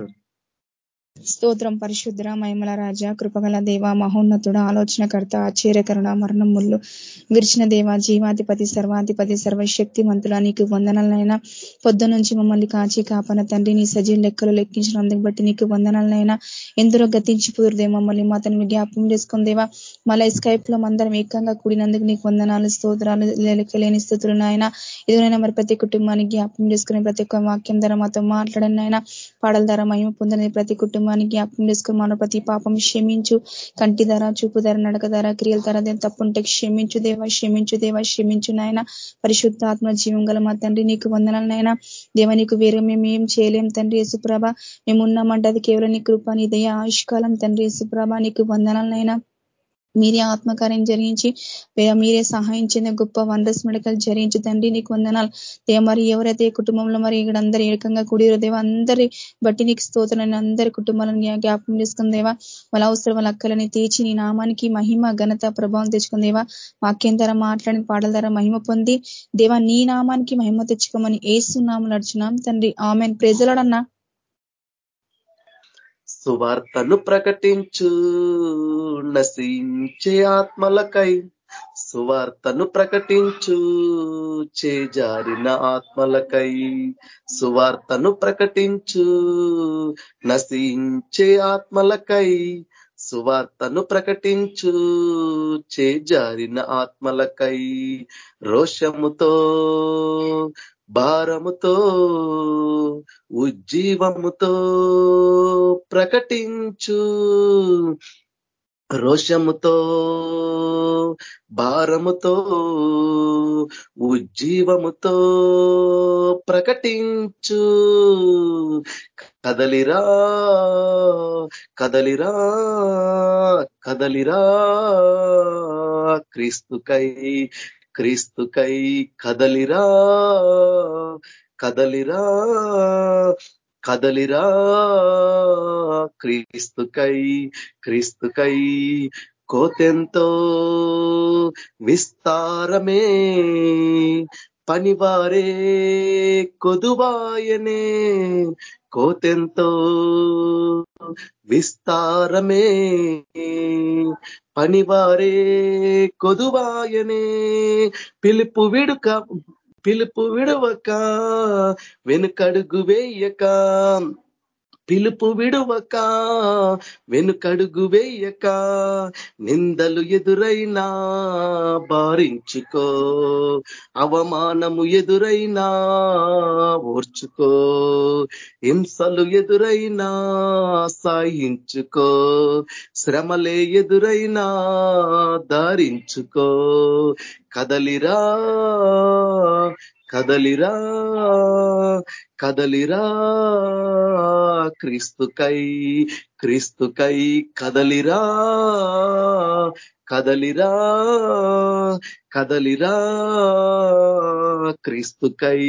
చెప్తాడు స్తోత్రం పరిశుద్ర మహిమల రాజ కృపగల దేవ మహోన్నతుడ ఆలోచనకర్త ఆశ్చర్యకరణ మరణం ముళ్ళు విరిచిన దేవ జీవాధిపతి సర్వాధిపతి సర్వశక్తి మంతుల నీకు వందనాలనైనా పొద్దు నుంచి మమ్మల్ని కాచి కాపన తండ్రి నీ సజీవ లెక్కలు లెక్కించినందుకు బట్టి నీకు వందనాలనైనా ఎందరో గతించిపోరుదే మమ్మల్ని మా తను జ్ఞాపం చేసుకుందేవా మళ్ళీ స్కైప్లో మందరం ఏకంగా కూడినందుకు నీకు వందనాలు స్తోత్రాలు లెక్కలేని స్థుతులు నాయన. ఎదురైనా మరి ప్రతి కుటుంబానికి జ్ఞాపం చేసుకునే ప్రతి ఒక్క వాక్యం ధర మాతో మాట్లాడని ఆయన పాడల ధర మహిమ పొందని ప్రతి కుటుంబం కుటుంబానికి జ్ఞాపకం చేసుకుని మన ప్రతి పాపం క్షమించు. కంటి ధర చూపు ధర నడక ధర క్రియల ధర తప్పుంటే క్షమించు దేవ క్షమించు దేవ క్షమించు నాయన. పరిశుద్ధ ఆత్మ జీవం గల మా తండ్రి నీకు వందనాలనైనా దేవ నీకు వేరే మేము ఏం చేయలేం తండ్రి యేసుప్రభ. మేము ఉన్నామంటే అది కేవలం నీ కృప నీ దయ ఆయుష్కాలం తండ్రి యేసుప్రభ. నీకు వందనాలు నైనా మీరే ఆత్మకార్యం జరిగించి మీరే సహాయం గొప్ప వందస్ మెడికల్ జరిగించి తండ్రి నీకు వందనాలు. దేవ మరి ఎవరైతే కుటుంబంలో మరి ఇక్కడ అందరి ఏకంగా కూడిరో దేవ అందరి బట్టి నీకు స్తోతులని అందరి కుటుంబాలను జ్ఞాపకం చేసుకుందేవా వాళ్ళ అవసరం వాళ్ళ అక్కలని తీర్చి నీ నామానికి మహిమ ఘనత ప్రభావం తెచ్చుకుందేవా వాక్యం ధర మాట్లాడిన పాటల ధర మహిమ పొంది దేవా నీ నామానికి మహిమ తెచ్చుకోమని ఏసునామలు అడుచున్నాం తండ్రి ఆమెన్. ప్రెజలాడన్నా సువార్తను ప్రకటించు నశించే ఆత్మలకై. సువార్తను ప్రకటించు చేజారిన ఆత్మలకై. సువార్తను ప్రకటించు నశించే ఆత్మలకై. సువార్తను ప్రకటించు చేజారిన ఆత్మలకై. రోషముతో భారముతో ఉజ్జీవముతో ప్రకటించు. రోషముతో భారముతో ఉజ్జీవముతో ప్రకటించు. కదలిరా కదలిరా కదలిరా క్రీస్తుకై క్రీస్తుకై కదలిరా కదలిరా కదలిరా. క్రీస్తుకై క్రీస్తుకై కోతెంతో విస్తారమే పనివారే కొదువాయనే కోతెంతో విస్తారమే. పనివారే కొదువాయనే. పిలుపు విడుక పిలుపు విడవక వెనుకడుగు వేయక. పిలుపు విడువక వెనుకడుగు వేయక నిందలు ఎదురైనా భారించుకో అవమానము ఎదురైనా ఓర్చుకో హింసలు ఎదురైనా సాయించుకో శ్రమలే ఎదురైనా దారించుకో కదలిరా కదలిరా కదలిరా క్రీస్తుకై క్రీస్తుకై కదలిరా కదలిరా కదలిరా క్రీస్తుకై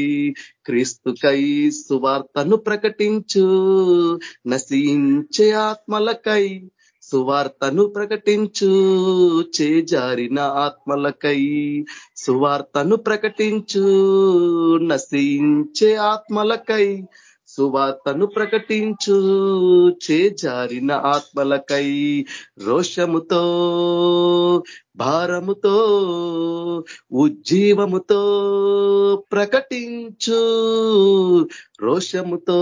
క్రీస్తుకై సువార్తను ప్రకటించు నశించే ఆత్మలకై. సువార్తను ప్రకటించు చేజారిన ఆత్మలకై. సువార్తను ప్రకటించు నశించే ఆత్మలకై. సువార్తను ప్రకటించు చేజారిన ఆత్మలకై. రోషముతో భారముతో ఉజ్జీవముతో ప్రకటించు. రోషముతో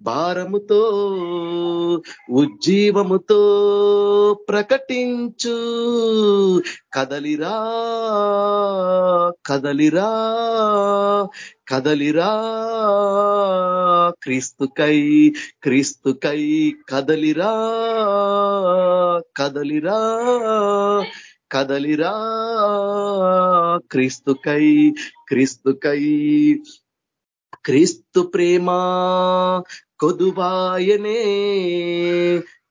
భారముతో ఉజ్జీవముతో ప్రకటించు. కదలిరా కదలిరా కదలిరా క్రీస్తుకై క్రీస్తుకై కదలిరా కదలిరా. కదలిరా. క్రీస్తుకై క్రీస్తుకై. క్రీస్తు ప్రేమ కొదువాయనే.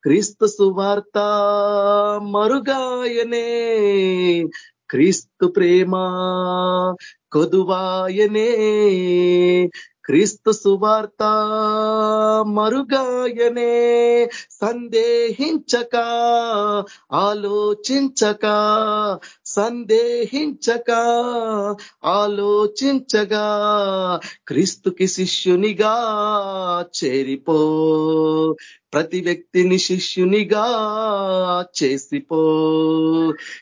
క్రీస్తు సువార్త మరుగాయనే. క్రీస్తు ప్రేమ కొదువాయనే. క్రీస్తు సువార్త మరుగాయనే సందేహించక ఆలోచించక సందేహించక ఆలోచించగా క్రీస్తుకి శిష్యునిగా చేరిపో. ప్రతి వ్యక్తిని శిష్యునిగా చేసిపో.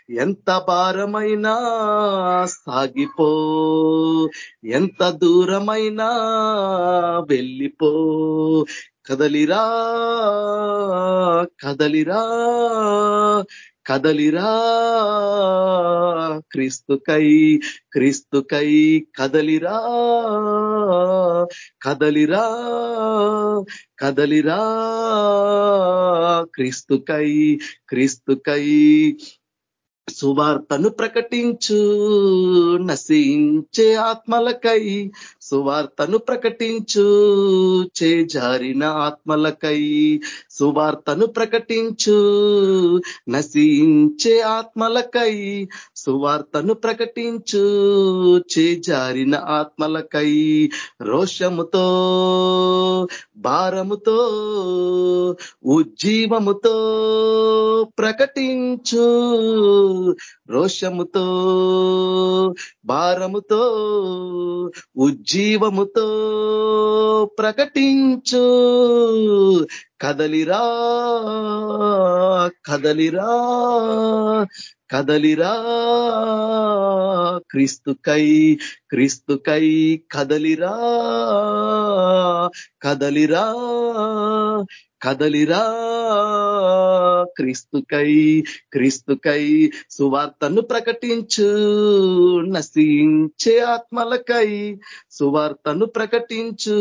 ఎంత భారమైనా సాగిపో. ఎంత దూరమైనా వెళ్ళిపో. కదలిరా కదలిరా కదలిరా. క్రీస్తుకై క్రీస్తుకై కదలిరా. కదలిరా కదలిరా. క్రీస్తుకై క్రీస్తుకై సువార్తను ప్రకటించు నశించే ఆత్మలకై సువార్తను ప్రకటించు చేజారిన ఆత్మలకై సువార్తను ప్రకటించు నశించే ఆత్మలకై సువార్తను ప్రకటించు చేజారిన ఆత్మలకై రోషముతో భారముతో ఉజ్జీవముతో ప్రకటించు రోషముతో భారముతో జీవముతో ప్రకటించు. కదలిరా కదలిరా కదలిరా. క్రీస్తుకై క్రీస్తుకై కదలిరా కదలిరా కదలిరా. క్రీస్తుకై క్రీస్తుకై సువార్తను ప్రకటించు నశించే ఆత్మలకై. సువార్తను ప్రకటించు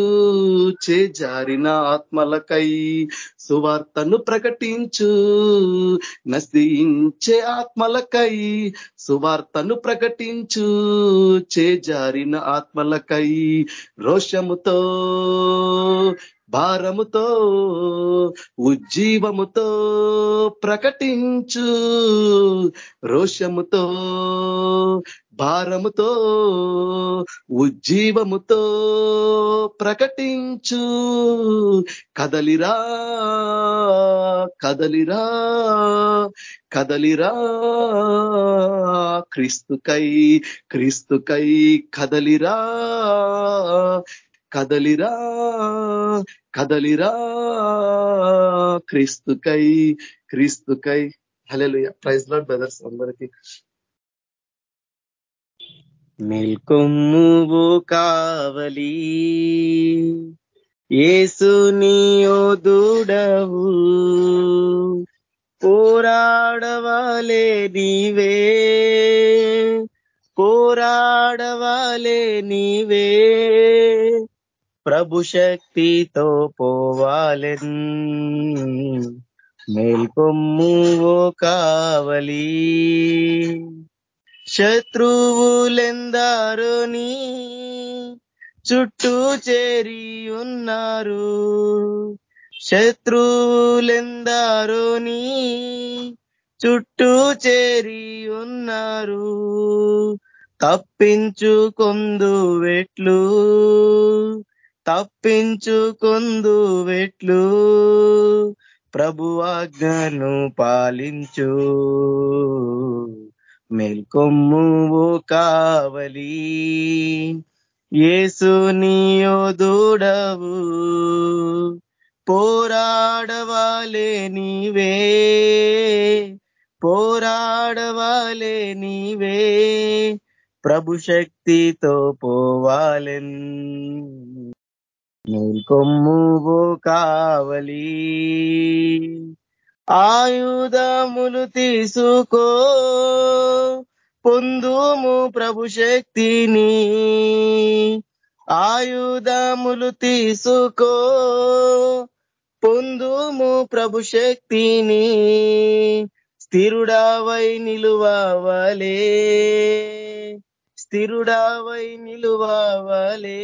చేజారిన ఆత్మలకై. సువార్తను ప్రకటించు నశించే ఆత్మలకై సువార్తను ప్రకటించు చేజారిన ఆత్మలకై రోషముతో భారముతో ఉజ్జీవముతో ప్రకటించు. రోషముతో భారముతో ఉజ్జీవముతో ప్రకటించు. కదలిరా కదలిరా కదలిరా క్రీస్తుకై క్రీస్తుకై కదలిరా. కదలిరా కదలిరా క్రీస్తుకై క్రీస్తుకై. హలో ప్రైజ్ లాడ్ బ్రదర్స్ అందరికీ. మేల్కొమ్ము కావలి ఏసు నీయోదుడవు పోరాడవాలే నీవే పోరాడవాలే నీవే. ప్రభు శక్తితో పోవాలెన్ మేల్కొమ్ము కావలి. శత్రువులెందారు నీ? చుట్టూ చేరి ఉన్నారు. శత్రువులెందారు నీ? చుట్టూ చేరి ఉన్నారు. తప్పించుకొందు వెట్లు. తప్పించుకుందు వెట్లు. ప్రభువాజ్ఞను పాలించు. మేల్కొమ్ము కావలి. ఏసు నీయోదుడవు పోరాడవాలే నీవే పోరాడవాలే నీవే ప్రభు శక్తితో పోవాలెన్. మేల్కొమ్ము కావలి. ఆయుధములు తీసుకో పొందుము ప్రభు శక్తిని. ఆయుధములు తీసుకో పొందుము ప్రభు శక్తిని. స్థిరుడావై నిలువవలే స్థిరుడావై నిలువవలే.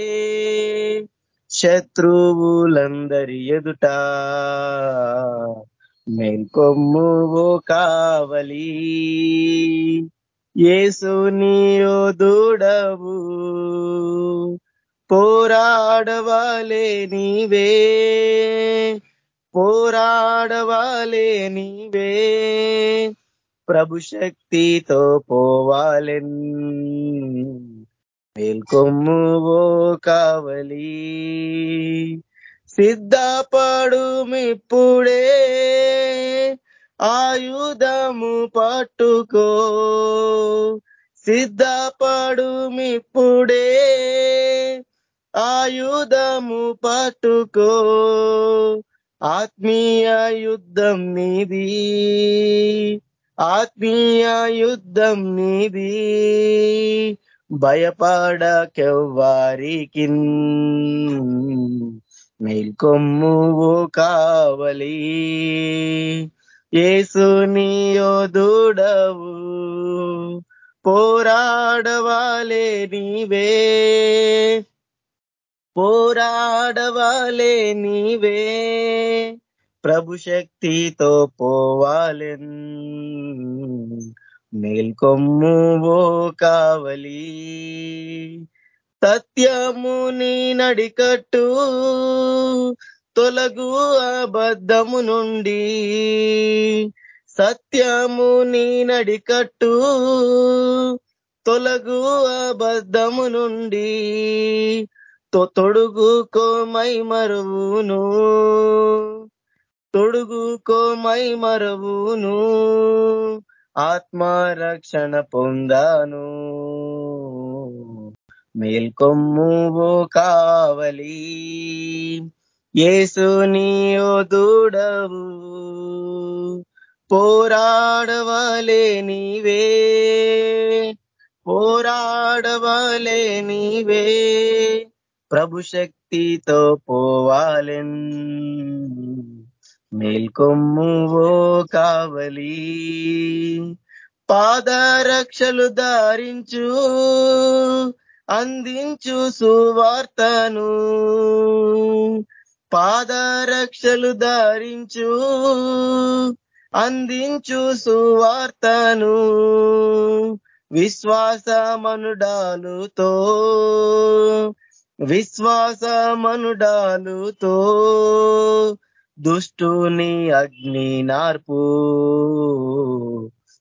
శత్రువులందరి ఎదుట మేల్కొమ్ము కావలి. ఏసు నీయోదుడవు పోరాడవాలే నీవే పోరాడవాలే నీవే ప్రభు శక్తితో పోవాలెన్. మేల్కొమ్ము ఓ కావలి. సిద్ధపడు మిప్పుడే ఆయుధము పట్టుకో. సిద్ధపడు మిప్పుడే ఆయుధము పట్టుకో. ఆత్మీయ యుద్ధం నీది ఆత్మీయ యుద్ధం నీది. భయపడకెవ్వారికి మేల్కొమ్ము కావలి. ఏసుని యోధుడవు పోరాడవాలే నీవే. పోరాడవాలే నీవే. ప్రభు శక్తితో పోవాలెన్. మేల్కొమ్ము ఓ కావలి సత్యముని నడికట్టు తొలగు అబద్ధము నుండి. సత్యముని నడికట్టు తొలగు అబద్ధము నుండి. తొడుగుకోమై మరువును తొడుగుకోమై మరువును. ఆత్మరక్షణ పొందాను. మేల్కొమ్ము కావలి. ఏసు నీయో దూడవు. పోరాడవలే నీవే. పోరాడవలే నీవే. ప్రభు శక్తితో పోవాలెన్. మేల్కొమ్ము కావలి పాదరక్షలు ధారించు అందించు సువార్తను. పాదరక్షలు ధారించు అందించు సువార్తను. విశ్వాసమనుడాలుతో విశ్వాసమనుడాలుతో దుష్టుని అగ్ని నార్పు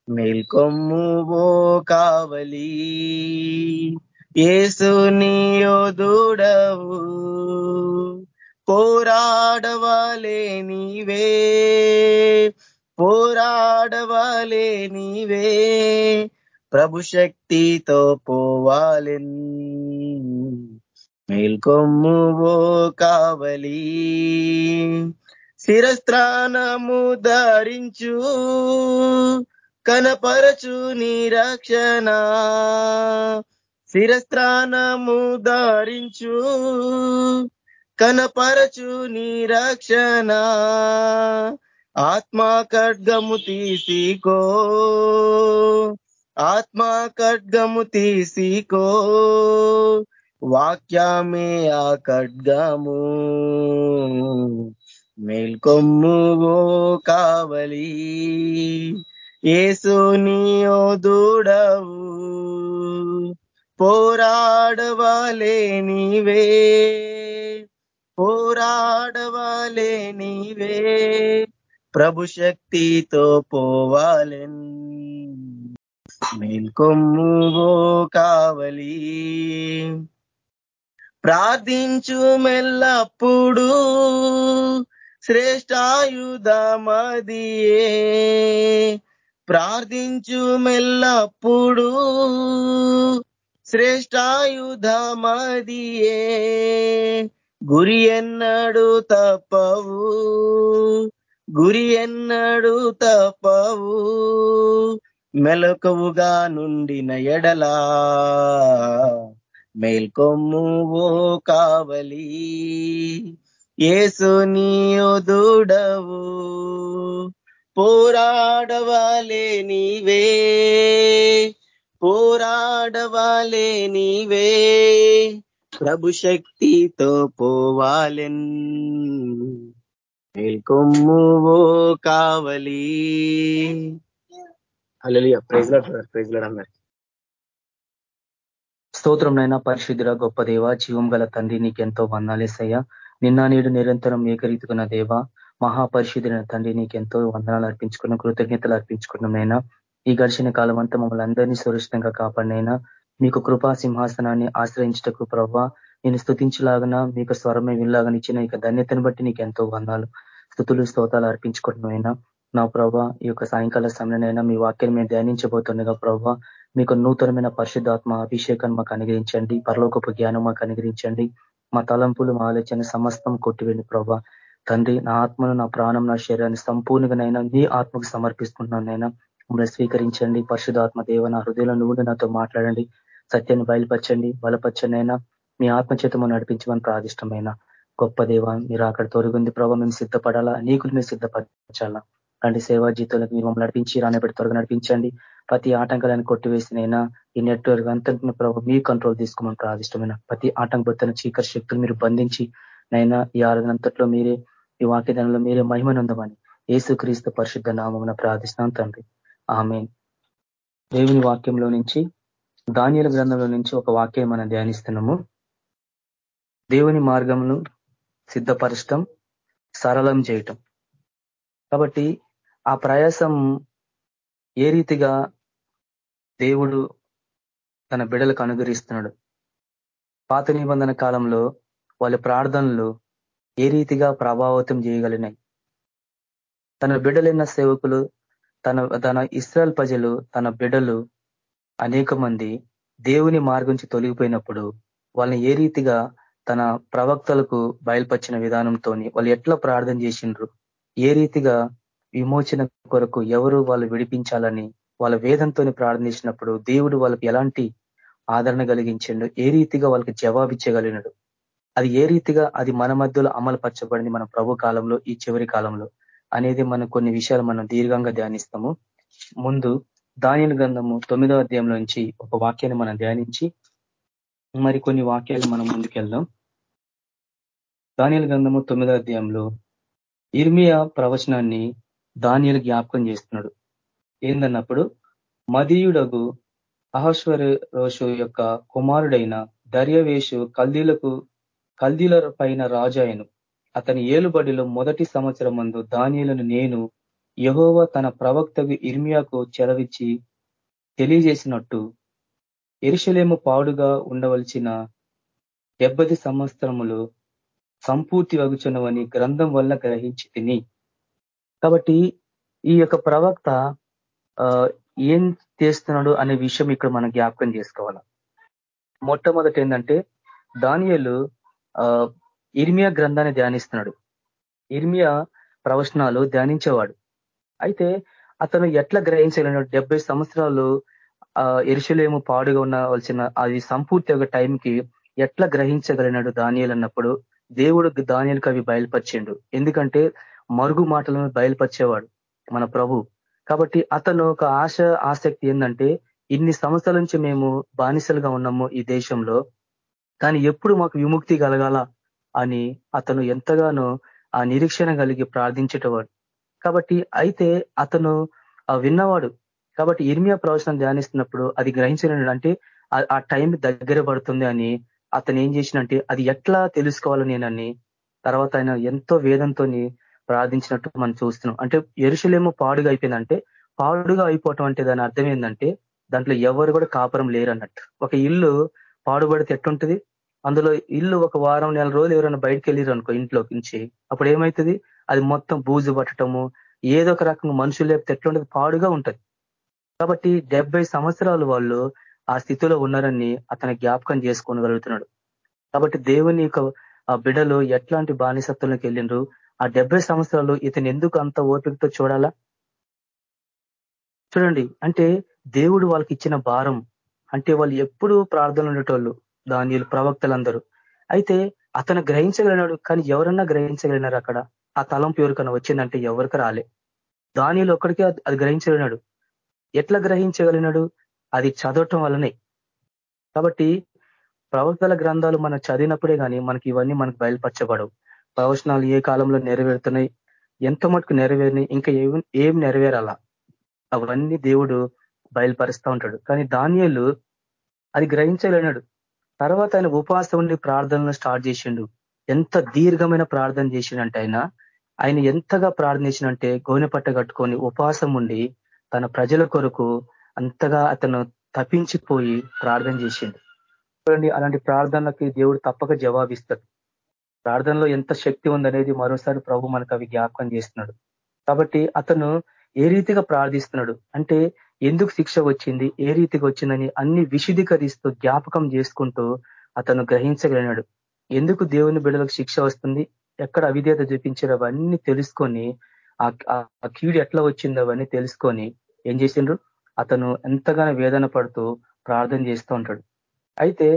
మేల్కొమ్ము ఓ కావలి. ఏసుని యోధుడవు పోరాడవలే నీవే పోరాడవలే నీవే ప్రభు శక్తితో పోవాలెన్. మేల్కొమ్ము ఓ కావలి. శిరస్త్రానము ధరించు కనపరచు నిరక్షణ శిరస్త్రానము ధరించు కనపరచు నిరక్షణ ఆత్మా ఖడ్గము తీసికో ఆత్మా ఖడ్గము తీసికో వాక్యమే ఆ ఖడ్గము. మేల్కొమ్ము ఓ కావలి ఏసుని దూడవు. పోరాడవాలే నీవే పోరాడవాలే నీవే. ప్రభు శక్తితో పోవాలెన్. మేల్కొమ్ము ఓ కావలి ప్రార్థించు మెల్లప్పుడు. శ్రేష్టాయుధమదియే. ప్రార్థించు మెల్లప్పుడు శ్రేష్టాయుధమదియే. గురి ఎన్నడు తప్పవు గురి ఎన్నడు తప్పవు. మెలకువుగా నుండిన ఎడలా మేల్కొమ్ము ఓ కావలి. ఏసు నీయుదుడవు పోరాడవాలే నీవే పోరాడవాలే నీవే ప్రభు శక్తితో పోవాలెన్. మేల్కొమ్ము ఓ కావలి. అలలియ ప్రైజ్ లాడ్ ప్రైజ్ లాడ్ అన్నారు స్తోత్రం నైనా పరిశుద్ధుల గొప్ప దేవ జీవం గల తండ్రి నీకెంతో వందాలేసయ్యా నిన్న నేడు నిరంతరం ఏకరీతుకున్న దేవ మహాపరిశుద్ధులైన తండ్రి నీకెంతో వందనాలు అర్పించుకున్న కృతజ్ఞతలు అర్పించుకున్నాం నైనా ఈ గడిచిన కాలం అంతా మమ్మల్ని అందరినీ సురక్షితంగా కాపాడినైనా మీకు కృపా సింహాసనాన్ని ఆశ్రయించటకు ప్రభావ నేను స్థుతించలాగన మీకు స్వరమే వినలాగని ఇచ్చిన ఇక ధన్యతను బట్టి నీకు ఎంతో వందాలు స్థుతులు స్తోతాలు అర్పించుకుంటున్నాయినా నా ప్రభా ఈ యొక్క సాయంకాల సమయంలో మీ వాక్యం మేము ధ్యానించబోతుండగా ప్రభావ మీకు నూతనమైన పరిశుద్ధాత్మ అభిషేకాన్ని మాకు అనుగ్రహించండి పరలోకపు జ్ఞానం మాకు అనుగ్రహించండి. మా తలంపులు మా ఆలోచన సమస్తం కొట్టివేండి ప్రభా. తండ్రి నా ఆత్మను నా ప్రాణం నా శరీరాన్ని సంపూర్ణంగానైనా నీ ఆత్మకు సమర్పిస్తున్నానైనా మిమ్మల్ని స్వీకరించండి. పరిశుధాత్మ దేవ నా హృదయంలో నువ్వు నాతో మాట్లాడండి. సత్యాన్ని బయలుపరచండి బలపరచండి అయినా మీ ఆత్మచేతము నడిపించమని ప్రాదిష్టమైన గొప్ప దేవ మీరు అక్కడ తొలగింది ప్రభావ మేము సిద్ధపడాలా? నీకులు మేము సిద్ధపరచాలా? అంటే సేవా జీతాలకు మీరు మమ్మల్ని నడిపించి రానిబడి త్వరగా నడిపించండి. ప్రతి ఆటంకాలను కొట్టివేసినైనా ఈ నెట్వర్క్ అంతటిని ప్రభావ మీ కంట్రోల్ తీసుకోమని ప్రాదిష్టమైన ప్రతి ఆటంకబోతున్న చీకటి శక్తులు మీరు బంధించి నైనా ఈ ఆరాధనంతట్లో మీరే ఈ వాక్యదానంలో మీరే మహిమనుందమని ఏసుక్రీస్తు పరిశుద్ధ నామమున ప్రార్థిస్తున్నాం తండ్రి. ఆమె దేవుని వాక్యంలో నుంచి ధాన్యాల గ్రంథంలో నుంచి ఒక వాక్యం మనం ధ్యానిస్తున్నాము. దేవుని మార్గమును సిద్ధపరచడం సరళం చేయటం. కాబట్టి ఆ ప్రయాసం ఏ రీతిగా దేవుడు తన బిడలకు అనుగ్రహిస్తున్నాడు. పాత నిబంధన కాలంలో వాళ్ళ ప్రార్థనలు ఏ రీతిగా ప్రభావితం చేయగలిగినాయి? తన బిడలైన సేవకులు తన తన ఇస్రాయల్ ప్రజలు తన బిడలు అనేక మంది దేవుని మార్గం తొలగిపోయినప్పుడు వాళ్ళని ఏ రీతిగా తన ప్రవక్తలకు బయలుపరిచిన విధానంతో వాళ్ళు ఎట్లా ప్రార్థన చేసిండ్రు? ఏ రీతిగా విమోచన కొరకు ఎవరు వాళ్ళు విడిపించాలని వాళ్ళ వేదంతో ప్రార్థించినప్పుడు దేవుడు వాళ్ళకి ఎలాంటి ఆదరణ కలిగించిండు ఏ రీతిగా వాళ్ళకి జవాబిచ్చగలిగినడు అది ఏ రీతిగా అది మన మధ్యలో అమలు పరచబడింది మన ప్రభు కాలంలో ఈ చివరి కాలంలో అనేది మనం కొన్ని విషయాలు మనం దీర్ఘంగా ధ్యానిస్తాము. ముందు దానిని గ్రంథము తొమ్మిదో అధ్యాయంలో నుంచి ఒక వాక్యాన్ని మనం ధ్యానించి మరి కొన్ని వాక్యాలు మనం ముందుకెళ్దాం. దానియల గ్రంథము తొమ్మిదో అధ్యాయంలో ఇర్మియా ప్రవచనాన్ని దానియలు జ్ఞాపకం చేస్తున్నాడు. ఏందన్నప్పుడు మదీయుడగు అహశ్వర రోషు యొక్క కుమారుడైన దర్యవేషు కల్దీలకు కల్దీల పైన రాజాయను అతని ఏలుబడిలో మొదటి సంవత్సరం ముందు దానియలను నేను యహోవ తన ప్రవక్తకు ఇర్మియాకు చెరవిచ్చి తెలియజేసినట్టు ఎరుషలేము పాడుగా ఉండవలసిన డెబ్బది సంవత్సరములు సంపూర్తి వగుచున్నవని గ్రంథం వల్ల గ్రహించి కాబట్టి ఈ యొక్క ప్రవక్త ఏం చేస్తున్నాడు అనే విషయం ఇక్కడ మనం జ్ఞాపకం చేసుకోవాలి? మొట్టమొదటి ఏంటంటే దానియలు ఇర్మియా గ్రంథాన్ని ధ్యానిస్తున్నాడు. ఇర్మియా ప్రవచనాలు ధ్యానించేవాడు. అయితే అతను ఎట్లా గ్రహించగలిగినాడు? డెబ్బై సంవత్సరాలు ఎరుసలేము పాడుగా ఉండవలసిన అది సంపూర్తి ఒక టైంకి ఎట్లా గ్రహించగలిగినాడు దానియలు అన్నప్పుడు దేవుడు దానియలకు అవి బయలుపరిచిండు. ఎందుకంటే మరుగు మాటలను బయలుపరిచేవాడు మన ప్రభు. కాబట్టి అతను ఒక ఆశ ఆసక్తి ఏంటంటే ఇన్ని సంవత్సరాల నుంచి మేము బానిసలుగా ఉన్నాము ఈ దేశంలో. కానీ ఎప్పుడు మాకు విముక్తి కలగాల అని అతను ఎంతగానో ఆ నిరీక్షణ కలిగి ప్రార్థించేటవాడు. కాబట్టి అయితే అతను విన్నవాడు. కాబట్టి ఇర్మియా ప్రవచనం ధ్యానిస్తున్నప్పుడు అది గ్రహించిన అంటే ఆ టైం దగ్గర పడుతుంది అని అతను ఏం చేసినంటే అది ఎట్లా తెలుసుకోవాలని నేనని తర్వాత ఆయన ఎంతో వేదంతో ప్రార్థించినట్టు మనం చూస్తున్నాం. అంటే ఎరుసలేమో పాడుగా అయిపోయిందంటే పాడుగా అయిపోవటం అంటే దాని అర్థం ఏంటంటే దాంట్లో ఎవరు కూడా కాపురం లేరు అన్నట్టు ఒక ఇల్లు పాడుబడితే ఎట్టుంటది అందులో ఇల్లు ఒక వారం నెల రోజులు ఎవరైనా బయటకు వెళ్ళారు అనుకో ఇంట్లోకి నుంచి అప్పుడు ఏమవుతుంది అది మొత్తం బూజు పట్టడము ఏదో ఒక రకంగా మనుషులు లేకపోతే ఎట్లుంటది? పాడుగా ఉంటది. కాబట్టి డెబ్బై సంవత్సరాలు వాళ్ళు ఆ స్థితిలో ఉన్నారని అతని జ్ఞాపకం చేసుకోగలుగుతున్నాడు. కాబట్టి దేవుని యొక్క ఆ బిడలు ఎట్లాంటి బానిసత్వంలోకి వెళ్ళిండ్రు? ఆ డెబ్బై సంవత్సరాలు ఇతను ఎందుకు అంత ఓపికతో చూడాలా? చూడండి అంటే దేవుడు వాళ్ళకి ఇచ్చిన భారం అంటే వాళ్ళు ఎప్పుడు ప్రార్థనలు ఉండేటోళ్ళు దాని ప్రవక్తలందరూ. అయితే అతను గ్రహించగలిగినాడు కానీ ఎవరన్నా గ్రహించగలిగినారు అక్కడ? ఆ తలంపు ఎవరికన్నా వచ్చిందంటే ఎవరికి రాలే. దానిలో ఒక్కడికే అది గ్రహించగలిగినాడు. ఎట్లా గ్రహించగలిగినాడు? అది చదవటం వల్లనే. కాబట్టి ప్రవక్తల గ్రంథాలు మనం చదివినప్పుడే కానీ మనకి ఇవన్నీ మనకు బయలుపరచబడవు. ప్రవచనాలు ఏ కాలంలో నెరవేరుతున్నాయి ఎంత మటుకు నెరవేరినాయి ఇంకా ఏం ఏం నెరవేరాలా? అవన్నీ దేవుడు బయలుపరుస్తూ ఉంటాడు. కానీ ధాన్యాలు అది గ్రహించలేనాడు. తర్వాత ఆయన ఉపవాసం ఉండి ప్రార్థనలు స్టార్ట్ చేసిండు. ఎంత దీర్ఘమైన ప్రార్థన చేసిండంటే ఆయన ఆయన ఎంతగా ప్రార్థన చేసినంటే గోనె పట్ట కట్టుకొని ఉపవాసం ఉండి తన ప్రజల కొరకు అంతగా అతను తప్పించిపోయి ప్రార్థన చేసిండు. చూడండి అలాంటి ప్రార్థనలకి దేవుడు తప్పక జవాబిస్తాడు. ప్రార్థనలో ఎంత శక్తి ఉందనేది మరోసారి ప్రభు మనకు అవి జ్ఞాపకం చేస్తున్నాడు. కాబట్టి అతను ఏ రీతిగా ప్రార్థిస్తున్నాడు? అంటే ఎందుకు శిక్ష వచ్చింది? ఏ రీతిగా వచ్చిందని అన్ని విశుద్ధీకరిస్తూ జ్ఞాపకం చేసుకుంటూ అతను గ్రహించగలిగినాడు. ఎందుకు దేవుని బిడలకు శిక్ష వస్తుంది? ఎక్కడ అవిధేత చూపించారు? అవన్నీ తెలుసుకొని ఆ కీడు ఎట్లా వచ్చిందో అవన్నీ తెలుసుకొని ఏం చేసిండ్రు? అతను ఎంతగానో వేదన పడుతూ ప్రార్థన చేస్తూ ఉంటాడు. అయితే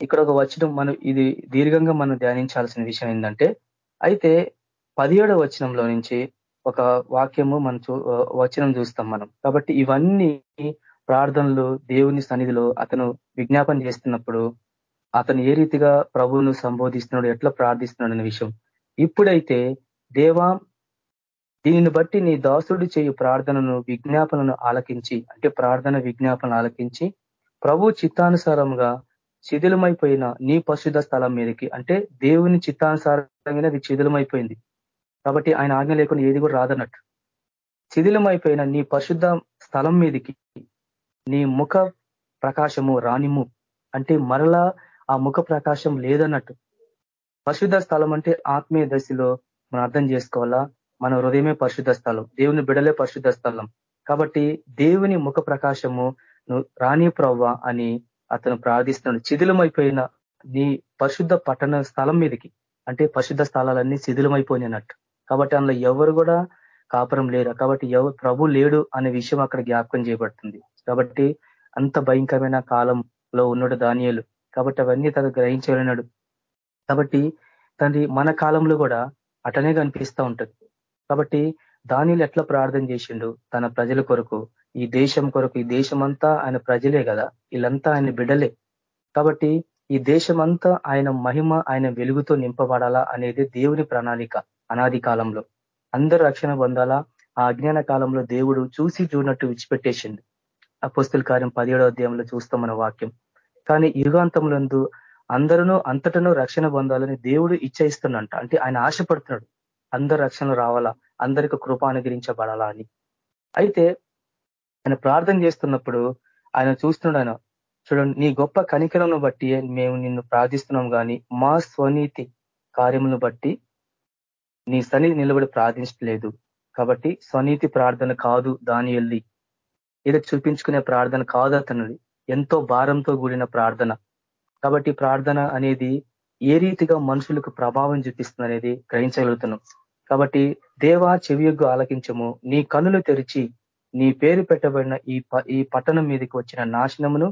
ఇక్కడ ఒక వచనం మనం ఇది దీర్ఘంగా మనం ధ్యానించాల్సిన విషయం ఏంటంటే అయితే పదిహేడవ వచనంలో నుంచి ఒక వాక్యము మనం వచనం చూస్తాం మనం. కాబట్టి ఇవన్నీ ప్రార్థనలు దేవుని సన్నిధిలో అతను విజ్ఞాపన చేస్తున్నప్పుడు అతను ఏ రీతిగా ప్రభువును సంబోధిస్తున్నాడు ఎట్లా ప్రార్థిస్తున్నాడు అనే విషయం. ఇప్పుడైతే దేవా దీనిని బట్టి నీ దాసుడు చేయు ప్రార్థనను విజ్ఞాపనను ఆలకించి అంటే ప్రార్థన విజ్ఞాపన ఆలకించి ప్రభు చిత్తానుసారంగా శిథిలమైపోయిన నీ పరిశుద్ధ స్థలం మీదకి. అంటే దేవుని చిత్తానుసారంగా అది శిథిలమైపోయింది. కాబట్టి ఆయన ఆజ్ఞ లేకుండా ఏది కూడా రాదన్నట్టు. శిథిలమైపోయిన నీ పరిశుద్ధ స్థలం మీదకి నీ ముఖ ప్రకాశము రానిము అంటే మరలా ఆ ముఖ ప్రకాశం లేదన్నట్టు. పరిశుద్ధ స్థలం అంటే ఆత్మీయ దశలో మనం అర్థం చేసుకోవాలా? మన హృదయమే పరిశుద్ధ స్థలం. దేవుని బిడలే పరిశుద్ధ స్థలం. కాబట్టి దేవుని ముఖ ప్రకాశము రాణి ప్రవ్వ అని అతను ప్రార్థిస్తున్నాడు. శిథిలమైపోయిన నీ పరిశుద్ధ పట్టణ స్థలం మీదకి. అంటే పరిశుద్ధ స్థలాలన్నీ శిథిలమైపోయినట్టు. కాబట్టి అందులో ఎవరు కూడా కాపురం లేరు. కాబట్టి ఎవరు ప్రభు లేడు అనే విషయం అక్కడ జ్ఞాపకం చేయబడుతుంది. కాబట్టి అంత భయంకరమైన కాలంలో ఉన్నాడు ధాన్యాలు కాబట్టి అవన్నీ తను గ్రహించగలిగినాడు. కాబట్టి తండ్రి మన కాలంలో కూడా అటనే కనిపిస్తూ ఉంటుంది. కాబట్టి దానిలు ఎట్లా ప్రార్థన చేసిండు తన ప్రజల కొరకు? ఈ దేశం కొరకు ఈ దేశమంతా ఆయన ప్రజలే కదా? వీళ్ళంతా ఆయన బిడ్డలే. కాబట్టి ఈ దేశమంతా ఆయన మహిమ ఆయన వెలుగుతో నింపబడాలా అనేది దేవుని ప్రణాళిక అనాది కాలంలో. అందరూ రక్షణ పొందాలా? ఆ అజ్ఞాన కాలంలో దేవుడు చూసి చూడనట్టు విడిచిపెట్టేసింది ఆ పుస్తుల కార్యం పదిహేడో అధ్యాయంలో చూస్తాం మన వాక్యం. కానీ యుగాంతములందు అందరూ అంతటను రక్షణ పొందాలని దేవుడు ఇచ్చయిస్తున్నంట అంటే ఆయన ఆశపడుతున్నాడు. అందరు రక్షణ రావాలా? అందరికి కృప అనుగ్రహించబడాలా అని. అయితే ఆయన ప్రార్థన చేస్తున్నప్పుడు ఆయన చూస్తున్నాడు ఆయన చూడండి నీ గొప్ప కనికలను బట్టి మేము నిన్ను ప్రార్థిస్తున్నాం కానీ మా స్వనీతి కార్యములను బట్టి నీ సన్నిధి నిలబడి ప్రార్థించలేదు. కాబట్టి స్వనీతి ప్రార్థన కాదు దాని వెళ్ళి ఏదో చూపించుకునే ప్రార్థన కాదు అతనుది. ఎంతో భారంతో కూడిన ప్రార్థన. కాబట్టి ప్రార్థన అనేది ఏ రీతిగా మనుషులకు ప్రభావం చూపిస్తుంది అనేది గ్రహించగలుగుతున్నాం. కాబట్టి దేవా చెవియొగ్గు ఆలకించము నీ కనులు తెరిచి నీ పేరు పెట్టబడిన ఈ ఈ పట్టణం మీదకి వచ్చిన నాశనమును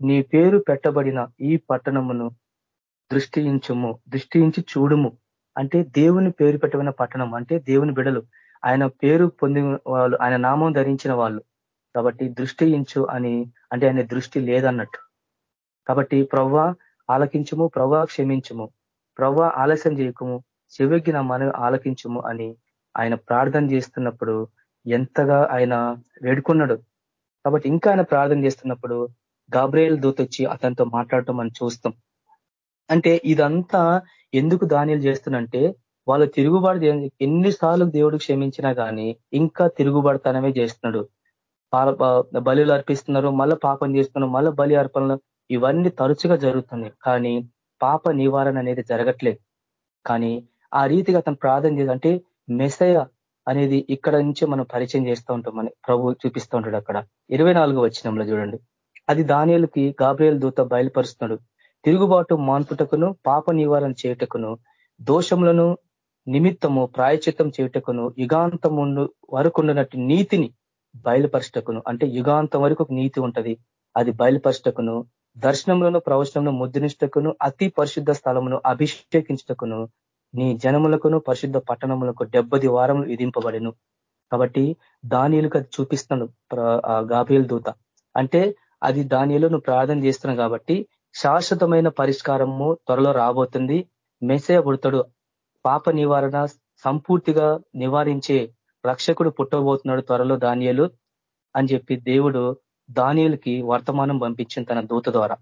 నీ పేరు పెట్టబడిన ఈ పట్టణమును దృష్టించము దృష్టించి చూడుము. అంటే దేవుని పేరు పెట్టబడిన పట్టణం అంటే దేవుని బిడలు. ఆయన పేరు పొందిన వాళ్ళు ఆయన నామం ధరించిన వాళ్ళు. కాబట్టి దృష్టి ఇంచు అని అంటే ఆయన దృష్టి లేదన్నట్టు. కాబట్టి ప్రవ్వ ఆలకించము ప్రవ్వ క్షమించము ప్రవ్వ ఆలస్యం చేయకము చెవికి నా మనవి ఆలకించము అని ఆయన ప్రార్థన చేస్తున్నప్పుడు ఎంతగా ఆయన వేడుకున్నాడు. కాబట్టి ఇంకా ఆయన ప్రార్థన చేస్తున్నప్పుడు గాబ్రేల్ దూత వచ్చి అతనితో మాట్లాడటం మనం చూస్తాం. అంటే ఇదంతా ఎందుకు దానిలు చేస్తున్నంటే వాళ్ళు తిరుగుబాటు ఎన్నిసార్లు దేవుడు క్షమించినా కానీ ఇంకా తిరుగుబడతానమే చేస్తున్నాడు. బలులు అర్పిస్తున్నారు మళ్ళీ పాపం చేస్తున్నారు మళ్ళీ బలి అర్పణలు ఇవన్నీ తరచుగా జరుగుతున్నాయి. కానీ పాప నివారణ అనేది జరగట్లేదు. కానీ ఆ రీతిగా అతను ప్రార్థన చేసి అంటే మెసయ అనేది ఇక్కడ నుంచి మనం పరిచయం చేస్తూ ఉంటాం. అని ప్రభు చూపిస్తూ ఉంటాడు అక్కడ. ఇరవై నాలుగు వచ్చినంలో చూడండి. అది దానియలకి గాబ్రియల్ దూత బయలుపరుస్తున్నాడు. తిరుగుబాటు మాన్పుటకును పాప నివారణ చేయుటకును దోషములను నిమిత్తము ప్రాయచిత్తం చేయుటకును యుగాంతము వరకుండానట్టు నీతిని బయలుపరచటకును. అంటే యుగాంతం వరకు నీతి ఉంటది. అది బయలుపరచటకును దర్శనంలోను ప్రవచనంలో ముద్రించటకును అతి పరిశుద్ధ స్థలమును అభిషేకించటకును నీ జనములకును పరిశుద్ధ పట్టణములకు డెబ్బది వారములు విధింపబడిను. కాబట్టి దానిలకు అది చూపిస్తున్నాడు గాబ్రియల్ దూత. అంటే అది దానిలో నువ్వు ప్రార్థన చేస్తున్నావు కాబట్టి శాశ్వతమైన పరిష్కారము త్వరలో రాబోతుంది. మెసేయ పుడతాడు. పాప నివారణ సంపూర్తిగా నివారించే రక్షకుడు పుట్టబోతున్నాడు త్వరలో దానియలు అని చెప్పి దేవుడు దానియులకి వర్తమానం పంపించింది తన దూత ద్వారా.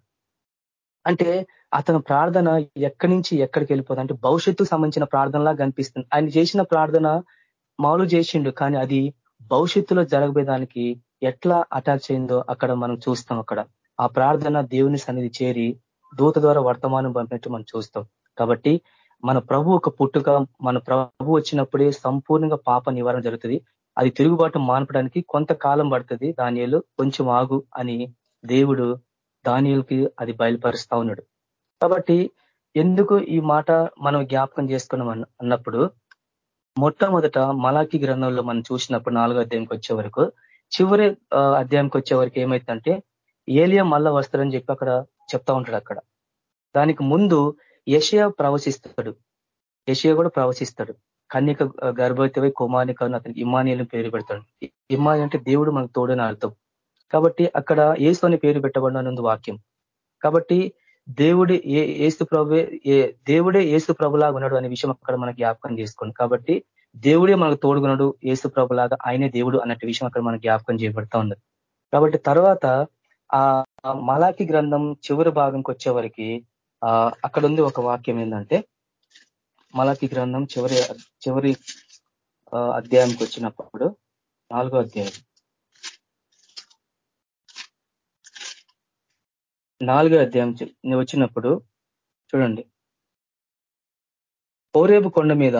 అంటే అతని ప్రార్థన ఎక్కడి నుంచి ఎక్కడికి వెళ్ళిపోతుంది అంటే భవిష్యత్తుకు సంబంధించిన ప్రార్థనలా కనిపిస్తుంది. ఆయన చేసిన ప్రార్థన మామూలు చేసిండు కానీ అది భవిష్యత్తులో జరగబోయేదానికి ఎట్లా అటాచ్ అయిందో అక్కడ మనం చూస్తాం అక్కడ. ఆ ప్రార్థన దేవుని సన్నిధి చేరి దూత ద్వారా వర్తమానం పంపినట్టు మనం చూస్తాం. కాబట్టి మన ప్రభు ఒక పుట్టుక మన ప్రభు వచ్చినప్పుడే సంపూర్ణంగా పాప నివారణ జరుగుతుంది. అది తిరుగుబాటు మానపడానికి కొంతకాలం పడుతుంది. దానిలో కొంచెం ఆగు అని దేవుడు దానియులకి అది బయలుపరుస్తా ఉన్నాడు. కాబట్టి ఎందుకు ఈ మాట మనం జ్ఞాపకం చేసుకున్నాం అన్నప్పుడు మొట్టమొదట మలాకి గ్రంథంలో మనం చూసినప్పుడు నాలుగో అధ్యాయంకి వచ్చే వరకు చివరి అధ్యాయంకి వచ్చే వరకు ఏమైతుందంటే ఏలియా మళ్ళా వస్తారని చెప్పి అక్కడ చెప్తా ఉంటాడు అక్కడ. దానికి ముందు యషయా ప్రవశిస్తాడు. యషయా కూడా ప్రవశిస్తాడు. కన్యక గర్భవతివై కుమారిక అతనికి ఇమానియల్ని పేరు పెడతాడు. ఇమాని అంటే దేవుడు మనకు తోడని అర్థం. కాబట్టి అక్కడ ఏసు అని పేరు పెట్టబడినందు వాక్యం. కాబట్టి దేవుడి ఏ ఏసు ప్రభు దేవుడే ఏసు ప్రభులాగా ఉన్నాడు అనే విషయం అక్కడ మనకి జ్ఞాపకం చేసుకోండి. కాబట్టి దేవుడే మనకు తోడుగున్నాడు ఏసు ప్రభులాగా ఆయనే దేవుడు అన్నట్టు విషయం అక్కడ మనకి జ్ఞాపకం చేయబడతా ఉన్నది. కాబట్టి తర్వాత ఆ మలాకి గ్రంథం చివరి భాగంకి వచ్చేవరికి అక్కడ ఉంది ఒక వాక్యం ఏంటంటే మలాకి గ్రంథం చివరి చివరి అధ్యాయంకి వచ్చినప్పుడు నాలుగో అధ్యాయం. నాలుగో అధ్యాయం వచ్చినప్పుడు చూడండి. హోరేబు కొండ మీద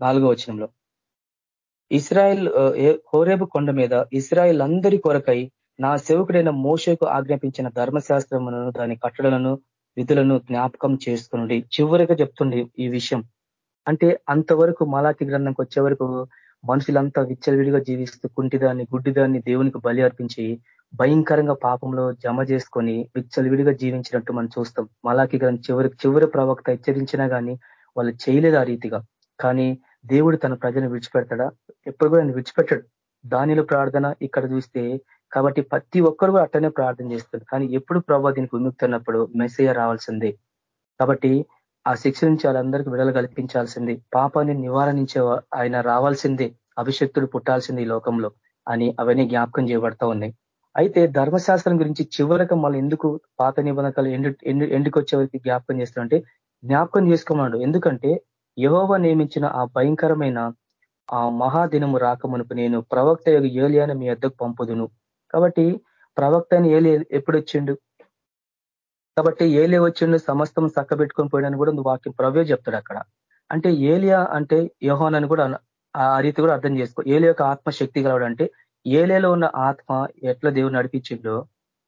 నాలుగో వచనంలో. ఇస్రాయిల్ హోరేబు కొండ మీద ఇస్రాయిల్ అందరి కొరకై నా సేవకుడైన మోషకు ఆజ్ఞాపించిన ధర్మశాస్త్రములను దాని కట్టడలను విధులను జ్ఞాపకం చేసుకుని చివరిగా చెప్తుండే ఈ విషయం. అంటే అంతవరకు మలాకి గ్రంథంకి వచ్చే వరకు మనుషులంతా విచ్చలవిడిగా జీవిస్తూ కుంటిదాన్ని గుడ్డిదాన్ని దేవునికి బలి అర్పించి భయంకరంగా పాపంలో జమ చేసుకొని విచ్చలవిడిగా జీవించినట్టు మనం చూస్తాం. మలాకి గ్రంథం చివరి చివరి ప్రవక్త హెచ్చరించినా కానీ వాళ్ళు చేయలేదు ఆ రీతిగా. కానీ దేవుడు తన ప్రజలను విడిచిపెడతాడా? ఎప్పుడు కూడా ఆయన విడిచిపెట్టాడు. దానిలో ప్రార్థన ఇక్కడ చూస్తే కాబట్టి ప్రతి ఒక్కరు కూడా అట్టనే ప్రార్థన చేస్తారు. కానీ ఎప్పుడు ప్రభావ దీనికి విముక్తున్నప్పుడు మెసేజ్ రావాల్సిందే. కాబట్టి ఆ శిక్ష నుంచి వాళ్ళందరికీ విడుదల కల్పించాల్సింది. పాపాన్ని నివారణించే ఆయన రావాల్సిందే. అభిషక్తుడు పుట్టాల్సింది ఈ లోకంలో అని అవన్నీ జ్ఞాపకం చేయబడతా ఉన్నాయి. అయితే ధర్మశాస్త్రం గురించి చివరికి మళ్ళీ ఎందుకు పాత నిబంధనలు ఎండు ఎండు ఎండుకొచ్చేవరికి జ్ఞాపకం చేస్తారంటే జ్ఞాపకం చేసుకోమన్నాడు ఎందుకంటే యహోవ నియమించిన ఆ భయంకరమైన ఆ మహాదినము రాకమునుపు నేను ప్రవక్త యొక్క ఏలియాను మీ అద్దకు పంపుదును. కాబట్టి ప్రవక్త అని ఏలి ఎప్పుడు వచ్చిండు కాబట్టి ఏలి వచ్చిండు సమస్తం చక్కబెట్టుకొని పోయాడని కూడా వాక్యం ప్రవే చెప్తాడు అక్కడ. అంటే ఏలియా అంటే యహోన్ అని కూడా ఆ రీతి కూడా అర్థం చేసుకో. ఏలి యొక్క ఆత్మశక్తి కలవడం అంటే ఏలేలో ఉన్న ఆత్మ ఎట్లా దేవుడు నడిపించిండో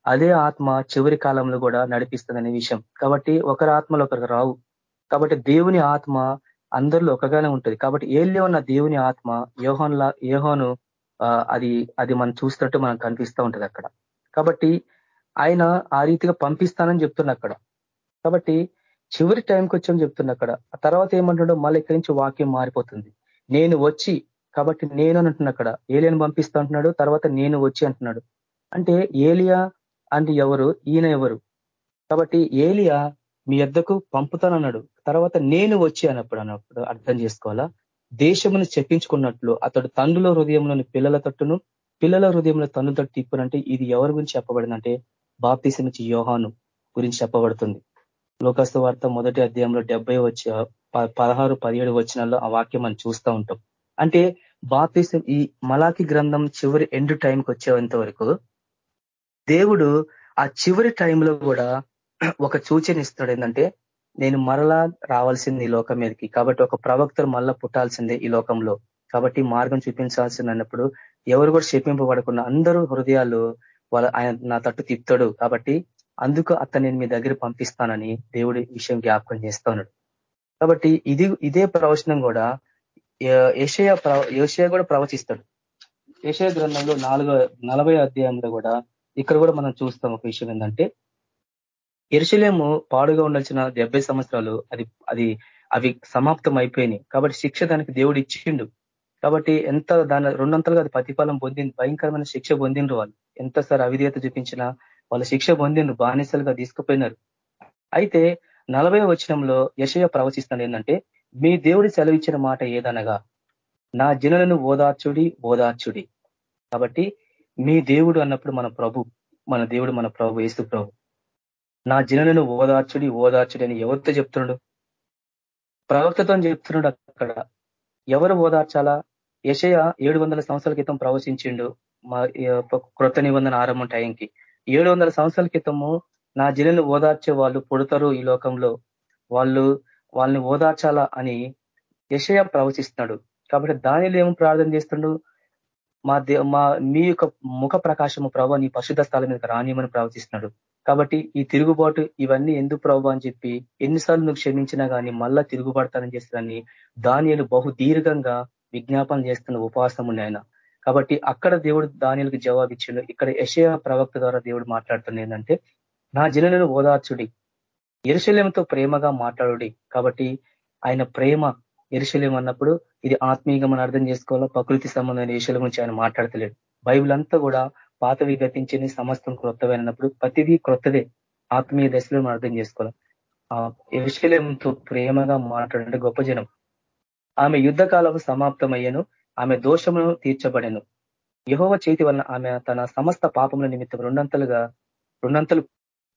అదే ఆత్మ చివరి కాలంలో కూడా నడిపిస్తుందనే విషయం. కాబట్టి ఒకరి ఆత్మలో ఒకరికి రావు. కాబట్టి దేవుని ఆత్మ అందరిలో ఒకగానే ఉంటుంది. కాబట్టి ఏళ్ళే ఉన్న దేవుని ఆత్మ యోహన్లా యోహోను అది అది మనం చూస్తున్నట్టు మనకు కనిపిస్తూ ఉంటుంది అక్కడ. కాబట్టి ఆయన ఆ రీతిగా పంపిస్తానని చెప్తున్నా అక్కడ. కాబట్టి చివరి టైంకి వచ్చామని చెప్తున్నా అక్కడ. ఆ తర్వాత ఏమంటుండో మళ్ళీ ఇక్కడి నుంచి వాక్యం మారిపోతుంది. నేను వచ్చి కాబట్టి నేను అంటున్నా అక్కడ. ఏలియాను పంపిస్తా అంటున్నాడు తర్వాత నేను వచ్చి అంటున్నాడు. అంటే ఏలియా అంటే ఎవరు? ఈయన ఎవరు? కాబట్టి ఏలియా మీ ఎద్దకు పంపుతానన్నాడు. తర్వాత నేను వచ్చి అన్నప్పుడు అన్నప్పుడు అర్థం చేసుకోవాలా? దేశమును చెప్పించుకున్నట్లు అతడు తండ్రుల హృదయంలోని పిల్లల తట్టును పిల్లల హృదయంలో తన్ను తట్టు తిప్పునంటే ఇది ఎవరి గురించి చెప్పబడిందంటే బాప్తీసం నుంచి యోహాను గురించి చెప్పబడుతుంది. లోకస్తు వార్త మొదటి అధ్యాయంలో డెబ్బై వచ్చి పదహారు పదిహేడు వచ్చినాల్లో ఆ వాక్యం మనం చూస్తూ ఉంటాం. అంటే బాప్తిసం ఈ మలాకి గ్రంథం చివరి ఎండ్ టైంకి వచ్చేంత వరకు దేవుడు ఆ చివరి టైంలో కూడా ఒక సూచన ఇస్తాడు ఏంటంటే నేను మరలా రావాల్సింది ఈ లోకం మీదకి. కాబట్టి ఒక ప్రవక్తలు మళ్ళా పుట్టాల్సిందే ఈ లోకంలో. కాబట్టి మార్గం చూపించాల్సింది అన్నప్పుడు ఎవరు కూడా శపింపబడకుండా అందరూ హృదయాలు వాళ్ళ ఆయన నా తట్టు తిప్తాడు కాబట్టి అందుకు అతను నేను మీ దగ్గర పంపిస్తానని దేవుడి విషయం జ్ఞాపకం చేస్తున్నాడు కాబట్టి ఇది ఇదే ప్రవచనం కూడా ఏషయ ఏషయ కూడా ప్రవచిస్తాడు. ఏషయ గ్రంథంలో నాలుగో నలభై అధ్యాయంలో కూడా ఇక్కడ కూడా మనం చూస్తాం ఒక విషయం ఏంటంటే ఎరుశలేము పాడుగా ఉండాల్సిన డెబ్బై సంవత్సరాలు అది అది అవి సమాప్తం అయిపోయినాయి. కాబట్టి శిక్ష దానికి దేవుడు ఇచ్చిండు. కాబట్టి ఎంత దాని రెండంతలుగా అది ప్రతిఫలం పొందింది భయంకరమైన శిక్ష పొందిండ్రు వాళ్ళు. ఎంత సార్ అవిధేయత చూపించినా వాళ్ళ శిక్ష పొందిండ్రు బానిసలుగా తీసుకుపోయినారు. అయితే నలభై వచనంలో యశయ ప్రవచిస్తాడు ఏంటంటే మీ దేవుడి సెలవిచ్చిన మాట ఏదనగా నా జనులను ఓదార్చుడి ఓదార్చుడి కాబట్టి మీ దేవుడు అన్నప్పుడు మన ప్రభు మన దేవుడు మన ప్రభు ఏసు ప్రభు. నా జనులను ఓదార్చుడి ఓదార్చుడి అని ఎవరితో చెప్తున్నాడు? ప్రవక్తతో చెప్తున్నాడు అక్కడ. ఎవరు ఓదార్చాలా? యషయ ఏడు వందల సంవత్సరాల క్రితం ప్రవశించిండు మా క్రొత్త నిబంధన ఆరంభం టైంకి. ఏడు వందల సంవత్సరాల క్రితము నా జనులు ఓదార్చే వాళ్ళు పుడతారు ఈ లోకంలో. వాళ్ళు వాళ్ళని ఓదార్చాలా అని యషయ ప్రవచిస్తున్నాడు. కాబట్టి దానిలో ఏమో ప్రార్థన చేస్తుండు? మా దే మా మీ యొక్క ముఖ ప్రకాశము ప్రభావ నీ పరిశుద్ధ స్థలం మీద రానియమని ప్రవచిస్తున్నాడు. కాబట్టి ఈ తిరుగుబాటు ఇవన్నీ ఎందుకు ప్రభు అని చెప్పి ఎన్నిసార్లు నువ్వు క్షమించినా కానీ మళ్ళా తిరుగుబడతానని చేస్తానని దానియలు బహు దీర్ఘంగా విజ్ఞాపన చేస్తున్న ఉపవాసం ఆయన. కాబట్టి అక్కడ దేవుడు దానిలకు జవాబిచ్చిండు. ఇక్కడ యషయ ప్రవక్త ద్వారా దేవుడు మాట్లాడుతున్న ఏంటంటే నా జనులను ఓదార్చుడి. ఎరుశల్యంతో ప్రేమగా మాట్లాడుడి. కాబట్టి ఆయన ప్రేమ ఎరుశల్యం అన్నప్పుడు ఇది ఆత్మీయంగా మనం అర్థం చేసుకోవాలా? ప్రకృతి సంబంధమైన విషయాల గురించి ఆయన మాట్లాడతలేడు. బైబిల్ అంతా కూడా పాతవి గతించని సమస్తం క్రొత్తమైనప్పుడు ప్రతిదీ క్రొత్తదే. ఆత్మీయ దశలో మనం అర్థం చేసుకోవాలి? ఆ ఎరుశల్యంతో ప్రేమగా మాట్లాడంటే గొప్ప జనం. ఆమె యుద్ధకాలం సమాప్తమయ్యను ఆమె దోషమును తీర్చబడెను. యహోవ చేతి వలన ఆమె తన సమస్త పాపముల నిమిత్తం రెండంతలుగా రెండంతలు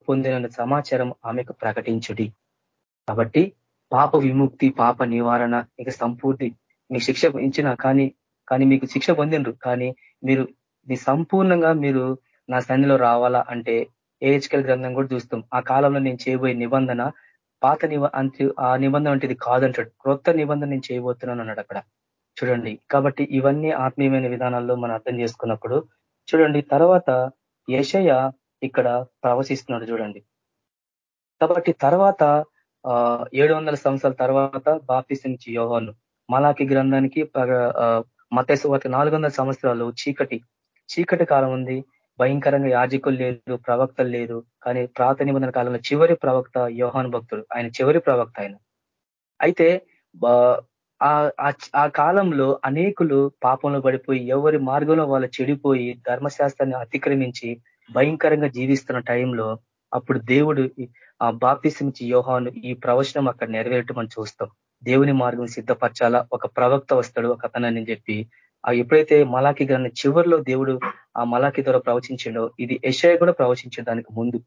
పొందిన సమాచారం ఆమెకు ప్రకటించుడి. కాబట్టి పాప విముక్తి పాప నివారణ ఇక సంపూర్తి. మీకు శిక్ష ఇచ్చిన కానీ కానీ మీకు శిక్ష పొందినరు కానీ మీరు మీ సంపూర్ణంగా మీరు నా సన్నిలో రావాలా అంటే ఏహెచ్కల్ గ్రంథం కూడా చూస్తాం. ఆ కాలంలో నేను చేయబోయే నిబంధన పాత నివ ఆ నిబంధన అంటే ఇది కాదంటాడు. క్రొత్త నిబంధన నేను చేయబోతున్నాను అన్నాడు అక్కడ. చూడండి. కాబట్టి ఇవన్నీ ఆత్మీయమైన విధానాల్లో మనం అర్థం చేసుకున్నప్పుడు చూడండి. తర్వాత యషయ ఇక్కడ ప్రవశిస్తున్నాడు చూడండి. కాబట్టి తర్వాత ఏడు వందల సంవత్సరాల తర్వాత బాప్తిసించి యోహాను. మలాకి గ్రంథానికి మతేశ్వత నాలుగు వందల సంవత్సరాలు చీకటి. చీకటి కాలం ఉంది. భయంకరంగా యాజకులు లేరు ప్రవక్తలు లేరు. కానీ ప్రాత నిబంధన కాలంలో చివరి ప్రవక్త యోహాను భక్తుడు. ఆయన చివరి ప్రవక్త ఆయన. అయితే ఆ కాలంలో అనేకులు పాపంలో పడిపోయి ఎవరి మార్గంలో వాళ్ళు చెడిపోయి ధర్మశాస్త్రాన్ని అతిక్రమించి భయంకరంగా జీవిస్తున్న టైంలో అప్పుడు దేవుడు ఆ బాప్తిసించి యోహాను ఈ ప్రవచనం అక్కడ నెరవేరటం మనం చూస్తాం. దేవుని మార్గం సిద్ధపరచాలా? ఒక ప్రవక్త వస్తాడు ఒక అతనని చెప్పి. ఆ ఎప్పుడైతే మలాకి గ్రంథం చివరిలో దేవుడు ఆ మలాకి ద్వారా ప్రవచించిండో ఇది యషయ కూడా ప్రవచించాడు దానికి ముందు.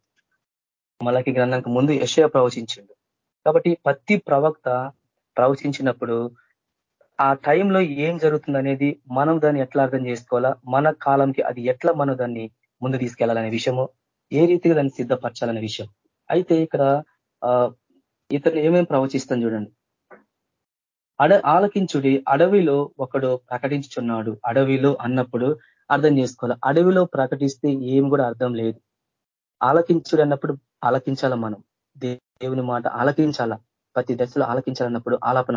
మలాకి గ్రంథానికి ముందు యషయ ప్రవచించిండు. కాబట్టి ప్రతి ప్రవక్త ప్రవచించినప్పుడు ఆ టైంలో ఏం జరుగుతుంది అనేది మనం దాన్ని ఎట్లా అర్థం చేసుకోవాలా? మన కాలంకి అది ఎట్లా మనం దాన్ని ముందు తీసుకెళ్ళాలనే విషయము ఏ రీతిగా దాన్ని సిద్ధపరచాలనే విషయం. అయితే ఇక్కడ ఇతరులు ఏమేమి ప్రవచిస్తాను చూడండి. అడ ఆలకించుడి అడవిలో ఒకడు ప్రకటించుచున్నాడు. అడవిలో అన్నప్పుడు అర్థం చేసుకోవాలి. అడవిలో ప్రకటిస్తే ఏం కూడా అర్థం లేదు. ఆలకించుడు అన్నప్పుడు ఆలకించాల మనం? దేవుని మాట ఆలకించాల? ప్రతి దశలో ఆలకించాలన్నప్పుడు ఆలాపన.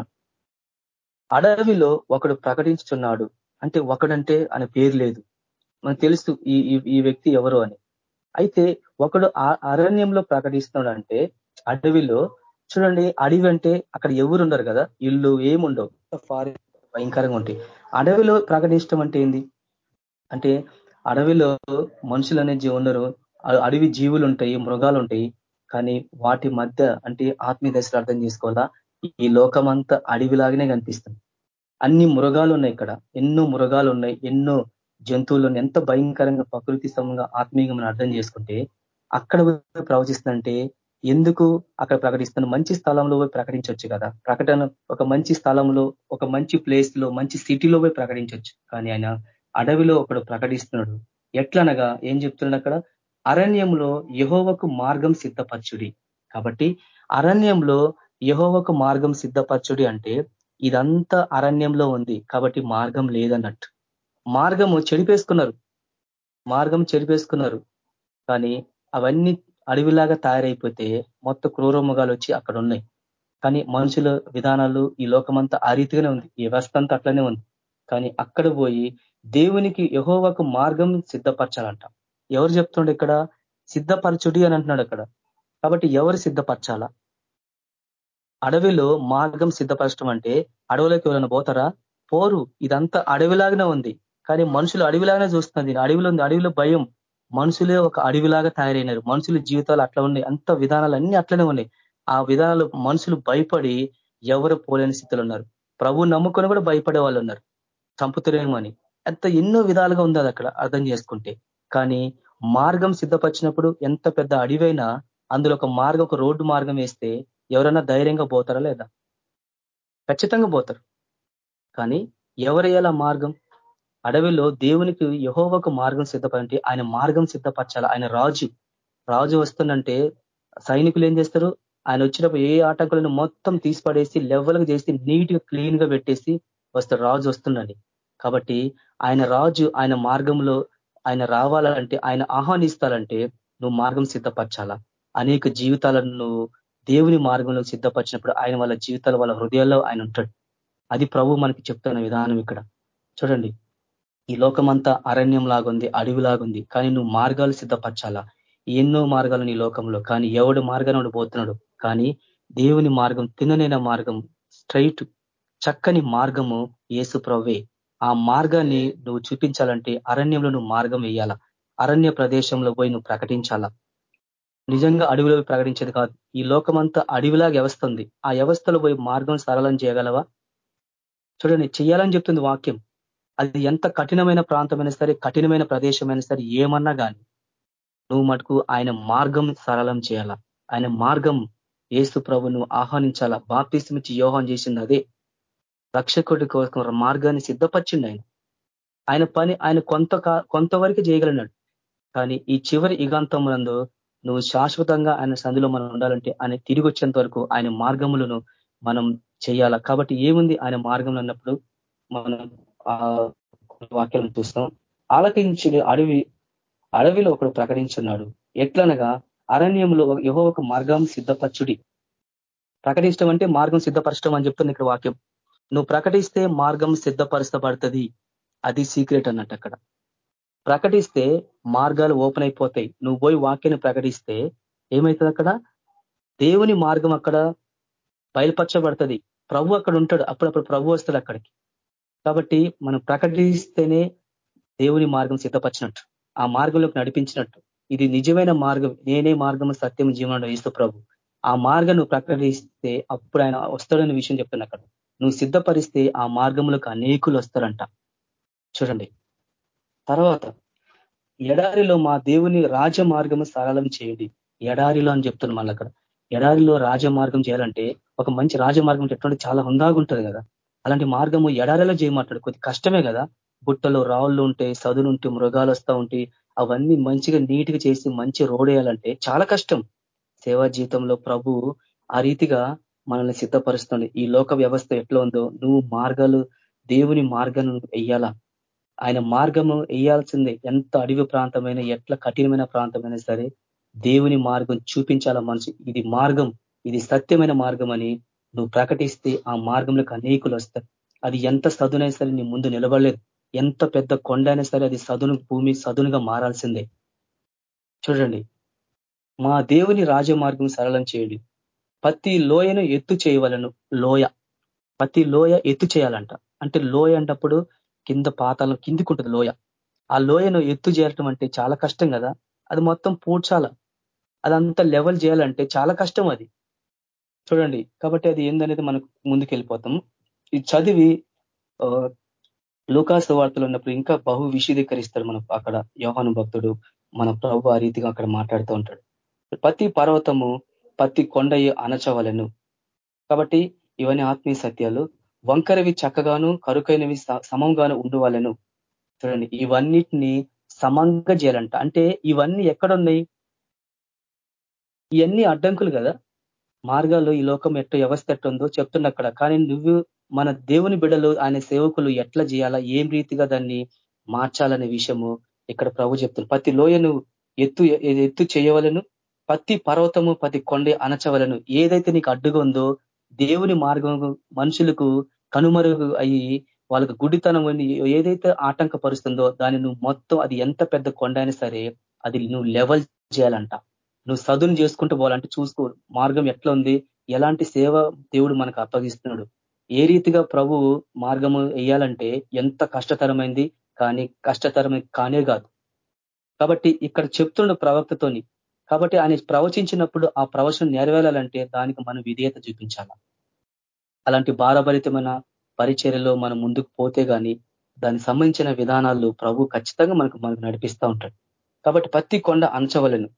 అడవిలో ఒకడు ప్రకటించుచున్నాడు. అంటే ఒకడంటే ఆయన పేరు లేదు. మనకు తెలుసు ఈ ఈ వ్యక్తి ఎవరు అని. అయితే ఒకడు అరణ్యంలో ప్రకటిస్తున్నాడు అంటే అడవిలో చూడండి అడవి అంటే అక్కడ ఎవరు ఉండరు కదా ఇల్లు ఏముండవు. ఫారెస్ట్ భయంకరంగా ఉంటాయి. అడవిలో ప్రకటించడం అంటే ఏంది? అంటే అడవిలో మనుషులు అనేది ఉండరు. అడవి జీవులు ఉంటాయి మృగాలు ఉంటాయి. కానీ వాటి మధ్య అంటే ఆత్మీయ దశలు అర్థం చేసుకోవాలా? ఈ లోకమంతా అడవిలాగానే కనిపిస్తుంది. అన్ని మృగాలు ఉన్నాయి ఇక్కడ. ఎన్నో మృగాలు ఉన్నాయి ఎన్నో జంతువులను ఎంత భయంకరంగా ప్రకృతి సమంగా ఆత్మీయంగా మనం అర్థం చేసుకుంటే అక్కడ ప్రవచిస్తుందంటే ఎందుకు అక్కడ ప్రకటిస్తున్న మంచి స్థలంలో పోయి ప్రకటించవచ్చు కదా? ప్రకటన ఒక మంచి స్థలంలో ఒక మంచి ప్లేస్లో మంచి సిటీలో పోయి ప్రకటించవచ్చు కానీ ఆయన అడవిలో ఒకడు ప్రకటిస్తున్నాడు. ఎట్లనగా ఏం చెప్తున్నాడు అక్కడ? అరణ్యంలో యహోవకు మార్గం సిద్ధపరచుడి. కాబట్టి అరణ్యంలో యహోవకు మార్గం సిద్ధపరచుడి అంటే ఇదంతా అరణ్యంలో ఉంది. కాబట్టి మార్గం లేదన్నట్టు. మార్గము చెడిపేసుకున్నారు. మార్గం చెడిపేసుకున్నారు. కానీ అవన్నీ అడవిలాగా తయారైపోతే మొత్తం క్రూరముగాలు వచ్చి అక్కడ ఉన్నాయి కానీ మనుషుల విధానాలు ఈ లోకమంతా ఆ రీతిగానే ఉంది. ఈ వ్యవస్థ అంతా అట్లనే ఉంది. కానీ అక్కడ పోయి దేవునికి యహోవకు మార్గం సిద్ధపరచాలంట. ఎవరు చెప్తుండే ఇక్కడ? సిద్ధపరచుడి అని అంటున్నాడు అక్కడ. కాబట్టి ఎవరు సిద్ధపరచాలా? అడవిలో మార్గం సిద్ధపరచడం అంటే అడవిలోకి ఎవరైనా పోతారా? పోరు. ఇదంతా అడవిలాగానే ఉంది. కానీ మనుషులు అడవిలాగానే చూస్తుంది అడవిలో ఉంది. అడవిలో భయం. మనుషులే ఒక అడవిలాగా తయారైనారు. మనుషుల జీవితాలు అట్లా ఉన్నాయి. అంత విధానాలు అన్ని అట్లనే ఉన్నాయి. ఆ విధానాలు మనుషులు భయపడి ఎవరు పోలేని స్థితిలో ఉన్నారు. ప్రభు నమ్ముకొని కూడా భయపడే వాళ్ళు ఉన్నారు. చంపుతురేమో అని. ఎన్నో విధాలుగా ఉంది అక్కడ అర్థం చేసుకుంటే. కానీ మార్గం సిద్ధపరిచినప్పుడు ఎంత పెద్ద అడివైనా అందులో ఒక మార్గం ఒక రోడ్డు మార్గం వేస్తే ఎవరైనా ధైర్యంగా పోతారా లేదా? ఖచ్చితంగా పోతారు. కానీ ఎవరేయాల మార్గం? అడవిలో దేవునికి యహోవకు మార్గం సిద్ధపడంటే ఆయన మార్గం సిద్ధపరచాలి. ఆయన రాజు. రాజు వస్తుందంటే సైనికులు ఏం చేస్తారు? ఆయన వచ్చినప్పుడు ఏ ఆటంకులను మొత్తం తీసిపడేసి లెవెల్గా చేసి నీట్గా క్లీన్గా పెట్టేసి వస్తాడు. రాజు వస్తుండని కాబట్టి ఆయన రాజు ఆయన మార్గంలో ఆయన రావాలంటే ఆయన ఆహ్వానిస్తాలంటే నువ్వు మార్గం సిద్ధపరచాలా? అనేక జీవితాలను నువ్వు దేవుని మార్గంలో సిద్ధపరిచినప్పుడు ఆయన వాళ్ళ జీవితాలు వాళ్ళ హృదయాల్లో ఆయన ఉంటాడు. అది ప్రభు మనకి చెప్తున్న విధానం ఇక్కడ. చూడండి. ఈ లోకమంతా అరణ్యం లాగుంది అడవిలాగుంది కానీ నువ్వు మార్గాలు సిద్ధపరచాలా? ఎన్నో మార్గాలు నీ లోకంలో కానీ ఎవడు మార్గాన్ని పోతున్నాడు? కానీ దేవుని మార్గం తిననైన మార్గం స్ట్రైట్ చక్కని మార్గము ఏసు ప్రవ్వే ఆ మార్గాన్ని నువ్వు చూపించాలంటే అరణ్యంలో నువ్వు మార్గం వేయాలా? అరణ్య ప్రదేశంలో పోయి నువ్వు ప్రకటించాలా? నిజంగా అడవిలో ప్రకటించేది కాదు. ఈ లోకమంతా అడవిలాగా వ్యవస్థ ఉంది. ఆ వ్యవస్థలో పోయి మార్గం సరళం చేయగలవా? చూడండి చేయాలని చెప్తుంది వాక్యం. అది ఎంత కఠినమైన ప్రాంతమైనా సరే కఠినమైన ప్రదేశమైనా సరే ఏమన్నా కానీ నువ్వు మటుకు ఆయన మార్గం సరళం చేయాలా? ఆయన మార్గం ఏసు ప్రభును ఆహ్వానించాలా? బాప్తిస్మిచ్చి యోహం చేసింది అదే. రక్షకుడి కోసం మార్గాన్ని సిద్ధపరిచిండు ఆయన. ఆయన పని ఆయన కొంత కొంతవరకు చేయగలిగినాడు. కానీ ఈ చివరి యుగాంతములందు నువ్వు శాశ్వతంగా ఆయన సంధిలో మనం ఉండాలంటే ఆయన తిరిగి వచ్చేంత వరకు ఆయన మార్గములను మనం చేయాలా? కాబట్టి ఏముంది ఆయన మార్గంలో అన్నప్పుడు మనం ఆ వాక్యాలను చూస్తాం ఆలకించి అడవి అడవిలో ఒకడు ప్రకటించున్నాడు. ఎట్లనగా అరణ్యంలో ఏవో ఒక మార్గం సిద్ధపరచుడి. ప్రకటించడం అంటే మార్గం సిద్ధపరచడం అని చెప్తుంది ఇక్కడ వాక్యం. నువ్వు ప్రకటిస్తే మార్గం సిద్ధపరచబడుతుంది. అది సీక్రెట్ అన్నట్టు అక్కడ. ప్రకటిస్తే మార్గాలు ఓపెన్ అయిపోతాయి. నువ్వు పోయి వాక్యాన్ని ప్రకటిస్తే ఏమవుతుంది అక్కడ? దేవుని మార్గం అక్కడ బయలుపరచబడుతుంది. ప్రభు అక్కడ ఉంటాడు. అప్పుడప్పుడు ప్రభు వస్తాడు అక్కడికి. కాబట్టి మనం ప్రకటిస్తేనే దేవుని మార్గం సిద్ధపరిచినట్టు ఆ మార్గంలోకి నడిపించినట్టు. ఇది నిజమైన మార్గం. నేనే మార్గం సత్యం జీవనం ఇస్తూ ప్రభు. ఆ మార్గం నువ్వు ప్రకటిస్తే అప్పుడు ఆయన వస్తాడనే విషయం చెప్తున్నా అక్కడ. నువ్వు సిద్ధపరిస్తే ఆ మార్గంలోకి అనేకులు వస్తారంట. చూడండి. తర్వాత ఎడారిలో మా దేవుని రాజమార్గము సరళం చేయండి. ఎడారిలో అని చెప్తున్నాం మళ్ళీ అక్కడ. ఎడారిలో రాజమార్గం చేయాలంటే ఒక మంచి రాజమార్గం ఎటువంటి చాలా హుందాగా ఉంటుంది కదా. అలాంటి మార్గము ఎడారిలో చేయమంటాడు. కొద్ది కష్టమే కదా. బుట్టలో రాళ్ళు ఉంటాయి సదునుంటే మృగాలు వస్తూ ఉంటాయి అవన్నీ మంచిగా నీట్గా చేసి మంచి రోడ్ వేయాలంటే చాలా కష్టం. సేవా జీవితంలో ప్రభు ఆ రీతిగా మనల్ని సిద్ధపరుస్తుంది ఈ లోక వ్యవస్థ ఎట్లా ఉందో నువ్వు మార్గాలు దేవుని మార్గం వెయ్యాలా? ఆయన మార్గము వేయాల్సిందే ఎంత అడవి ప్రాంతమైన ఎట్లా కఠినమైన ప్రాంతమైనా సరే దేవుని మార్గం చూపించాలా మనసు ఇది మార్గం. ఇది సత్యమైన మార్గం అని నువ్వు ప్రకటిస్తే ఆ మార్గంలోకి అనేకులు వస్తారు. అది ఎంత సదునైనా సరే నీ ముందు నిలబడలేదు. ఎంత పెద్ద కొండ అయినా సరే అది సదును భూమి సదునుగా మారాల్సిందే. చూడండి. మా దేవుని రాజమార్గం సరళం చేయండి. ప్రతి లోయను ఎత్తు చేయవలను లోయ. ప్రతి లోయ ఎత్తు చేయాలంట. అంటే లోయ అంటప్పుడు కింద పాతాలను కిందికుంటుంది లోయ. ఆ లోయను ఎత్తు చేయటం అంటే చాలా కష్టం కదా. అది మొత్తం పూడ్చాల. అదంతా లెవెల్ చేయాలంటే చాలా కష్టం అది. చూడండి. కాబట్టి అది ఏందనేది మనకు ముందుకు వెళ్ళిపోతాము ఇది చదివి లోకాసు వార్తలు ఉన్నప్పుడు ఇంకా బహు విశీదీకరిస్తాడు మన అక్కడ యోహాను భక్తుడు మన ప్రభు ఆ రీతిగా అక్కడ మాట్లాడుతూ ఉంటాడు. ప్రతి పర్వతము ప్రతి కొండ అనచవలను కాబట్టి ఇవన్నీ ఆత్మీయ సత్యాలు. వంకరవి చక్కగాను కరుకైనవి సమంగాను ఉండవాలను చూడండి ఇవన్నిటిని సమంగా చేయాలంట. అంటే ఇవన్నీ ఎక్కడున్నాయి? ఇవన్నీ అడ్డంకులు కదా. మార్గాల్లో ఈ లోకం ఎట్ట వ్యవస్థ ఎట్టుందో చెప్తున్నా అక్కడ కానీ నువ్వు మన దేవుని బిడలు ఆయన సేవకులు ఎట్లా చేయాలా? ఏం రీతిగా దాన్ని మార్చాలనే విషయము ఇక్కడ ప్రభు చెప్తున్నారు ప్రతి లోయను ఎత్తు ఎత్తు చేయవలను ప్రతి పర్వతము ప్రతి కొండ అనచవలను ఏదైతే నీకు అడ్డుగా ఉందో దేవుని మార్గం మనుషులకు కనుమరుగు అయ్యి వాళ్ళకు గుడితనం ఏదైతే ఆటంకపరుస్తుందో దాన్ని నువ్వు మొత్తం అది ఎంత పెద్ద కొండ అయినా సరే అది నువ్వు లెవెల్ చేయాలంట. నువ్వు సదును చేసుకుంటూ పోవాలంటే చూసుకో మార్గం ఎట్లా ఉంది? ఎలాంటి సేవ దేవుడు మనకు అప్పగిస్తున్నాడు? ఏ రీతిగా ప్రభు మార్గము వేయాలంటే ఎంత కష్టతరమైంది? కానీ కష్టతరమైన కానే కాదు. కాబట్టి ఇక్కడ చెప్తుండ ప్రవక్తతోని కాబట్టి ఆయన ప్రవచించినప్పుడు ఆ ప్రవచనం నెరవేరాలంటే దానికి మనం విధేయత చూపించాలి? అలాంటి భారభరితమైన పరిచర్యలో మనం ముందుకు పోతే కానీ దానికి సంబంధించిన విధానాలు ప్రభు ఖచ్చితంగా మనకు మనకు నడిపిస్తూ ఉంటాడు. కాబట్టి పత్తి కొండ అంచవలను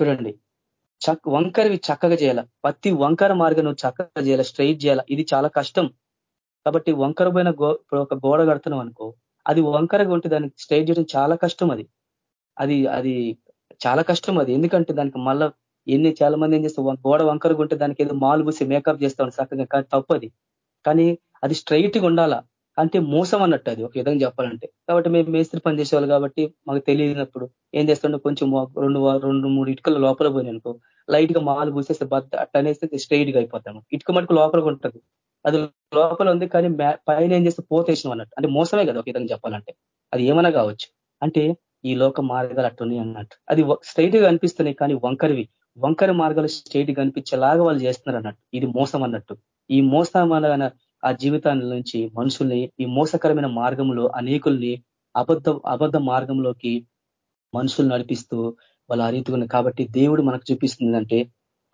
చూడండి. చక్ వంకరవి చక్కగా చేయాల. ప్రతి వంకర మార్గం చక్కగా చేయాలి స్ట్రైట్ చేయాలి. ఇది చాలా కష్టం. కాబట్టి వంకర పోయిన ఒక గోడ కడుతున్నాం అనుకో అది వంకరగా ఉంటే దానికి స్ట్రైట్ చేయడం చాలా కష్టం అది. అది అది చాలా కష్టం అది. ఎందుకంటే దానికి మళ్ళా ఎన్ని చాలా మంది ఏం చేస్తారు గోడ వంకరగా ఉంటే దానికి ఏదో మాలు పూసి మేకప్ చేస్తాడు చక్కగా. కానీ తప్పది. కానీ అది స్ట్రైట్గా ఉండాలా. అంటే మోసం అన్నట్టు అది ఒక విధంగా చెప్పాలంటే. కాబట్టి మేము మేస్త్రి పని చేసేవాళ్ళు కాబట్టి మాకు తెలియనప్పుడు ఏం చేస్తుండే కొంచెం రెండు రెండు మూడు ఇటుకలు లోపల పోయినాయి అనుకో లైట్గా మాలు పూసేస్తే బద్ద అట్టనేస్తే స్ట్రైట్గా అయిపోతాము ఇటుక మటుకు లోపల ఉంటుంది. అది లోపల ఉంది కానీ పైన ఏం చేస్తే పోతేసినాం అన్నట్టు. అంటే మోసమే కదా ఒక విధంగా చెప్పాలంటే. అది ఏమైనా కావచ్చు. అంటే ఈ లోక మార్గాలు అట్టున్నాయి అన్నట్టు. అది స్ట్రైట్గా అనిపిస్తున్నాయి కానీ వంకరివి. వంకర మార్గాలు స్ట్రైట్ కనిపించేలాగా వాళ్ళు చేస్తున్నారు అన్నట్టు. ఇది మోసం అన్నట్టు. ఈ మోసమైన ఆ జీవితాల నుంచి మనుషుల్ని ఈ మోసకరమైన మార్గంలో అనేకుల్ని అబద్ధ అబద్ధ మార్గంలోకి మనుషులు నడిపిస్తూ వాళ్ళు ఆ రీతిగా కాబట్టి దేవుడు మనకు చూపిస్తుందంటే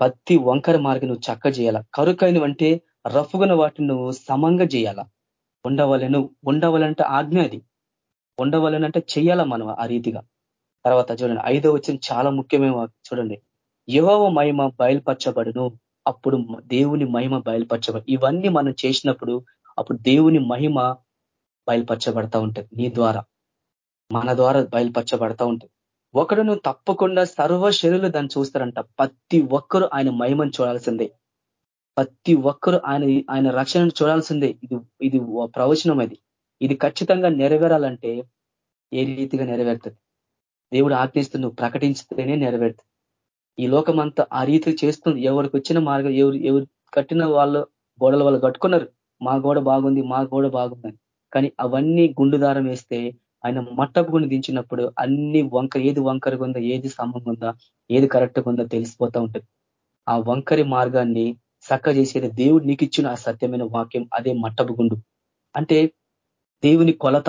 ప్రతి వంకర మార్గం నువ్వు చక్క చేయాల? కరుకైనవంటే రఫ్గున వాటిని నువ్వు సమంగా చేయాల? ఉండవలను ఉండవలంటే ఆజ్ఞ అది. ఉండవలనంటే చేయాల మనం ఆ రీతిగా? తర్వాత చూడండి ఐదో వచ్చిన చాలా ముఖ్యమైన చూడండి. యహోవ మహిమ బయలుపరచబడును. అప్పుడు దేవుని మహిమ బయలుపరచబడు ఇవన్నీ మనం చేసినప్పుడు అప్పుడు దేవుని మహిమ బయలుపరచబడతా ఉంటుంది నీ ద్వారా. మన ద్వారా బయలుపరచబడతా ఉంటుంది. ఒకడును తప్పకుండా సర్వ శరీరులు దాన్ని చూస్తారంట. ప్రతి ఒక్కరు ఆయన మహిమను చూడాల్సిందే. ప్రతి ఒక్కరు ఆయన ఆయన రక్షణను చూడాల్సిందే. ఇది ఇది ప్రవచనం అది. ఇది ఖచ్చితంగా నెరవేరాలంటే ఏ రీతిగా నెరవేరుతుంది? దేవుడు ఆజ్ఞిస్తూ నువ్వు ప్రకటించితేనే నెరవేరుతుంది. ఈ లోకమంతా ఆ రీతి చేస్తుంది. ఎవరికి వచ్చిన మార్గం ఎవరు ఎవరు కట్టిన వాళ్ళు గోడల వాళ్ళు కట్టుకున్నారు. మా గోడ బాగుంది మా గోడ బాగుందని కానీ అవన్నీ గుండు దారం వేస్తే ఆయన మట్టపు గుండి దించినప్పుడు అన్ని వంక ఏది వంకరగా ఉందా ఏది సమంగా ఉందా ఏది కరెక్ట్గా ఉందో తెలిసిపోతూ ఉంటుంది. ఆ వంకరి మార్గాన్ని చక్క చేసేది దేవుడు నీకు ఇచ్చిన ఆ సత్యమైన వాక్యం అదే మట్టపు గుండు. అంటే దేవుని కొలత.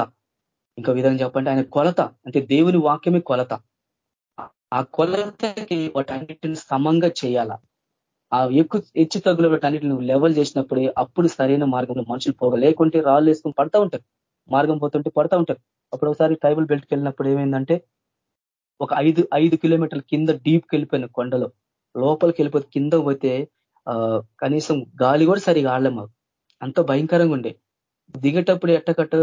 ఇంకో విధంగా చెప్పండి ఆయన కొలత. అంటే దేవుని వాక్యమే కొలత. ఆ కొలతకి వాటన్నిటిని సమంగా చేయాల? ఆ ఎక్కు హెచ్చు తగ్గులు వాటన్నిటిని నువ్వు లెవెల్ చేసినప్పుడే అప్పుడు సరైన మార్గంలో మనుషులు పోగ లేకుంటే రాళ్ళు వేసుకొని పడతా ఉంటారు. మార్గం పోతుంటే పడతా ఉంటారు. అప్పుడు ఒకసారి ట్రైబల్ బెల్ట్కి వెళ్ళినప్పుడు ఏమైందంటే ఒక ఐదు ఐదు కిలోమీటర్ల కింద డీప్కి వెళ్ళిపోయిన కొండలో లోపలికి వెళ్ళిపోతే కింద పోతే కనీసం గాలి కూడా సరిగా ఆడలే మాకు. అంత భయంకరంగా ఉండే. దిగేటప్పుడు ఎట్టకట్ట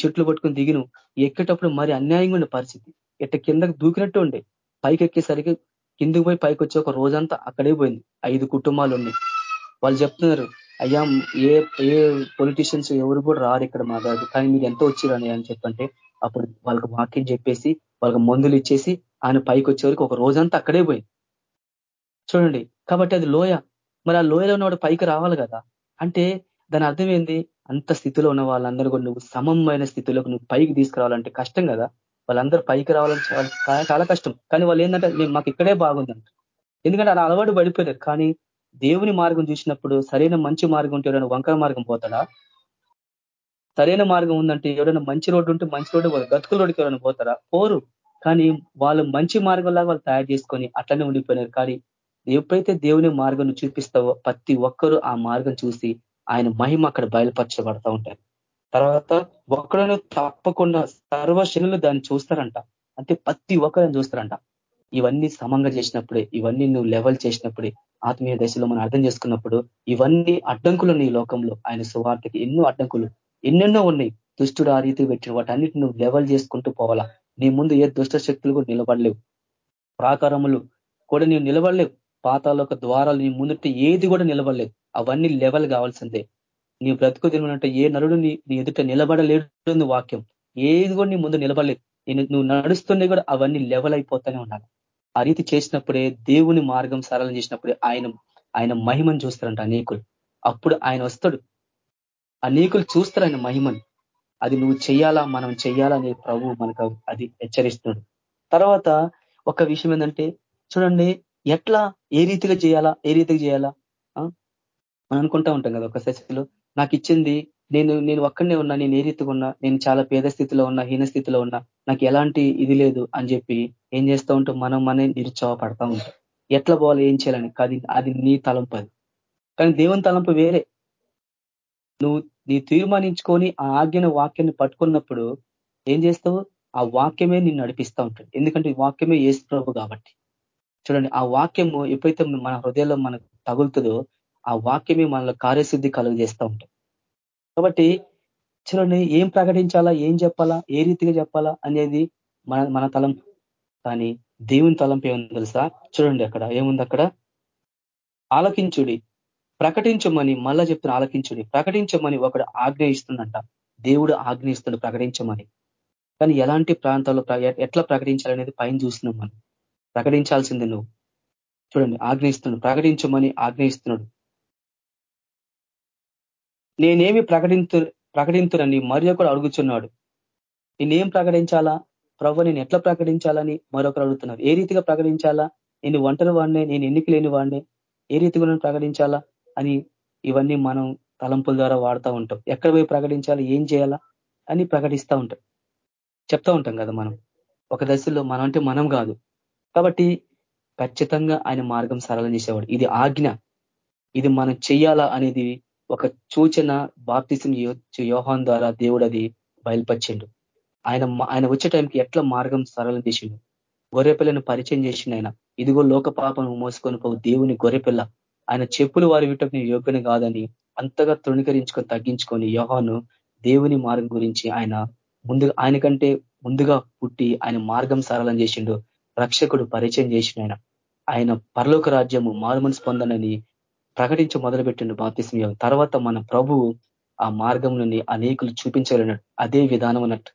చెట్లు పట్టుకుని దిగిను. ఎక్కేటప్పుడు మరి అన్యాయంగా ఉండే పరిస్థితి. ఎట్ట కిందకు దూకినట్టు ఉండే. పైకి ఎక్కేసరికి కిందికి పోయి పైకి వచ్చి ఒక రోజంతా అక్కడే పోయింది. ఐదు కుటుంబాలు ఉన్నాయి వాళ్ళు చెప్తున్నారు అయ్యా ఏ ఏ పొలిటీషియన్స్ ఎవరు కూడా రారు ఇక్కడ మా దగ్గర. కానీ మీరు ఎంతో వచ్చిరని అని చెప్పంటే అప్పుడు వాళ్ళకి వాక్యం చెప్పేసి వాళ్ళకి మందులు ఇచ్చేసి ఆయన పైకి వచ్చే వరకు ఒక రోజంతా అక్కడే పోయింది. చూడండి కాబట్టి అది లోయ. మరి ఆ లోయలో ఉన్నవాడు పైకి రావాలి కదా. అంటే దాని అర్థం ఏంది? అంత స్థితిలో ఉన్న వాళ్ళందరూ కూడా నువ్వు సమమైన స్థితిలోకి నువ్వు పైకి తీసుకురావాలంటే కష్టం కదా. వాళ్ళందరూ పైకి రావాలని చాలా కష్టం. కానీ వాళ్ళు ఏంటంటే మాకు ఇక్కడే బాగుందంట. ఎందుకంటే అలా అలవాటు పడిపోయారు కానీ దేవుని మార్గం చూసినప్పుడు సరైన మంచి మార్గం ఉంటే ఎవరైనా వంకర మార్గం పోతాడా? సరైన మార్గం ఉందంటే ఎవరైనా మంచి రోడ్డు ఉంటే మంచి రోడ్డు పోతారు? గతుకుల రోడ్డుకి ఎవరైనా పోతారా? పోరు. కానీ వాళ్ళు మంచి మార్గంలాగా వాళ్ళు తయారు చేసుకొని అట్లనే ఉండిపోయినారు. కానీ ఎప్పుడైతే దేవుని మార్గం చూపిస్తావో ప్రతి ఒక్కరూ ఆ మార్గం చూసి ఆయన మహిమ అక్కడ బయలుపరచబడతా ఉంటారు. తర్వాత ఒక్కడను తప్పకుండా సర్వశనులు దాన్ని చూస్తారంట. అంటే ప్రతి ఒక్కరిని చూస్తారంట. ఇవన్నీ సమంగా చేసినప్పుడే ఇవన్నీ నువ్వు లెవెల్ చేసినప్పుడే ఆత్మీయ దశలో మనం అర్థం చేసుకున్నప్పుడు ఇవన్నీ అడ్డంకులు నీ లోకంలో. ఆయన సువార్తకి ఎన్నో అడ్డంకులు ఎన్నెన్నో ఉన్నాయి. దుష్టుడు ఆ రీతి పెట్టిన వాటన్నిటి నువ్వు లెవెల్ చేసుకుంటూ పోవాలా? నీ ముందు ఏ దుష్ట శక్తులు కూడా నిలబడలేవు. ప్రాకారములు కూడా నీవు నిలబడలేవు. పాతాల ద్వారాలు నీ ముందుంటే ఏది కూడా నిలబడలేదు. అవన్నీ లెవెల్ కావాల్సిందే. నీ బ్రతుకు తినమంటే ఏ నరుడు నీ ఎదుట నిలబడలేడు వాక్యం. ఏది కూడా నీ ముందు నిలబడలేదు. నేను నువ్వు నడుస్తుండే కూడా అవన్నీ లెవెల్ అయిపోతూనే ఉండాలి. ఆ రీతి చేసినప్పుడే దేవుని మార్గం సరళం చేసినప్పుడే ఆయన ఆయన మహిమను చూస్తారంట అనేకులు. అప్పుడు ఆయన వస్తాడు. అనేకులు చూస్తారు ఆయన మహిమను. అది నువ్వు చేయాలా మనం చేయాలా అనే ప్రభు మనకు అది హెచ్చరిస్తున్నాడు. తర్వాత ఒక విషయం ఏంటంటే చూడండి ఎట్లా ఏ రీతిగా చేయాలా ఏ రీతిగా చేయాలా? మనం అనుకుంటా ఉంటాం కదా ఒక సెషన్లో నాకు ఇచ్చింది నేను నేను ఒక్కడనే ఉన్నా నేను ఏ రీతిగా ఉన్నా నేను చాలా పేద స్థితిలో ఉన్నా హీన స్థితిలో ఉన్నా నాకు ఎలాంటి ఇది లేదు అని చెప్పి ఏం చేస్తూ ఉంటాం మనం మనే నిరుత్సాహపడతా ఉంటాం. ఎట్లా పోవాలి ఏం చేయాలని? కాదు అది నీ తలంపు అది. కానీ దేవుని తలంపు వేరే. నువ్వు నీ తీర్మానించుకొని ఆ ఆజ్ఞన వాక్యాన్ని పట్టుకున్నప్పుడు ఏం చేస్తావు? ఆ వాక్యమే నిన్ను నడిపిస్తూ ఉంటుంది. ఎందుకంటే ఈ వాక్యమే ఏసు ప్రభు కాబట్టి. చూడండి ఆ వాక్యము ఎప్పుడైతే మన హృదయంలో మనకు తగులుతుందో ఆ వాక్యమే మనలో కార్యసిద్ధి కలుగజేస్తూ ఉంటాం కాబట్టి చూడండి ఏం ప్రకటించాలా ఏం చెప్పాలా ఏ రీతిగా చెప్పాలా అనేది మన మన తలంపు. కానీ దేవుని తలంపు ఏముంది తెలుసా? చూడండి అక్కడ ఏముంది అక్కడ? ఆలకించుడి. ప్రకటించమని మళ్ళా చెప్తున్న ఆలకించుడి. ప్రకటించమని ఒకడు ఆజ్ఞ దేవుడు ఆజ్ఞ ప్రకటించమని. కానీ ఎలాంటి ప్రాంతాల్లో ఎట్లా ప్రకటించాలనేది పైన చూస్తున్నాం మనం. ప్రకటించాల్సింది నువ్వు. చూడండి ఆజ్ఞయిస్తున్నాడు ప్రకటించమని ఆజ్ఞయిస్తున్నాడు. నేనేమి ప్రకటించు ప్రకటించునని ఒకడు అడుగుచున్నాడు. నేనేం ప్రకటించాలా? ప్రభు నేను ఎట్లా ప్రకటించాలని మరొకరు అడుగుతున్నారు. ఏ రీతిగా ప్రకటించాలా? నేను ఒంటరి వాడినే నేను ఎన్నిక లేని వాడినే ఏ రీతిగా నేను ప్రకటించాలా? అని ఇవన్నీ మనం తలంపుల ద్వారా వాడుతూ ఉంటాం. ఎక్కడ పోయి ప్రకటించాలి? ఏం చేయాలా? అని ప్రకటిస్తూ ఉంటాం. చెప్తా ఉంటాం కదా మనం. ఒక దశలో మనం అంటే మనం కాదు. కాబట్టి ఖచ్చితంగా ఆయన మార్గం సరళం చేసేవాడు. ఇది ఆజ్ఞ. ఇది మనం చెయ్యాలా అనేది ఒక సూచన బాప్తిసం యోహాన్ ద్వారా దేవుడు అది బయలుపరిచిండు. ఆయన ఆయన వచ్చే టైంకి ఎట్లా మార్గం సరళం చేసిండు? గొర్రెపిల్లను పరిచయం చేసిండు ఆయన. ఇదిగో లోక పాపను మోసుకొని పోవు దేవుని గొర్రెపిల్ల. ఆయన చెప్పులు వారి విటకు నేను యోగ్యని కాదని అంతగా తృణీకరించుకొని తగ్గించుకొని యోహాను దేవుని మార్గం గురించి ఆయన ముందుగా ఆయన కంటే ముందుగా పుట్టి ఆయన మార్గం సరళం చేసిండు. రక్షకుడు పరిచయం చేసిన ఆయన. ఆయన పరలోక రాజ్యము మారుమనసు పొందనని ప్రకటించి మొదలుపెట్టిండు బాప్తిస్మయం. తర్వాత మన ప్రభువు ఆ మార్గం నుండి అనేకులు చూపించాలన్నాడు అదే విధానం అన్నట్టు.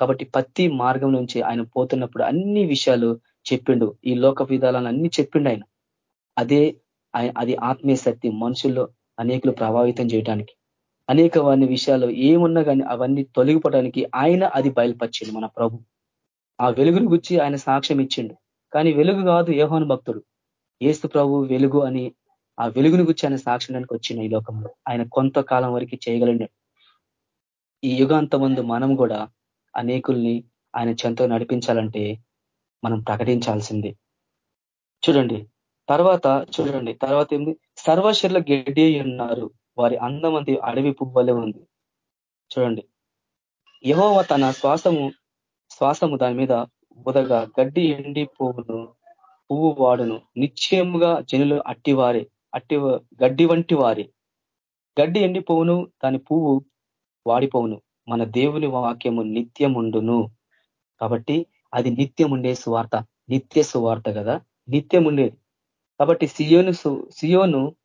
కాబట్టి ప్రతి మార్గం నుంచి ఆయన పోతున్నప్పుడు అన్ని విషయాలు చెప్పిండు. ఈ లోక విధాలను అన్ని చెప్పిండు ఆయన. అదే అది ఆత్మీయ శక్తి మనుషుల్లో అనేకులు ప్రభావితం చేయడానికి అనేక వారి విషయాలు ఏమున్నా కానీ అవన్నీ తొలగిపోవడానికి ఆయన అది బయలుపరిచిండు మన ప్రభు. ఆ వెలుగును గుచ్చి ఆయన సాక్ష్యం ఇచ్చిండు. కానీ వెలుగు కాదు యోహాను భక్తుడు. ఏస్తు ప్రభు వెలుగు అని ఆ వెలుగును గుచ్చి ఆయన సాక్ష్యానికి వచ్చిన ఈ లోకంలో ఆయన కొంతకాలం వరకు చేయగలిగిన ఈ ముందు మనం కూడా అనేకుల్ని ఆయన చెంతో నడిపించాలంటే మనం ప్రకటించాల్సిందే. చూడండి తర్వాత చూడండి తర్వాత ఏంది? సర్వశర్ల గడ్డి ఉన్నారు. వారి అందమంది అడవి పువ్వలే ఉంది. చూడండి యహోవ తన శ్వాసము శ్వాసము దాని మీద ఉదగా గడ్డి ఎండి పువ్వును పువ్వు వాడును. నిశ్చయముగా జనులు అట్టివారే. అట్టి గడ్డి వంటి వారి. గడ్డి ఎండిపోవును దాని పువ్వు వాడిపోవును. మన దేవుని వాక్యము నిత్యముండును. కాబట్టి అది నిత్యం ఉండే సువార్త నిత్య సువార్త కదా. నిత్యం ఉండేది కాబట్టి సియోను సియోను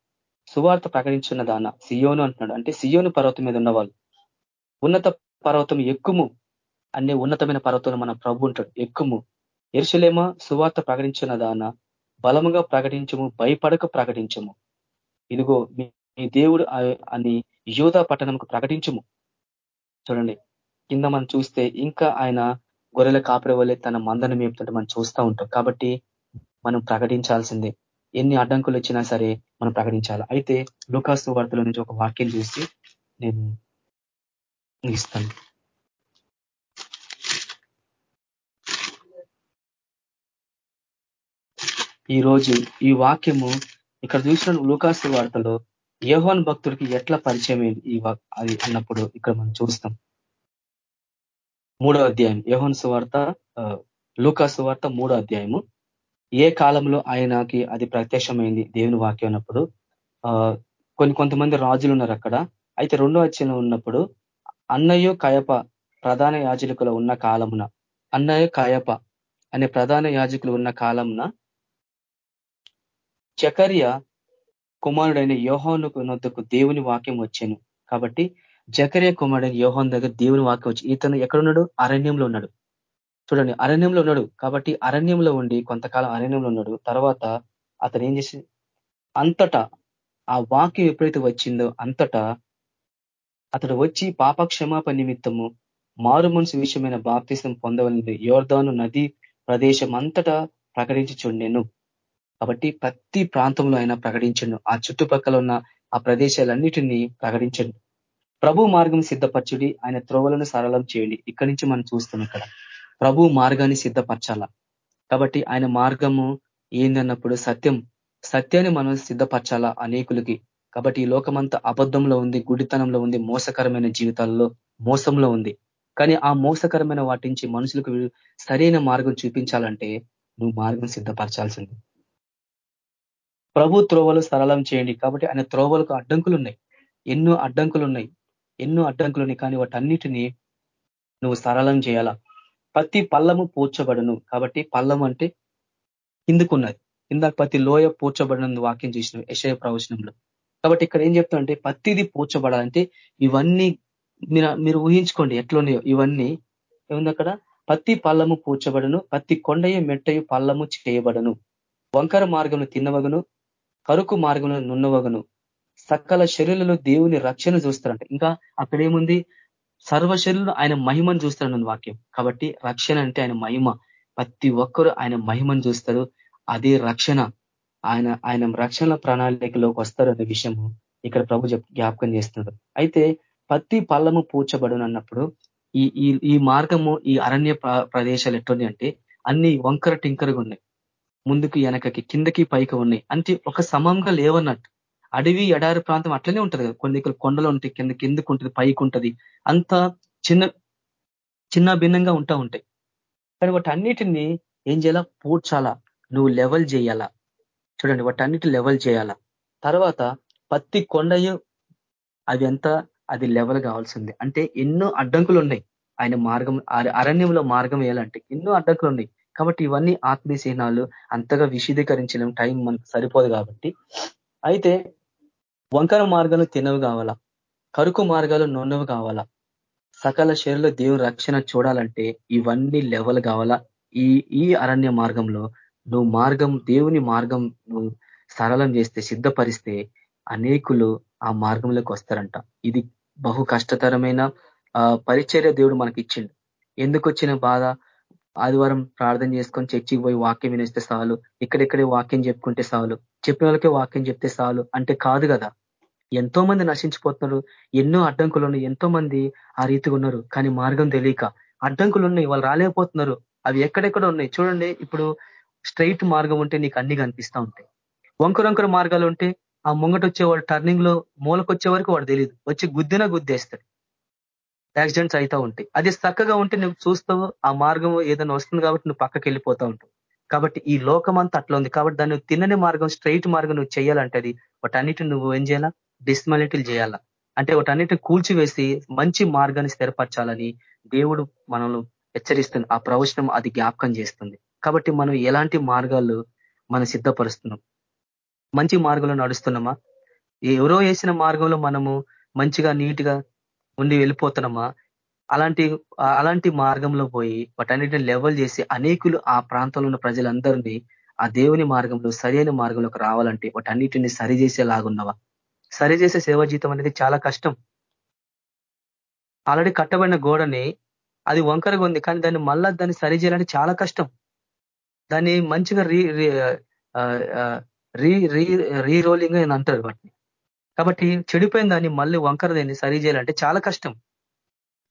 సువార్త ప్రకటించిన దాన సియోను అంటున్నాడు. అంటే సియోను పర్వతం మీద ఉన్నవాళ్ళు. ఉన్నత పర్వతం ఎక్కుము అనే ఉన్నతమైన పర్వతంలో మన ప్రభు ఉంటాడు. ఎక్కుము. ఎరుసలేమ సువార్త ప్రకటించిన దాన బలముగా ప్రకటించము భయపడక ప్రకటించము. ఇదిగో మీ దేవుడు అని యోధ పట్టణంకు ప్రకటించము. చూడండి కింద మనం చూస్తే ఇంకా ఆయన గొర్రెల కాపరి వల్లే తన మందను మేపుతుంటే మనం చూస్తూ ఉంటాం. కాబట్టి మనం ప్రకటించాల్సిందే. ఎన్ని అడ్డంకులు వచ్చినా సరే మనం ప్రకటించాలి. అయితే లూకాసు వార్తలో నుంచి ఒక వాక్యం చూసి నేను ఇస్తాను ఈ రోజు ఈ వాక్యము ఇక్కడ చూసిన లూకాసు వార్తలో యహోన్ భక్తుడికి ఎట్లా పరిచయం ఈ అది అన్నప్పుడు ఇక్కడ మనం చూస్తాం. మూడో అధ్యాయం యహోన్ సువార్త లూకాసు వార్త మూడో అధ్యాయము. ఏ కాలంలో ఆయనకి అది ప్రత్యక్షమైంది? దేవుని వాక్యం అన్నప్పుడు. కొన్ని కొంతమంది రాజులు ఉన్నారు అక్కడ. అయితే రెండో వచ్చిన ఉన్నప్పుడు అన్నయ్య కయప ప్రధాన యాజకులు ఉన్న కాలమున అన్నయ్య కయప అనే ప్రధాన యాజకులు ఉన్న కాలమున చకర్య కుమారుడైన యోహోను నొద్దకు దేవుని వాక్యం వచ్చాను. కాబట్టి జకర్య కుమారుడైన యోహోన్ దగ్గర దేవుని వాక్యం వచ్చి ఇతను ఎక్కడున్నాడు? అరణ్యంలో ఉన్నాడు. చూడండి అరణ్యంలో ఉన్నాడు. కాబట్టి అరణ్యంలో ఉండి కొంతకాలం అరణ్యంలో ఉన్నాడు. తర్వాత అతను ఏం చేసి అంతటా ఆ వాక్యం ఎప్పుడైతే వచ్చిందో అంతటా అతడు వచ్చి పాపక్షమాప నిమిత్తము మారు మనసు విషయమైన బాప్తిసం పొందవలని. యోర్ధాను నది ప్రదేశం అంతటా ప్రకటించుచుండెను కాబట్టి ప్రతి ప్రాంతంలో ఆయన ప్రకటించండు. ఆ చుట్టుపక్కల ఉన్న ఆ ప్రదేశాలన్నిటినీ ప్రకటించండు. ప్రభు మార్గం సిద్ధపరచుడి ఆయన త్రోవలను సరళం చేయండి. ఇక్కడి నుంచి మనం చూస్తాం ఇక్కడ. ప్రభు మార్గాన్ని సిద్ధపరచాల. కాబట్టి ఆయన మార్గము ఏందన్నప్పుడు సత్యం సత్యాన్ని మనం సిద్ధపరచాలా అనేకులకి. కాబట్టి ఈ లోకమంతా అబద్ధంలో ఉంది గుడితనంలో ఉంది మోసకరమైన జీవితాల్లో మోసంలో ఉంది. కానీ ఆ మోసకరమైన వాటి నుంచి మనుషులకు సరైన మార్గం చూపించాలంటే నువ్వు మార్గం సిద్ధపరచాల్సింది. ప్రభు త్రోవలు సరళం చేయండి. కాబట్టి ఆయన త్రోవలకు అడ్డంకులు ఉన్నాయి ఎన్నో అడ్డంకులు ఉన్నాయి ఎన్నో అడ్డంకులు ఉన్నాయి కానీ వాటన్నిటిని నువ్వు సరళం చేయాలా? ప్రతి పల్లము పూడ్చబడను కాబట్టి పల్లం అంటే కిందకున్నది. ఇందాక ప్రతి లోయ పూడ్చబడిన వాక్యం చేసిన. యశయ ప్రవచనంలో. కాబట్టి ఇక్కడ ఏం చెప్తానంటే ప్రతిది పూడ్చబడాలంటే ఇవన్నీ మీరు మీరు ఊహించుకోండి ఎట్లున్నాయో. ఇవన్నీ ఏముంది అక్కడ? పత్తి పల్లము పూడ్చబడను పత్తి కొండయ మెట్టయు పల్లము చేయబడను. వంకర మార్గంలో తిన్నవగను. కరుకు మార్గంలో నున్నవగను. సకల శరీరంలో దేవుని రక్షణ చూస్తారంట. ఇంకా అక్కడ ఏముంది సర్వశరీరులు ఆయన మహిమను చూస్తారన్న వాక్యం. కాబట్టి రక్షణ అంటే ఆయన మహిమ. ప్రతి ఒక్కరు ఆయన మహిమను చూస్తారు. అదే రక్షణ. ఆయన ఆయన రక్షణ ప్రణాళికలోకి వస్తారు అనే విషయము ఇక్కడ ప్రభు జ్ఞాపకం చేస్తున్నారు అయితే పత్తి పళ్ళము పూడ్చబడును అన్నప్పుడు ఈ ఈ ఈ మార్గము ఈ అరణ్య ప్రదేశాలు ఎట్లున్నాయి అంటే అన్ని వంకర టింకరగా ఉన్నాయి. ముందుకు వెనకకి కిందకి పైకి ఉన్నాయి. అంటే ఒక సమంగా లేవన్నట్టు. అడవి ఎడారి ప్రాంతం అట్లనే ఉంటుంది కదా. కొన్ని కొండలు ఉంటాయి కింద కిందకు ఉంటుంది పైకి ఉంటుంది. అంత చిన్న చిన్న భిన్నంగా ఉంటా ఉంటాయి. కానీ వాటన్నిటిని ఏం చేయాలా? పూడ్చాలా. నువ్వు లెవెల్ చేయాలా. చూడండి వాటన్నిటి లెవెల్ చేయాలా. తర్వాత పత్తి కొండయు అది ఎంత? అది లెవెల్ కావాల్సింది. అంటే ఎన్నో అడ్డంకులు ఉన్నాయి. ఆయన మార్గం అరణ్యంలో మార్గం వేయాలంటే ఎన్నో అడ్డంకులు ఉన్నాయి. కాబట్టి ఇవన్నీ ఆత్మీయ చిహ్నాలు అంతగా విశీదీకరించలేం టైం మనకు సరిపోదు కాబట్టి. అయితే వంకర మార్గాలు తినవు కావాలా? కరుకు మార్గాలు నొన్నవు కావాలా? సకల శరీరంలో దేవుని రక్షణ చూడాలంటే ఇవన్నీ లెవెల్ కావాలా? ఈ ఈ అరణ్య మార్గంలో నువ్వు మార్గం దేవుని మార్గం నువ్వు సరళం చేస్తే సిద్ధపరిస్తే అనేకులు ఆ మార్గంలోకి వస్తారంట. ఇది బహు కష్టతరమైన పరిచర్య దేవుడు మనకి ఇచ్చిండు ఎందుకు వచ్చిన బాధ? ఆదివారం ప్రార్థన చేసుకొని చర్చికి పోయి వాక్యం వినేస్తే చాలు ఇక్కడెక్కడే వాక్యం చెప్పుకుంటే చాలు చెప్పిన వాళ్ళకే వాక్యం చెప్తే చాలు అంటే కాదు కదా. ఎంతో మంది నశించిపోతున్నారు ఎన్నో అడ్డంకులు ఉన్నాయి ఎంతో మంది ఆ రీతిగా ఉన్నారు కానీ మార్గం తెలియక అడ్డంకులు ఉన్నాయి వాళ్ళు రాలేకపోతున్నారు అవి ఎక్కడెక్కడ ఉన్నాయి. చూడండి ఇప్పుడు స్ట్రైట్ మార్గం ఉంటే నీకు అన్ని కనిపిస్తూ ఉంటాయి. వంకరొంకర మార్గాలు ఉంటే ఆ ముంగట వచ్చేవాడు టర్నింగ్లో మూలకొచ్చే వరకు వాడు తెలియదు వచ్చి గుద్దిన గుద్దేస్తాడు. యాక్సిడెంట్స్ అవుతా ఉంటాయి. అది చక్కగా ఉంటే నువ్వు చూస్తావు ఆ మార్గం ఏదైనా వస్తుంది కాబట్టి నువ్వు పక్కకి వెళ్ళిపోతా ఉంటావు. కాబట్టి ఈ లోకం అంతా అట్లా ఉంది. కాబట్టి దాన్ని తినని మార్గం స్ట్రైట్ మార్గం నువ్వు చేయాలంటే అది వాటన్నిటిని నువ్వు ఏం చేయాలా? డిస్మాలిటీలు చేయాలా? అంటే వాటన్నిటిని కూల్చివేసి మంచి మార్గాన్ని స్థిరపరచాలని దేవుడు మనల్ని హెచ్చరిస్తుంది ఆ ప్రవచనం అది జ్ఞాపకం చేస్తుంది. కాబట్టి మనం ఎలాంటి మార్గాలు మనం సిద్ధపరుస్తున్నాం? మంచి మార్గంలో నడుస్తున్నామా? ఎవరో వేసిన మార్గంలో మనము మంచిగా నీట్గా ఉండి వెళ్ళిపోతున్నామా అలాంటి అలాంటి మార్గంలో పోయి వాటన్నిటిని లెవెల్ చేసి అనేకులు ఆ ప్రాంతంలో ఉన్న ప్రజలందరినీ ఆ దేవుని మార్గంలో సరైన మార్గంలోకి రావాలంటే వాటన్నిటిని సరి చేసేలాగున్నవా సరి చేసే సేవ జీతం అనేది చాలా కష్టం ఆల్రెడీ కట్టబడిన గోడని అది వంకరగా ఉంది కానీ దాన్ని మళ్ళా దాన్ని సరి చేయాలంటే చాలా కష్టం దాన్ని మంచిగా రీ రీ రీ రీ రోలింగ్ అని అంటారు వాటిని కాబట్టి చెడిపోయిన దాన్ని మళ్ళీ వంకర దాన్ని సరి చేయాలంటే చాలా కష్టం.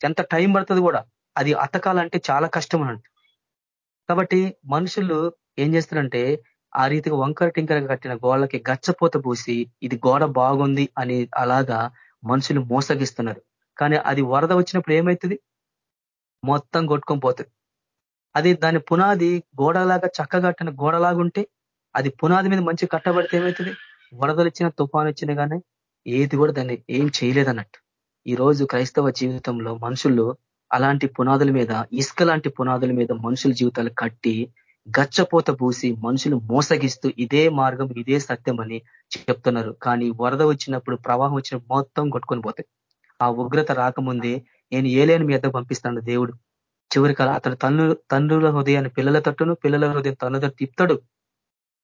ఎంత టైం పడుతుంది కూడా. అది అతకాలంటే చాలా కష్టం అన్నట్టు. కాబట్టి మనుషులు ఏం చేస్తారంటే ఆ రీతిగా వంకర టింకర కట్టిన గోడలకి గచ్చపోత పూసి ఇది గోడ బాగుంది అని అలాగా మనుషులు మోసగిస్తున్నారు. కానీ అది వరద వచ్చినప్పుడు ఏమవుతుంది మొత్తం కొట్టుకొని పోతుంది. అది దాని పునాది గోడలాగా చక్కగట్టిన గోడలాగుంటే అది పునాది మీద మంచి కట్టబడితే ఏమవుతుంది వరదలు ఇచ్చిన తుఫాను వచ్చినా కానీ ఏది కూడా దాన్ని ఏం చేయలేదన్నట్టు. ఈ రోజు క్రైస్తవ జీవితంలో మనుషులు అలాంటి పునాదుల మీద ఇసుక లాంటి పునాదుల మీద మనుషుల జీవితాలు కట్టి గచ్చపోత పూసి మనుషులు మోసగిస్తూ ఇదే మార్గం ఇదే సత్యం అని చెప్తున్నారు. కానీ వరద వచ్చినప్పుడు ప్రవాహం వచ్చినప్పుడు మొత్తం కొట్టుకొని పోతాయి. ఆ ఉగ్రత రాకముందే నేను ఏలేని మీద పంపిస్తాను దేవుడు. చివరికి అతను తన్ను తండ్రుల హృదయాన్ని పిల్లల తట్టును పిల్లల హృదయం తను తిప్తాడు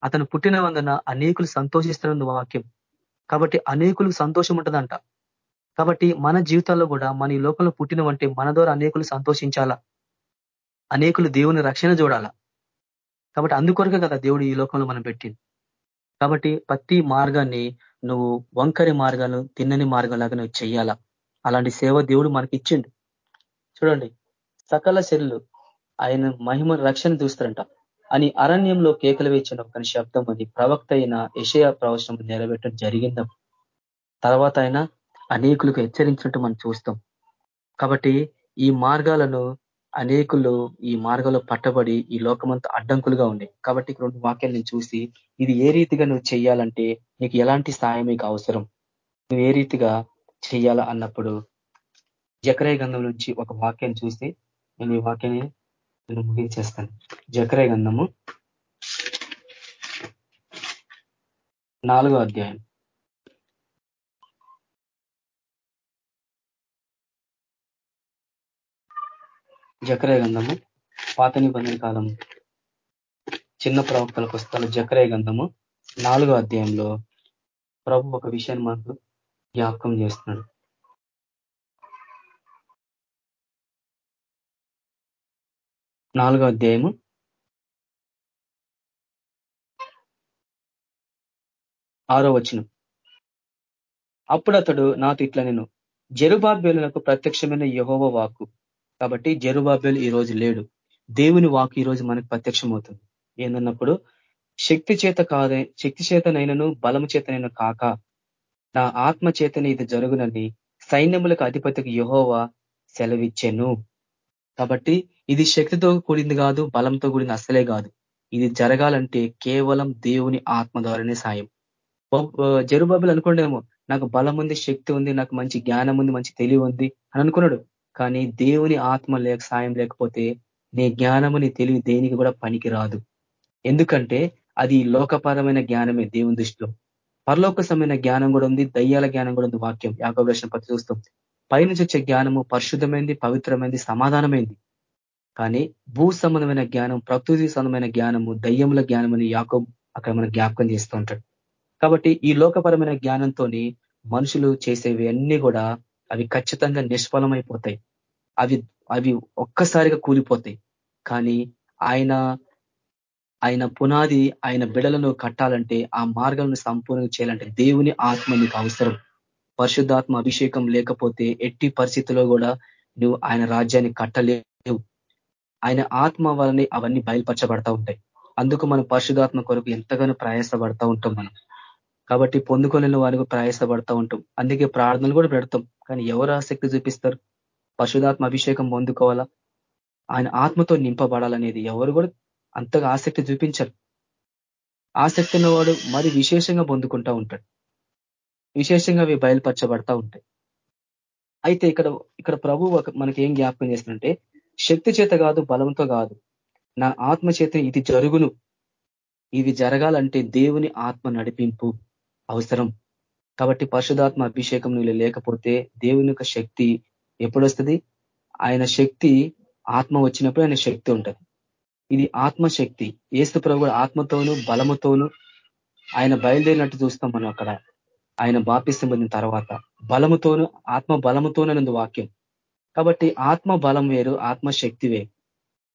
అతను పుట్టిన వందన అనేకులు సంతోషిస్తున్న వాక్యం. కాబట్టి అనేకులకు సంతోషం ఉంటుందంట. కాబట్టి మన జీవితాల్లో కూడా మన ఈ లోకంలో పుట్టినవంటే మన ద్వారా అనేకులు సంతోషించాలా? అనేకులు దేవుని రక్షణ చూడాలా? కాబట్టి అందుకొరకే కదా దేవుడు ఈ లోకంలో మనం పెట్టింది కాబట్టి ప్రతి మార్గాన్ని నువ్వు వంకరి మార్గాలు తిన్నని మార్గంలాగా నువ్వు చెయ్యాలా? అలాంటి సేవ దేవుడు మనకి ఇచ్చిండు చూడండి సకల శరీరులు ఆయన మహిమ రక్షణ చూస్తారంట. అని అరణ్యంలో కేకలు వేచిన ఒక శబ్దం అది ప్రవక్త అయిన యషయ ప్రవచనం నెరవేర్చడం జరిగింది. తర్వాత ఆయన అనేకులకు హెచ్చరించినట్టు మనం చూస్తాం. కాబట్టి ఈ మార్గాలను అనేకులు ఈ మార్గంలో పట్టబడి ఈ లోకమంతా అడ్డంకులుగా ఉన్నాయి కాబట్టి రెండు వాక్యాలు నేను చూసి ఇది ఏ రీతిగా నువ్వు చేయాలంటే నీకు ఎలాంటి సాయం మీకు అవసరం? నువ్వు ఏ రీతిగా చేయాలా అన్నప్పుడు జకరే గంధం నుంచి ఒక వాక్యాన్ని చూస్తే నేను ఈ వాక్యాన్ని నేను ముగించేస్తాను జకరాయ గంధము నాలుగో అధ్యాయం. జకరాయ గంధము పాత నిబంధన కాలం. చిన్న ప్రవక్తల పుస్తకాలు జకరాయ గంధము నాలుగో అధ్యాయంలో ప్రభు ఒక విషయాన్ని మాకు జ్ఞాపకం చేస్తున్నాడు. నాలుగో అధ్యాయము. ఆరో వచనం. అప్పుడు అతడు నాతో ఇట్లా నేను జరుబాబేలులకు ప్రత్యక్షమైన యహోవ వాక్కు. కాబట్టి జరుబాబేలు ఈ రోజు లేడు. దేవుని వాకు ఈ రోజు మనకు ప్రత్యక్షమవుతుంది. ఏందన్నప్పుడు శక్తి చేత కాదే శక్తి చేతనైనను బలము చేతనైనా కాక నా ఆత్మ చేతని ఇది జరుగునని సైన్యములకు అధిపతికి యహోవా సెలవిచ్చెను. కాబట్టి ఇది శక్తితో కూడింది కాదు బలంతో కూడింది అసలే కాదు. ఇది జరగాలంటే కేవలం దేవుని ఆత్మ ద్వారానే సాయం. జరుబాబులు అనుకోండేమో నాకు బలం ఉంది శక్తి ఉంది నాకు మంచి జ్ఞానం ఉంది మంచి తెలివి ఉంది అని అనుకున్నాడు. కానీ దేవుని ఆత్మ లేక సాయం లేకపోతే నీ జ్ఞానము నీ తెలివి దేనికి కూడా పనికి రాదు ఎందుకంటే అది లోకపరమైన జ్ఞానమే దేవుని దృష్టిలో. పరలోకసమైన జ్ఞానం కూడా ఉంది దయ్యాల జ్ఞానం కూడా ఉంది వాక్యం. యాకోదర్శన పత్రి చూస్తాం. పైనుంచి వచ్చే జ్ఞానము పరిశుద్ధమైంది పవిత్రమైంది సమాధానమైంది. కానీ భూ సంబంధమైన జ్ఞానం ప్రకృతి సంబంధమైన జ్ఞానము దయ్యముల జ్ఞానం అని యాకో అక్కడ మనం జ్ఞాపకం చేస్తూ ఉంటాడు. కాబట్టి ఈ లోకపరమైన జ్ఞానంతో మనుషులు చేసేవి అన్ని కూడా అవి ఖచ్చితంగా నిష్ఫలమైపోతాయి. అవి అవి ఒక్కసారిగా కూలిపోతాయి. కానీ ఆయన ఆయన పునాది ఆయన బిడలను కట్టాలంటే ఆ మార్గాలను సంపూర్ణంగా చేయాలంటే దేవుని ఆత్మ నీకు అవసరం. పరిశుద్ధాత్మ అభిషేకం లేకపోతే ఎట్టి పరిస్థితుల్లో కూడా నువ్వు ఆయన రాజ్యాన్ని కట్టలేవు. ఆయన ఆత్మ వలనే అవన్నీ బయలుపరచబడతా ఉంటాయి. అందుకు మనం పరిశుధాత్మ కొరకు ఎంతగానో ప్రయాసపడతా ఉంటాం మనం. కాబట్టి పొందుకోలేని వారికి ప్రయాసపడతా ఉంటాం. అందుకే ప్రార్థనలు కూడా పెడతాం. కానీ ఎవరు ఆసక్తి చూపిస్తారు? పరిశుధాత్మ అభిషేకం పొందుకోవాలా? ఆయన ఆత్మతో నింపబడాలనేది ఎవరు కూడా అంతగా ఆసక్తి చూపించరు. ఆసక్తి ఉన్నవాడు మరి విశేషంగా పొందుకుంటా ఉంటాడు. విశేషంగా అవి బయలుపరచబడతా ఉంటాయి. అయితే ఇక్కడ ఇక్కడ ప్రభు మనకి ఏం జ్ఞాపకం చేస్తుంటే శక్తి చేత కాదు బలంతో కాదు. నా ఆత్మ చేత ఇది జరుగును. ఇవి జరగాలంటే దేవుని ఆత్మ నడిపింపు అవసరం. కాబట్టి పరిశుధాత్మ అభిషేకం నీళ్ళు లేకపోతే దేవుని యొక్క శక్తి ఎప్పుడొస్తుంది? ఆయన శక్తి ఆత్మ వచ్చినప్పుడు ఆయన శక్తి ఉంటుంది. ఇది ఆత్మశక్తి. ఏస్తు ప్రభు ఆత్మతోనూ బలముతోను ఆయన బయలుదేరినట్టు చూస్తాం మనం అక్కడ. ఆయన బాపిస్తం పొందిన తర్వాత. బలముతోను ఆత్మ బలముతోనన్నది వాక్యం. కాబట్టి ఆత్మ బలం వేరు ఆత్మ శక్తి వేరు.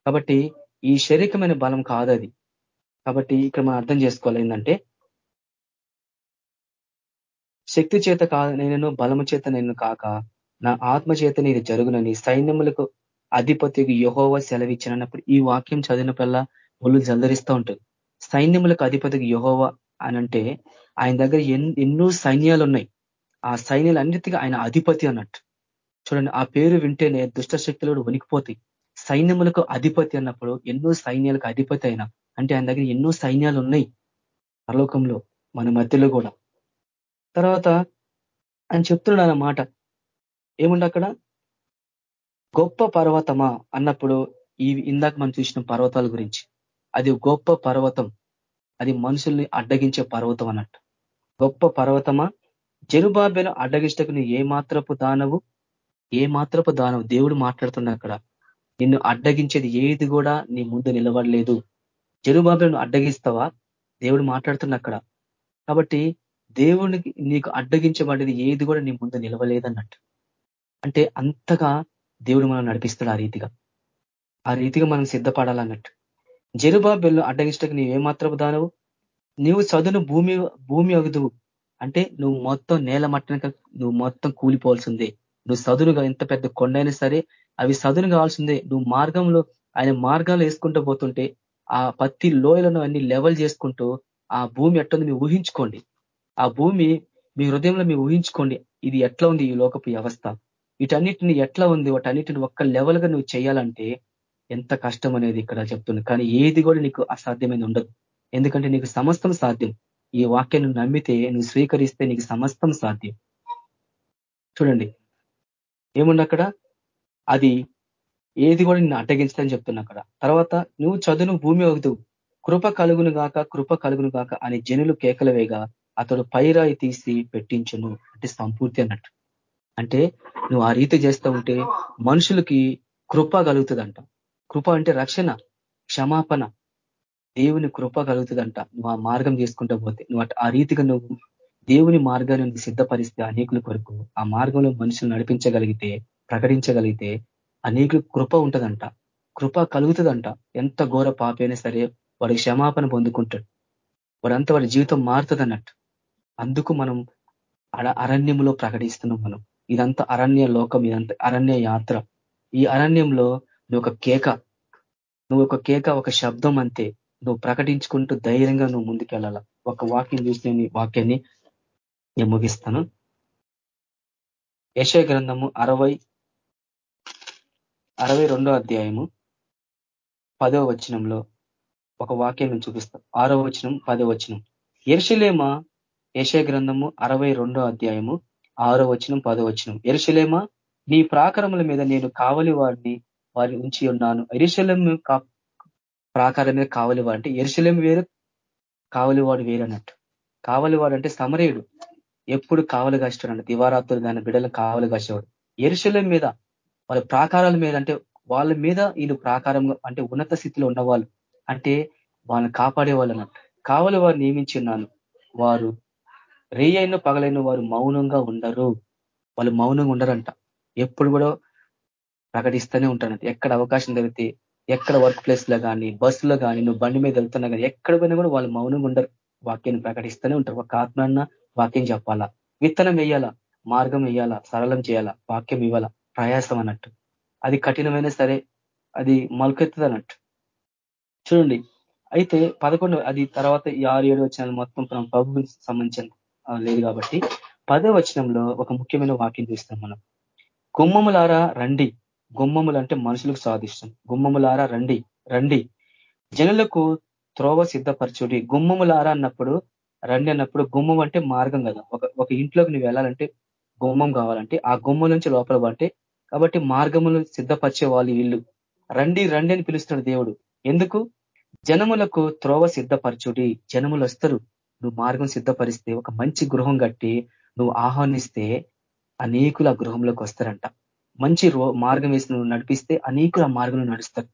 కాబట్టి ఈ శరీరమైన బలం కాదు అది కాబట్టి ఇక్కడ మనం అర్థం చేసుకోవాలి ఏంటంటే శక్తి చేత కాదు నేను బలము చేత నేను కాక నా ఆత్మ చేత ఇది జరుగునని సైన్యములకు అధిపతికి యహోవ సెలవిచ్చినప్పుడు ఈ వాక్యం చదివినప్పుడల్లా ఒళ్ళు జల్దరిస్తూ ఉంటుంది. సైన్యములకు అధిపతికి యహోవ అనంటే ఆయన దగ్గర ఎన్నో సైన్యాలు ఉన్నాయి ఆ సైన్యాలన్నిటికీ ఆయన అధిపతి అన్నట్టు. చూడండి ఆ పేరు వింటేనే దుష్ట శక్తులు కూడా వణికిపోతాయి. సైన్యములకు అధిపతి అన్నప్పుడు ఎన్నో సైన్యాలకు అధిపతి అయినా అంటే ఆయన దగ్గర ఎన్నో సైన్యాలు ఉన్నాయి పరలోకంలో మన మధ్యలో కూడా. తర్వాత ఆయన చెప్తున్నాడు అన్నమాట ఏముండ అక్కడ? గొప్ప పర్వతమా అన్నప్పుడు ఈ ఇందాక మనం చూసిన పర్వతాల గురించి. అది గొప్ప పర్వతం. అది మనుషుల్ని అడ్డగించే పర్వతం అన్నట్టు. గొప్ప పర్వతమా? జరుబాబెను అడ్డగిష్టకు నువ్వు ఏ మాత్రపు దానవు? ఏ మాత్రపు దానం దేవుడు మాట్లాడుతున్నా అక్కడ? నిన్ను అడ్డగించేది ఏది కూడా నీ ముందు నిలబడలేదు. జరుబాబులను అడ్డగిస్తావా? దేవుడు మాట్లాడుతున్నా అక్కడ. కాబట్టి దేవునికి నీకు అడ్డగించబడేది ఏది కూడా నీ ముందు నిలవలేదన్నట్టు. అంటే అంతగా దేవుడు మనం నడిపిస్తాడు ఆ రీతిగా. ఆ రీతిగా మనం సిద్ధపడాలన్నట్టు. జరుబాబెల్లు అడ్డగిష్టకు నీవు ఏమాత్రపు దానవు? నీవు చదును భూమి భూమి అగుదువు. అంటే నువ్వు మొత్తం నేల మట్టనక నువ్వు మొత్తం కూలిపోవాల్సిందే. నువ్వు సదునుగా ఎంత పెద్ద కొండైనా సరే అవి సదును కావాల్సిందే. నువ్వు మార్గంలో ఆయన మార్గాలు వేసుకుంటూ పోతుంటే ఆ పత్తి లోయలను అన్ని లెవెల్ చేసుకుంటూ ఆ భూమి ఎట్టుంది మీరు ఊహించుకోండి. ఆ భూమి మీ హృదయంలో మీరు ఊహించుకోండి. ఇది ఎట్లా ఉంది ఈ లోకపు వ్యవస్థ? వీటన్నిటిని ఎట్లా ఉంది? వాటన్నిటిని ఒక్క లెవెల్గా నువ్వు చేయాలంటే ఎంత కష్టం అనేది ఇక్కడ చెప్తుంది. కానీ ఏది కూడా నీకు అసాధ్యమైన ఉండదు. ఎందుకంటే నీకు సమస్తం సాధ్యం. ఈ వాక్యాన్ని నమ్మితే నువ్వు స్వీకరిస్తే నీకు సమస్తం సాధ్యం. చూడండి. ఏముంది అక్కడ? అది ఏది కూడా నిన్ను అడ్డగించదని చెప్తున్నా అక్కడ. తర్వాత నువ్వు చదువు భూమి అవుతావు కృప కలుగును గాక కృప కలుగును గాక అని జనులు కేకలవేగా అతడు పైరాయి తీసి పెట్టించును. అంటే సంపూర్తి అన్నట్టు. అంటే నువ్వు ఆ రీతి చేస్తూ ఉంటే మనుషులకి కృప కలుగుతుందంట. కృప అంటే రక్షణ క్షమాపణ. దేవుని కృప కలుగుతుందంట. నువ్వు ఆ మార్గం చేసుకుంటూ పోతే. నువ్వు ఆ రీతిగా నువ్వు దేవుని మార్గాన్ని సిద్ధపరిస్తే అనేకుల కొరకు ఆ మార్గంలో మనుషులు నడిపించగలిగితే ప్రకటించగలిగితే అనేకులు కృప ఉంటదంట. కృప కలుగుతుందంట. ఎంత ఘోర పాపైనా సరే వాడి క్షమాపణ పొందుకుంటాడు. వాడంతా వాడి జీవితం మారుతుందన్నట్టు. అందుకు మనం అరణ్యంలో ప్రకటిస్తున్నాం మనం. ఇదంతా అరణ్య లోకం ఇదంతా అరణ్య యాత్ర. ఈ అరణ్యంలో నువ్వు ఒక కేక నువ్వు ఒక కేక ఒక శబ్దం అంతే. నువ్వు ప్రకటించుకుంటూ ధైర్యంగా నువ్వు ముందుకెళ్ళాల? ఒక వాక్యం చూసిన వాక్యాన్ని నేను ముగిస్తాను యశ గ్రంథము అరవై అరవై రెండో అధ్యాయము పదో వచనంలో ఒక వాక్యం నేను చూపిస్తాను ఆరో వచనం పదో వచనం. ఎరుశలేమ యశ గ్రంథము అరవై రెండో అధ్యాయము ఆరో వచనం పదో వచనం. ఎరుశలేమ నీ ప్రాకారముల మీద నేను కావలి వారిని వారిని ఉంచి ఉన్నాను. ఎరుశలం ప్రాకారం మీద కావలి వాడు అంటే ఎరుశలేం వేరు కావలివాడు వేరన్నట్టు. కావలివాడు అంటే సమరేయుడు. ఎప్పుడు కావలి కాసేవాడు దివారాత్రులు దాని బిడ్డలు కావలి కాసేవాడు ఎరుశలం మీద వాళ్ళ ప్రాకారాల మీద అంటే వాళ్ళ మీద వీళ్ళు ప్రాకారంగా అంటే ఉన్నత స్థితిలో ఉన్నవాళ్ళు అంటే వాళ్ళని కాపాడే వాళ్ళు అన్నట్టు. కావలి వారు నియమించి ఉన్నాను. వారు రేయైన పగలైన వారు మౌనంగా ఉండరు. వాళ్ళు మౌనంగా ఉండరంట. ఎప్పుడు కూడా ప్రకటిస్తూనే ఉంటారంట ఎక్కడ అవకాశం దొరికితే ఎక్కడ వర్క్ ప్లేస్లో కానీ బస్సులో కానీ నువ్వు బండి మీద వెళ్తున్నా కానీ ఎక్కడ పోయినా కూడా వాళ్ళు మౌనంగా ఉండరు. వాక్యాన్ని ప్రకటిస్తూనే ఉంటారు. ఒక ఆత్మ వాక్యం చెప్పాలా? విత్తనం వేయాలా? మార్గం వేయాలా? సరళం చేయాలా? వాక్యం ఇవ్వాలా? ప్రయాసం అన్నట్టు. అది కఠినమైన సరే అది మొలకెత్తుంది అన్నట్టు చూడండి. అయితే పదకొండు అది తర్వాత ఈ ఆరు ఏడు వచ్చిన మొత్తం ప్రభు సంబంధించిన లేదు కాబట్టి పదో వచనంలో ఒక ముఖ్యమైన వాక్యం చూస్తాం మనం. గుమ్మములారా రండి. గుమ్మములు అంటే మనుషులకు సాధిష్టం గుమ్మములారా రండి. రండి. జనులకు త్రోవ సిద్ధపరచుడి. గుమ్మములారా అన్నప్పుడు రండి అన్నప్పుడు గుమ్మం అంటే మార్గం కదా. ఒక ఒక ఇంట్లోకి నువ్వు వెళ్ళాలంటే గుమ్మం కావాలంటే ఆ గుమ్మం నుంచి లోపల అంటే కాబట్టి మార్గములు సిద్ధపరిచే వాళ్ళు వీళ్ళు. రండి రండి అని పిలుస్తాడు దేవుడు. ఎందుకు? జనములకు త్రోవ సిద్ధపరచుడి. జనములు వస్తారు. నువ్వు మార్గం సిద్ధపరిస్తే ఒక మంచి గృహం కట్టి నువ్వు ఆహ్వానిస్తే అనేకులు ఆ గృహంలోకి వస్తారంట. మంచి మార్గం వేసి నువ్వు నడిపిస్తే అనేకులు ఆ మార్గంలో నడుస్తారు.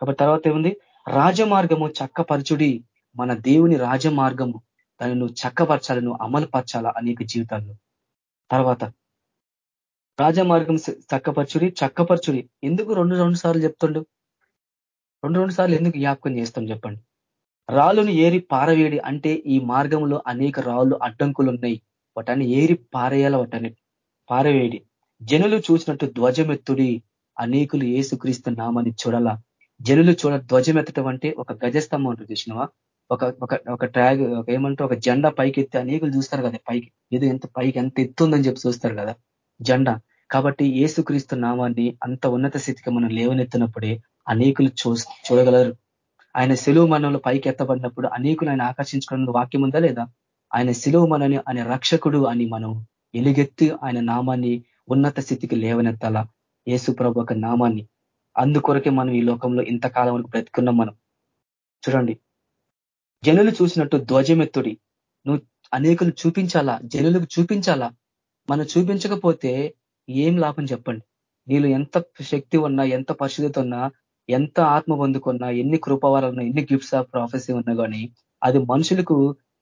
కాబట్టి తర్వాత ఏముంది? రాజమార్గము చక్కపరచుడి. మన దేవుని రాజమార్గము దాన్ని నువ్వు చక్కపరచాలి నువ్వు అమలుపరచాలా అనేక జీవితాల్లో. తర్వాత రాజమార్గం చక్కపరచురి చక్కపరచురి ఎందుకు రెండు రెండు సార్లు చెప్తుండు? రెండు రెండు సార్లు ఎందుకు జ్ఞాపకం చేస్తాం చెప్పండి. రాళ్ళను ఏరి పారవేడి అంటే ఈ మార్గంలో అనేక రాళ్ళు అడ్డంకులు ఉన్నాయి వాటన్ని ఏరి పారేయాల వాటన్ని. పారవేడి. జనులు చూసినట్టు ధ్వజమెత్తుడి అనేకులు ఏసుక్రీస్తు నామాన్ని చూడాల? జనులు చూడ ధ్వజమెత్తటం అంటే ఒక గజస్తంభం ఉంటుంది చూసినవా? ఒక ఒక ఒక ట్రాగ్ ఒక ఏమంటే ఒక జెండా పైకి ఎత్తే అనేకులు చూస్తారు కదా పైకి. ఇది ఎంత పైకి ఎంత ఎత్తుందని చెప్పి చూస్తారు కదా. జెండా. కాబట్టి ఏసుక్రీస్తు నామాన్ని అంత ఉన్నత స్థితికి మనం లేవనెత్తినప్పుడే అనేకులు చూ చూడగలరు. ఆయన సెలువు మనంలో పైకి ఎత్తబడినప్పుడు అనేకులు ఆయన ఆకర్షించుకున్న వాక్యం ఉందా లేదా? ఆయన సెలువు మనని ఆయన రక్షకుడు అని మనం ఎలుగెత్తి ఆయన నామాన్ని ఉన్నత స్థితికి లేవనెత్తాలా. యేసు ప్రభు ఒక నామాన్ని. అందుకొరకే మనం ఈ లోకంలో ఇంతకాలం వరకు బ్రతుకున్నాం మనం. చూడండి. జనులు చూసినట్టు ధ్వజమెత్తుడి. నువ్వు అనేకులు చూపించాలా? జనులకు చూపించాలా? మనం చూపించకపోతే ఏం లాభం చెప్పండి? నీళ్ళు ఎంత శక్తి ఉన్నా ఎంత పరిశుద్ధత ఉన్నా ఎంత ఆత్మ పొందుకున్నా ఎన్ని కృపవరాలు ఎన్ని గిఫ్ట్స్ ఆఫ్ ప్రాఫెసీ ఉన్నా కానీ అది మనుషులకు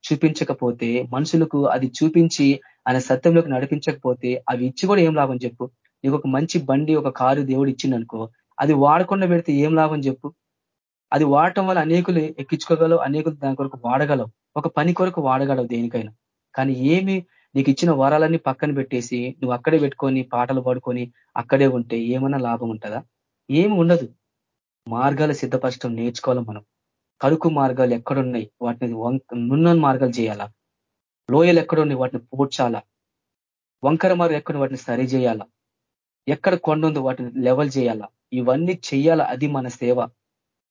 చూపించకపోతే మనుషులకు అది చూపించి ఆయన సత్యంలోకి నడిపించకపోతే అవి ఇచ్చి కూడా ఏం లాభం చెప్పు? నీకు ఒక మంచి బండి ఒక కారు దేవుడు ఇచ్చిండనుకో అది వాడకుండా పెడితే ఏం లాభం చెప్పు? అది వాడటం వల్ల అనేకులు ఎక్కించుకోగలవు అనేకులు దాని కొరకు వాడగలవు. ఒక పని కొరకు వాడగలవు దేనికైనా. కానీ ఏమి నీకు ఇచ్చిన వరాలన్నీ పక్కన పెట్టేసి నువ్వు అక్కడే పెట్టుకొని పాటలు పాడుకొని అక్కడే ఉంటే ఏమన్నా లాభం ఉంటుందా? ఏమి ఉండదు. మార్గాలు సిద్ధపరచడం నేర్చుకోవాలి మనం. కరుకు మార్గాలు ఎక్కడున్నాయి? వాటిని నున్న మార్గాలు చేయాలా? లోయలు ఎక్కడున్నాయి? వాటిని పూడ్చాలా? వంకర మార్గం ఎక్కడ వాటిని సరి చేయాలా? ఎక్కడ కొండ ఉందో వాటిని లెవెల్ చేయాలా? ఇవన్నీ చేయాలా అది మన సేవ.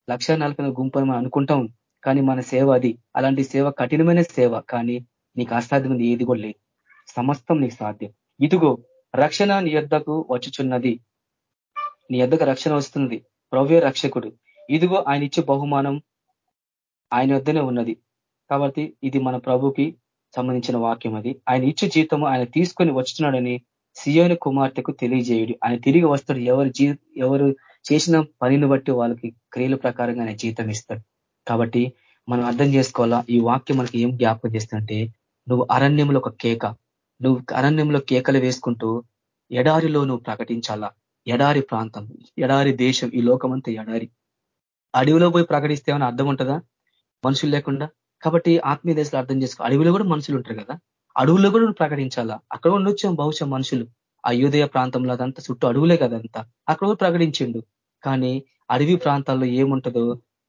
లక్ష నలభై గుంపు మనం అనుకుంటాం కానీ మన సేవ అది. అలాంటి సేవ కఠినమైన సేవ కానీ నీకు అసాధ్యమైంది ఏది కూడా లేదు. సమస్తం నీకు సాధ్యం. ఇదిగో రక్షణ నీ యొద్దకు వచ్చుచున్నది. నీ యొద్దకు రక్షణ వస్తుంది ప్రవ్య రక్షకుడు. ఇదిగో ఆయన ఇచ్చే బహుమానం ఆయన వద్దనే ఉన్నది. కాబట్టి ఇది మన ప్రభుకి సంబంధించిన వాక్యం అది. ఆయన ఇచ్చే జీతము ఆయన తీసుకొని వచ్చుతున్నాడని సియోని కుమార్తెకు తెలియజేయుడు. ఆయన తిరిగి వస్తాడు. ఎవరు జీ ఎవరు చేసిన పనిని బట్టి వాళ్ళకి క్రియల ప్రకారంగా జీతం ఇస్తాడు. కాబట్టి మనం అర్థం చేసుకోవాలా ఈ వాక్యం మనకి ఏం జ్ఞాపకం చేస్తుంటే నువ్వు అరణ్యంలో ఒక కేక నువ్వు అరణ్యంలో కేకలు వేసుకుంటూ ఎడారిలో నువ్వు ప్రకటించాలా? ఎడారి ప్రాంతం ఎడారి దేశం ఈ లోకమంతా ఎడారి. అడవిలో పోయి ప్రకటిస్తే ఏమైనా అర్థం ఉంటుందా? మనుషులు లేకుండా. కాబట్టి ఆత్మీయ దేశంలో అర్థం చేసుకో అడవిలో కూడా మనుషులు ఉంటారు కదా? అడవుల్లో కూడా నువ్వు ప్రకటించాలా? అక్కడ ఉండొచ్చాం బహుశా మనుషులు. ఆ యూదయ ప్రాంతంలో అదంతా చుట్టూ అడవులే కదంతా అక్కడ కూడా ప్రకటించిండు. కానీ అడవి ప్రాంతాల్లో ఏముంటుందో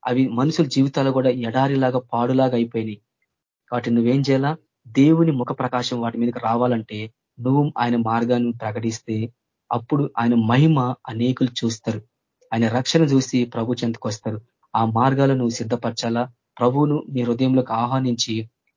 అవి మనుషుల జీవితాలు కూడా ఎడారిలాగా పాడులాగా అయిపోయినాయి. కాబట్టి నువ్వేం చేయాలా? దేవుని ముఖ ప్రకాశం వాటి మీదకి రావాలంటే నువ్వు ఆయన మార్గాన్ని ప్రకటిస్తే అప్పుడు ఆయన మహిమ అనేకులు చూస్తారు. ఆయన రక్షణ చూసి ప్రభు చెంతకు వస్తారు. ఆ మార్గాలను సిద్ధపరచాలా? ప్రభువును నీ హృదయంలోకి ఆహ్వానించి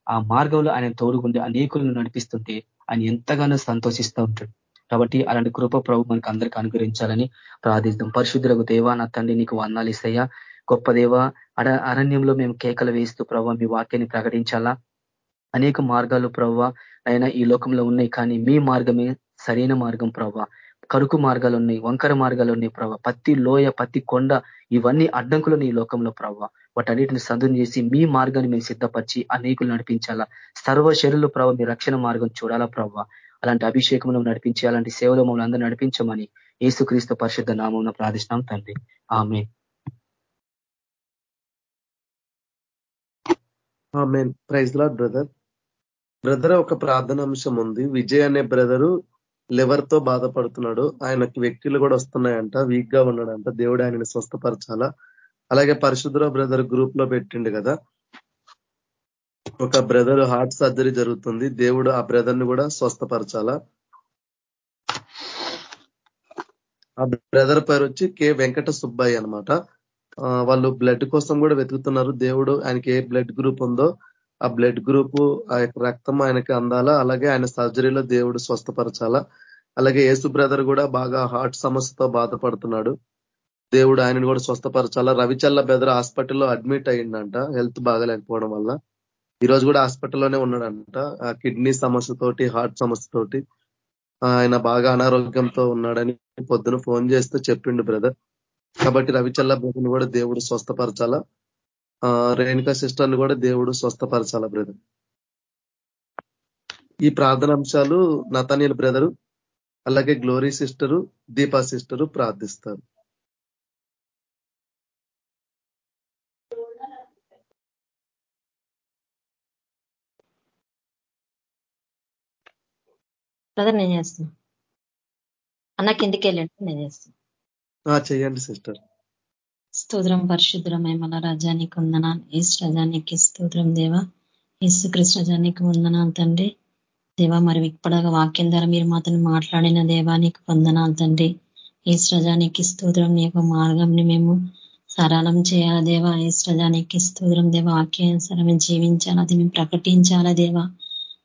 ఆ మార్గంలో ఆయన తోడుగుండి అనేకులను నడిపిస్తుంటే ఆయన ఎంతగానో సంతోషిస్తూ ఉంటాడు. కాబట్టి అలాంటి కృప ప్రభు మనకు అందరికీ అనుగ్రహించాలని ప్రార్థిస్తాం పరిశుద్ధులకు దేవా నా తండ్రి నీకు వందాలు ఇస్తాయా గొప్ప దేవ అడ అరణ్యంలో మేము కేకలు వేస్తూ ప్రభావ మీ వాక్యాన్ని ప్రకటించాలా? అనేక మార్గాలు ప్రవ్వ అయినా ఈ లోకంలో ఉన్నాయి కానీ మీ మార్గమే సరైన మార్గం ప్రవ్వ కరుకు మార్గాలు ఉన్నాయి వంకర మార్గాలు ఉన్నాయి ప్రభావ పత్తి లోయ పత్తి కొండ ఇవన్నీ అడ్డంకులు ఈ లోకంలో ప్రవ్వ వాటన్నిటిని సదును చేసి మీ మార్గాన్ని మేము సిద్ధపరిచి అనేకులు నడిపించాలా? సర్వ శరీరులు ప్రభావ మీ రక్షణ మార్గం చూడాలా ప్రవ్వ అలాంటి అభిషేకంలో నడిపించి అలాంటి సేవలో మమ్మల్ని అందరూ నడిపించమని ఏసుక్రీస్తు పరిశుద్ధ నామం ప్రార్థిస్తున్నాం తండ్రి. ఆమె ప్రైజ్ లాడ్ బ్రదర్. బ్రదర్ ఒక ప్రార్థన అంశం ఉంది. విజయ్ అనే బ్రదరు లివర్తో బాధపడుతున్నాడు. ఆయనకి వ్యక్తులు కూడా వస్తున్నాయంట వీక్గా ఉన్నాడంట. దేవుడు ఆయనని స్వస్థపరచాలా? అలాగే పరిశుద్ధ బ్రదర్ గ్రూప్లో పెట్టిండు కదా. ఒక బ్రదర్ హార్ట్ సర్జరీ జరుగుతుంది. దేవుడు ఆ బ్రదర్ని కూడా స్వస్థపరచాలా? ఆ బ్రదర్ పేరు వచ్చి కె వెంకట సుబ్బయ్య అనమాట వాళ్ళు బ్లడ్ కోసం కూడా వెతుకుతున్నారు. దేవుడు ఆయనకి ఏ బ్లడ్ గ్రూప్ ఉందో ఆ బ్లడ్ గ్రూప్ ఆ యొక్క రక్తం ఆయనకి అందాలా? అలాగే ఆయన సర్జరీలో దేవుడు స్వస్థపరచాలా? అలాగే యేసు బ్రదర్ కూడా బాగా హార్ట్ సమస్యతో బాధపడుతున్నాడు. దేవుడు ఆయనను కూడా స్వస్థపరచాలా? రవిచల్ల బ్రదర్ హాస్పిటల్లో అడ్మిట్ అయ్యిండంట. హెల్త్ బాగాలేకపోవడం వల్ల. ఈ రోజు కూడా హాస్పిటల్లోనే ఉన్నాడంట. ఆ కిడ్నీ సమస్యతోటి హార్ట్ సమస్యతోటి ఆయన బాగా అనారోగ్యంతో ఉన్నాడని పొద్దున ఫోన్ చేస్తూ చెప్పిండు బ్రదర్. కాబట్టి రవిచల్ల బ్రదర్ని కూడా దేవుడు స్వస్థపరచాలా? రేణుకా సిస్టర్ని కూడా దేవుడు స్వస్థపరచాల బ్రదర్? ఈ ప్రార్థన అంశాలు నతనీల్ బ్రదరు అలాగే గ్లోరీ సిస్టరు దీపా సిస్టరు ప్రార్థిస్తారు. బ్రదర్ నేను చేస్తున్నా. అన్న కిందికి వెళ్ళండి నేను చేస్తున్నా. చేయండి సిస్టర్. స్తోత్రం పరిశుద్రమై మన రజానికి ఉందనా ఈస్ రజానికి స్తోత్రం దేవా. ఈసు కృష్ణ రజానికి వందనాలు తండ్రి. దేవా మరి ఇప్పటిగా వాక్యం ద్వారా మీరు మాతను మాట్లాడిన దేవానికి వందనాలు తండ్రి. ఈస్ రజానికి స్తోత్రం నీ యొక్క మార్గంని మేము సరళం చేయాలా దేవా? ఈస్ రజానికి స్తోత్రం దేవా. వాక్యానుసరం జీవించాలా అది మేము ప్రకటించాలా దేవా?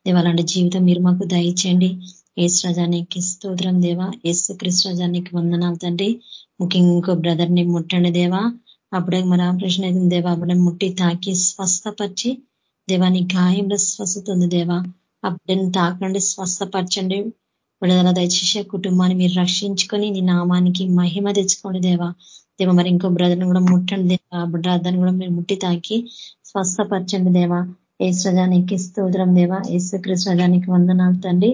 దేవా అలాంటి జీవితం మీరు మాకు దయచేయండి. ఏసు రజానికి స్తోత్రం దేవా. ఏసు కృష్ణ రజానికి వందనాలు తండ్రి. ముఖ్యంగా ఇంకో బ్రదర్ని ముట్టండి దేవా. అప్పుడే మరి ఆపరేషన్ అయితే దేవా. అప్పుడే ముట్టి తాకి స్వస్థపరిచి దేవాని గాయంలో స్వస్థత ఉంది దేవా. అప్పుడే తాకండి స్వస్థపరచండి. విడుదల దయచేసి కుటుంబాన్ని మీరు రక్షించుకొని నీ నామానికి మహిమ తెచ్చుకోండి దేవా. దేవ మరి ఇంకో బ్రదర్ని కూడా ముట్టండి దేవా. బ్రదర్ని కూడా మీరు ముట్టి తాకి స్వస్థపరచండి దేవా. ఏసుజానికి స్తోత్రం దేవా. ఏసు కృష్ణజానికి వందనాలు తండ్రి.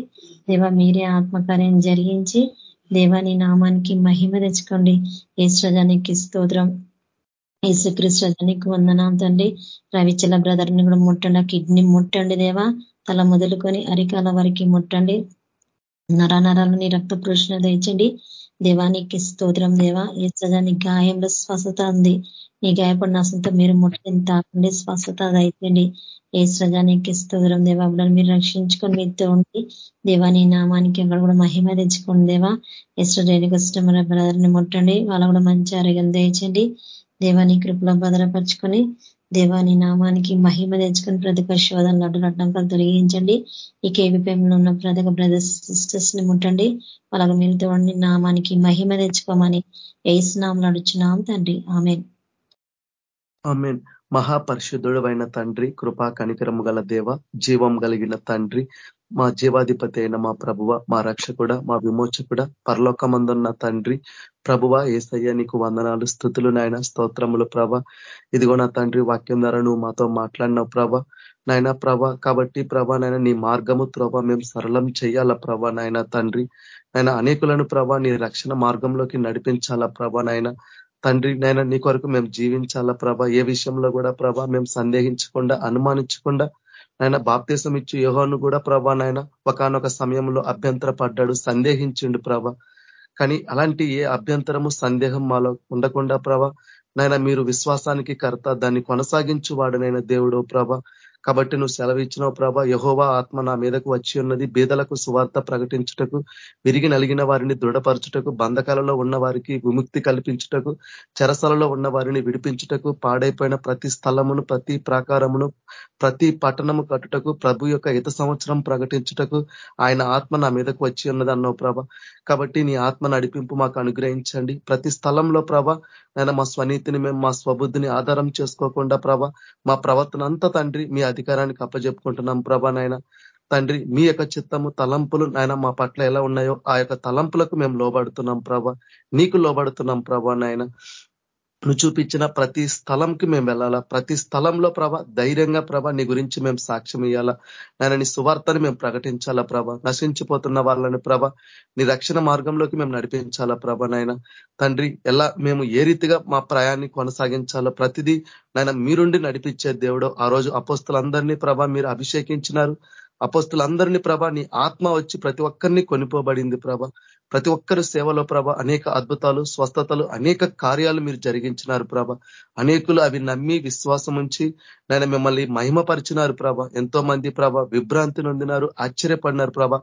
దేవా మీరే ఆత్మకార్యం జరిగించి దేవాని నామానికి మహిమ తెచ్చుకోండి. ఏసుజానికి స్తోత్రం. ఏసుకృష్ణజానికి వందనాలు తండ్రి. రవిచల బ్రదర్ని కూడా ముట్టండి. కిడ్నీ ముట్టండి దేవా. తల మొదలుకొని అరికాల వరకు ముట్టండి. నర నరాలని రక్త పురుషణ దండి దేవానికి స్తోత్రం దేవా. ఏసజాని గాయంలో స్వస్థత ఉంది. నీ గాయపడిన అసంతో మీరు ముట్టని తాకండి స్వస్థత అయిపోయింది ఏ సజానికి స్తోత్రం దేవా. మీరు రక్షించుకొని మీతో ఉండి దేవాని నామానికి అక్కడ కూడా మహిమ తెచ్చుకోండి దేవా. ఎస్టర్ కస్టమర్ బ్రదర్ బ్రదర్ని ముట్టండి. వాళ్ళ కూడా మంచి ఆరోగ్యం దయచండి దేవాని కృపలో భద్రపరుచుకొని దేవాని నామానికి మహిమ తెచ్చుకుని ప్రతి ఒక్క శోధనలు అడ్డునట్టంకాలు తొలగించండి. ఈ కేవీపీఎంలో ఉన్న ప్రతి ఒక్క బ్రదర్స్ సిస్టర్స్ని ముట్టండి. వాళ్ళకి మీరుతో నామానికి మహిమ తెచ్చుకోమని ఏసునామలు అడుచున్నాం తండ్రి. ఆమె ఆమెన్. మహాపరిశుద్ధుడు అయిన తండ్రి కృపా కనికరము గల దేవ జీవం కలిగిన తండ్రి మా జీవాధిపతి అయిన మా ప్రభువ మా రక్షకుడ మా విమోచకుడ పరలోకమందున్న తండ్రి ప్రభువ ఏసయ్య నీకు వందనాలు స్థుతులు నాయన స్తోత్రములు ప్రభ. ఇదిగో నా తండ్రి వాక్యం ద్వారా నువ్వు మాతో మాట్లాడినావు ప్రభ. నాయన ప్రభ కాబట్టి ప్రభ నాయన నీ మార్గము త్రోవ మేము సరళం చేయాల ప్రభ నాయన తండ్రి. నాయన అనేకులను ప్రభ నీ రక్షణ మార్గంలోకి నడిపించాలా ప్రభ నాయన. తండ్రి నాయన నీ కొరకు మేము జీవించాలా ప్రభ. ఏ విషయంలో కూడా ప్రభ మేము సందేహించకుండా అనుమానించకుండా నాయన బాప్తీసం ఇచ్చి యోహోను కూడా ప్రభా నాయన ఒకనొక సమయంలో అభ్యంతర పడ్డాడు సందేహించిండు ప్రభ. కానీ అలాంటి ఏ అభ్యంతరము సందేహం మాలో ఉండకుండా ప్రభ నాయన మీరు విశ్వాసానికి కర్త దాన్ని కొనసాగించు వాడనైన దేవుడు ప్రభ కాబట్టి నువ్వు సెలవు ఇచ్చినావు ప్రభా యహోవా ఆత్మ నా మీదకు వచ్చి ఉన్నది బీదలకు సువార్త ప్రకటించుటకు విరిగి నలిగిన వారిని దృఢపరచుటకు బంధకాలలో ఉన్న వారికి విముక్తి కల్పించుటకు చెరసలలో ఉన్న వారిని విడిపించుటకు పాడైపోయిన ప్రతి స్థలమును ప్రతి ప్రాకారమును ప్రతి పట్టణము కట్టుటకు ప్రభు యొక్క హిత సంవత్సరం ప్రకటించుటకు ఆయన ఆత్మ నా మీదకు వచ్చి ఉన్నది అన్నావు ప్రభ. కాబట్టి నీ ఆత్మ నడిపింపు మాకు అనుగ్రహించండి. ప్రతి స్థలంలో ప్రభ నేను మా స్వనీతిని మేము మా స్వబుద్ధిని ఆధారం చేసుకోకుండా ప్రభ మా ప్రవర్తన అంతా తండ్రి మీ అధికారానికి అప్పజెప్పుకుంటున్నాం. ప్రభా నాయన తండ్రి మీ యొక్క చిత్తము తలంపులు నాయన మా పట్ల ఎలా ఉన్నాయో ఆ యొక్క తలంపులకు మేము లోబడుతున్నాం ప్రభ. నీకు లోబడుతున్నాం ప్రభా నాయన. నువ్వు చూపించిన ప్రతి స్థలంకి మేము వెళ్ళాలా? ప్రతి స్థలంలో ప్రభ ధైర్యంగా ప్రభ నీ గురించి మేము సాక్ష్యం ఇయ్యాలా? నేను నీ సువార్తని మేము ప్రకటించాలా ప్రభ? నశించిపోతున్న వాళ్ళని ప్రభ నీ రక్షణ మార్గంలోకి మేము నడిపించాలా ప్రభ నాయన? తండ్రి ఎలా మేము ఏ రీతిగా మా ప్రయాణాన్ని కొనసాగించాలో? ప్రతిదీ నాయన మీరుండి నడిపించే దేవుడు. ఆ రోజు అపోస్తులందరినీ ప్రభ మీరు అభిషేకించినారు. అపోస్తులందరినీ ప్రభ నీ ఆత్మ వచ్చి ప్రతి ఒక్కరిని కొనిపోబడింది ప్రభ. ప్రతి ఒక్కరు సేవలో ప్రభ అనేక అద్భుతాలు స్వస్థతలు అనేక కార్యాలు మీరు జరిగించినారు ప్రభ. అనేకులు అవి నమ్మి విశ్వాసం ఉంచి నేను మిమ్మల్ని మహిమపరిచినారు ప్రభ. ఎంతో మంది ప్రభ విభ్రాంతి నొందినారు ఆశ్చర్యపడినారు ప్రభ.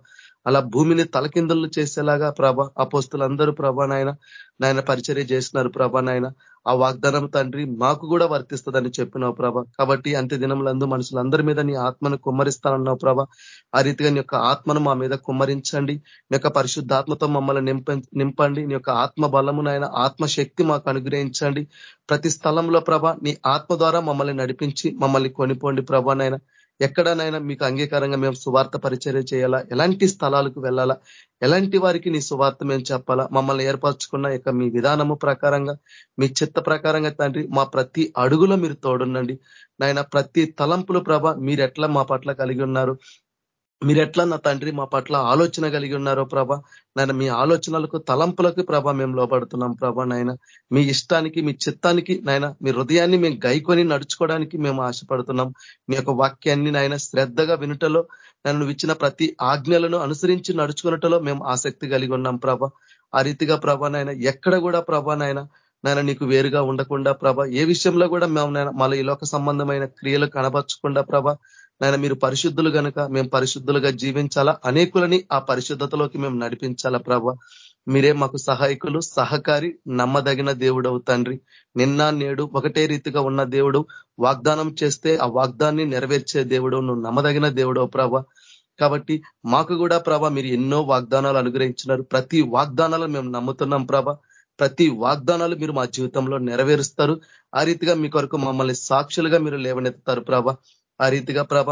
అలా భూమిని తలకిందులు చేసేలాగా ప్రభ అపోస్తులందరూ ప్రభా నాయన నాయన పరిచర్య చేసినారు ప్రభా నాయన. ఆ వాగ్దానం తండ్రి మాకు కూడా వర్తిస్తుందని చెప్పినావు ప్రభ. కాబట్టి అంత్య దినములందు మనుషులందరి మీద నీ ఆత్మను కుమ్మరిస్తానన్నావు ప్రభ. ఆ రీతిగా నీ యొక్క ఆత్మను మా మీద కుమ్మరించండి. నీ యొక్క పరిశుద్ధాత్మతో మమ్మల్ని నింప నింపండి. నీ యొక్క ఆత్మ బలము నాయన ఆత్మశక్తి మాకు అనుగ్రహించండి. ప్రతి స్థలంలో ప్రభ నీ ఆత్మ ద్వారా మమ్మల్ని నడిపించి మమ్మల్ని కొనిపోండి ప్రభానైనా ఎక్కడనైనా మీకు అంగీకారంగా మేము సువార్త పరిచర్య చేయాలా? ఎలాంటి స్థలాలకు వెళ్ళాలా? ఎలాంటి వారికి నీ సువార్త మేము చెప్పాలా? మమ్మల్ని ఏర్పరచుకున్న యొక్క మీ విధానము ప్రకారంగా మీ చిత్త ప్రకారంగా తండ్రి మా ప్రతి అడుగులో మీరు తోడుండండి. నాయన ప్రతి తలంపులు ప్రభ మీరు ఎట్లా మా పట్ల కలిగి ఉన్నారు? మీరు ఎట్లా నా తండ్రి మా పట్ల ఆలోచన కలిగి ఉన్నారో ప్రభ నాయన మీ ఆలోచనలకు తలంపులకు ప్రభ మేము లోపడుతున్నాం ప్రభ నాయన. మీ ఇష్టానికి మీ చిత్తానికి నాయన మీ హృదయాన్ని మేము గైకొని నడుచుకోవడానికి మేము ఆశపడుతున్నాం. మీ యొక్క వాక్యాన్ని నాయన శ్రద్ధగా వినుటలో నన్ను ఇచ్చిన ప్రతి ఆజ్ఞలను అనుసరించి నడుచుకున్నటలో మేము ఆసక్తి కలిగి ఉన్నాం ప్రభ. ఆ రీతిగా ప్రభ నాయన ఎక్కడ కూడా ప్రభ నాయన నాయన నీకు వేరుగా ఉండకుండా ప్రభ ఏ విషయంలో కూడా మేము నాయన మళ్ళీ ఈ లోక సంబంధమైన క్రియలు కనబరచకుండా ప్రభ నాయన మీరు పరిశుద్ధులు కనుక మేము పరిశుద్ధులుగా జీవించాలా? అనేకులని ఆ పరిశుద్ధతలోకి మేము నడిపించాలా ప్రభ? మీరే మాకు సహాయకులు సహకారి నమ్మదగిన దేవుడు తండ్రి. నిన్న నేడు ఒకటే రీతిగా ఉన్న దేవుడు. వాగ్దానం చేస్తే ఆ వాగ్దాన్ని నెరవేర్చే దేవుడు. నువ్వు నమ్మదగిన దేవుడవు ప్రభ. కాబట్టి మాకు కూడా ప్రభ మీరు ఎన్నో వాగ్దానాలు అనుగ్రహించినారు. ప్రతి వాగ్దానాలు మేము నమ్ముతున్నాం ప్రభ. ప్రతి వాగ్దానాలు మీరు మా జీవితంలో నెరవేరుస్తారు. ఆ రీతిగా మీ కొరకు మమ్మల్ని సాక్షులుగా మీరు లేవనెత్తుతారు ప్రభ. ఆ రీతిగా ప్రభ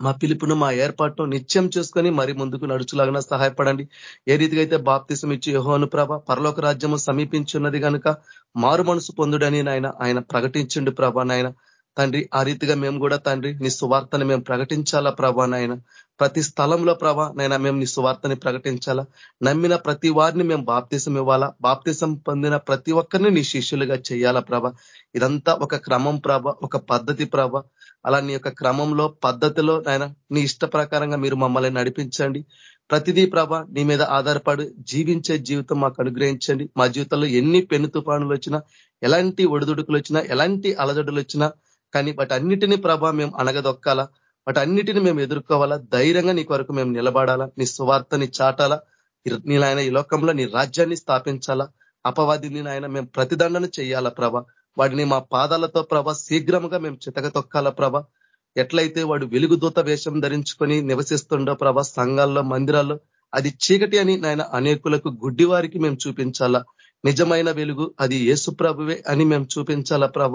మా పిలుపును మా ఏర్పాటును నిత్యం చేసుకొని మరి ముందుకు నడుచులాగా సహాయపడండి. ఏ రీతిగా అయితే బాప్తిసం ఇచ్చి యహోను ప్రభ పరలోక రాజ్యము సమీపించున్నది కనుక మారు మనసు పొందుడని నాయన ఆయన ప్రకటించండు ప్రభ నాయన. తండ్రి ఆ రీతిగా మేము కూడా తండ్రి నీ సువార్తని మేము ప్రకటించాలా ప్రభా నాయన? ప్రతి స్థలంలో ప్రభా నైనా మేము నీ సువార్తని ప్రకటించాలా? నమ్మిన ప్రతి వారిని మేము బాప్తీసం ఇవ్వాలా? బాప్తీసం పొందిన ప్రతి ఒక్కరిని నీ శిష్యులుగా చేయాలా ప్రభ? ఇదంతా ఒక క్రమం ప్రభ ఒక పద్ధతి ప్రభ. అలా నీ యొక్క క్రమంలో పద్ధతిలో నాయన నీ ఇష్ట ప్రకారంగా మీరు మమ్మల్ని నడిపించండి. ప్రతిదీ ప్రభ నీ మీద ఆధారపడి జీవించే జీవితం మాకు అనుగ్రహించండి. మా జీవితంలో ఎన్ని పెను తుఫానులు వచ్చినా ఎలాంటి ఒడిదుడుకులు వచ్చినా ఎలాంటి అలజడులు వచ్చినా కానీ వాటి అన్నిటినీ ప్రభ మేము అనగదొక్కాలా వాటి అన్నిటిని మేము ఎదుర్కోవాలా? ధైర్యంగా నీ కొరకు మేము నిలబడాలా? నీ సువార్తని చాటాలా? నీ నాయన ఈ లోకంలో నీ రాజ్యాన్ని స్థాపించాలా? అపవాదిని నాయన మేము ప్రతిదండన చేయాలా ప్రభ? వాడిని మా పాదాలతో ప్రభ శీఘ్రముగా మేము చితకతొక్కాల ప్రభ? ఎట్లయితే వాడు వెలుగుదూత వేషం ధరించుకొని నివసిస్తుండో ప్రభ సంఘాల్లో మందిరాల్లో అది చీకటి అని నాయన అనేకులకు గుడ్డి వారికి మేము చూపించాలా? నిజమైన వెలుగు అది ఏసు ప్రభువే అని మేము చూపించాలా ప్రభ?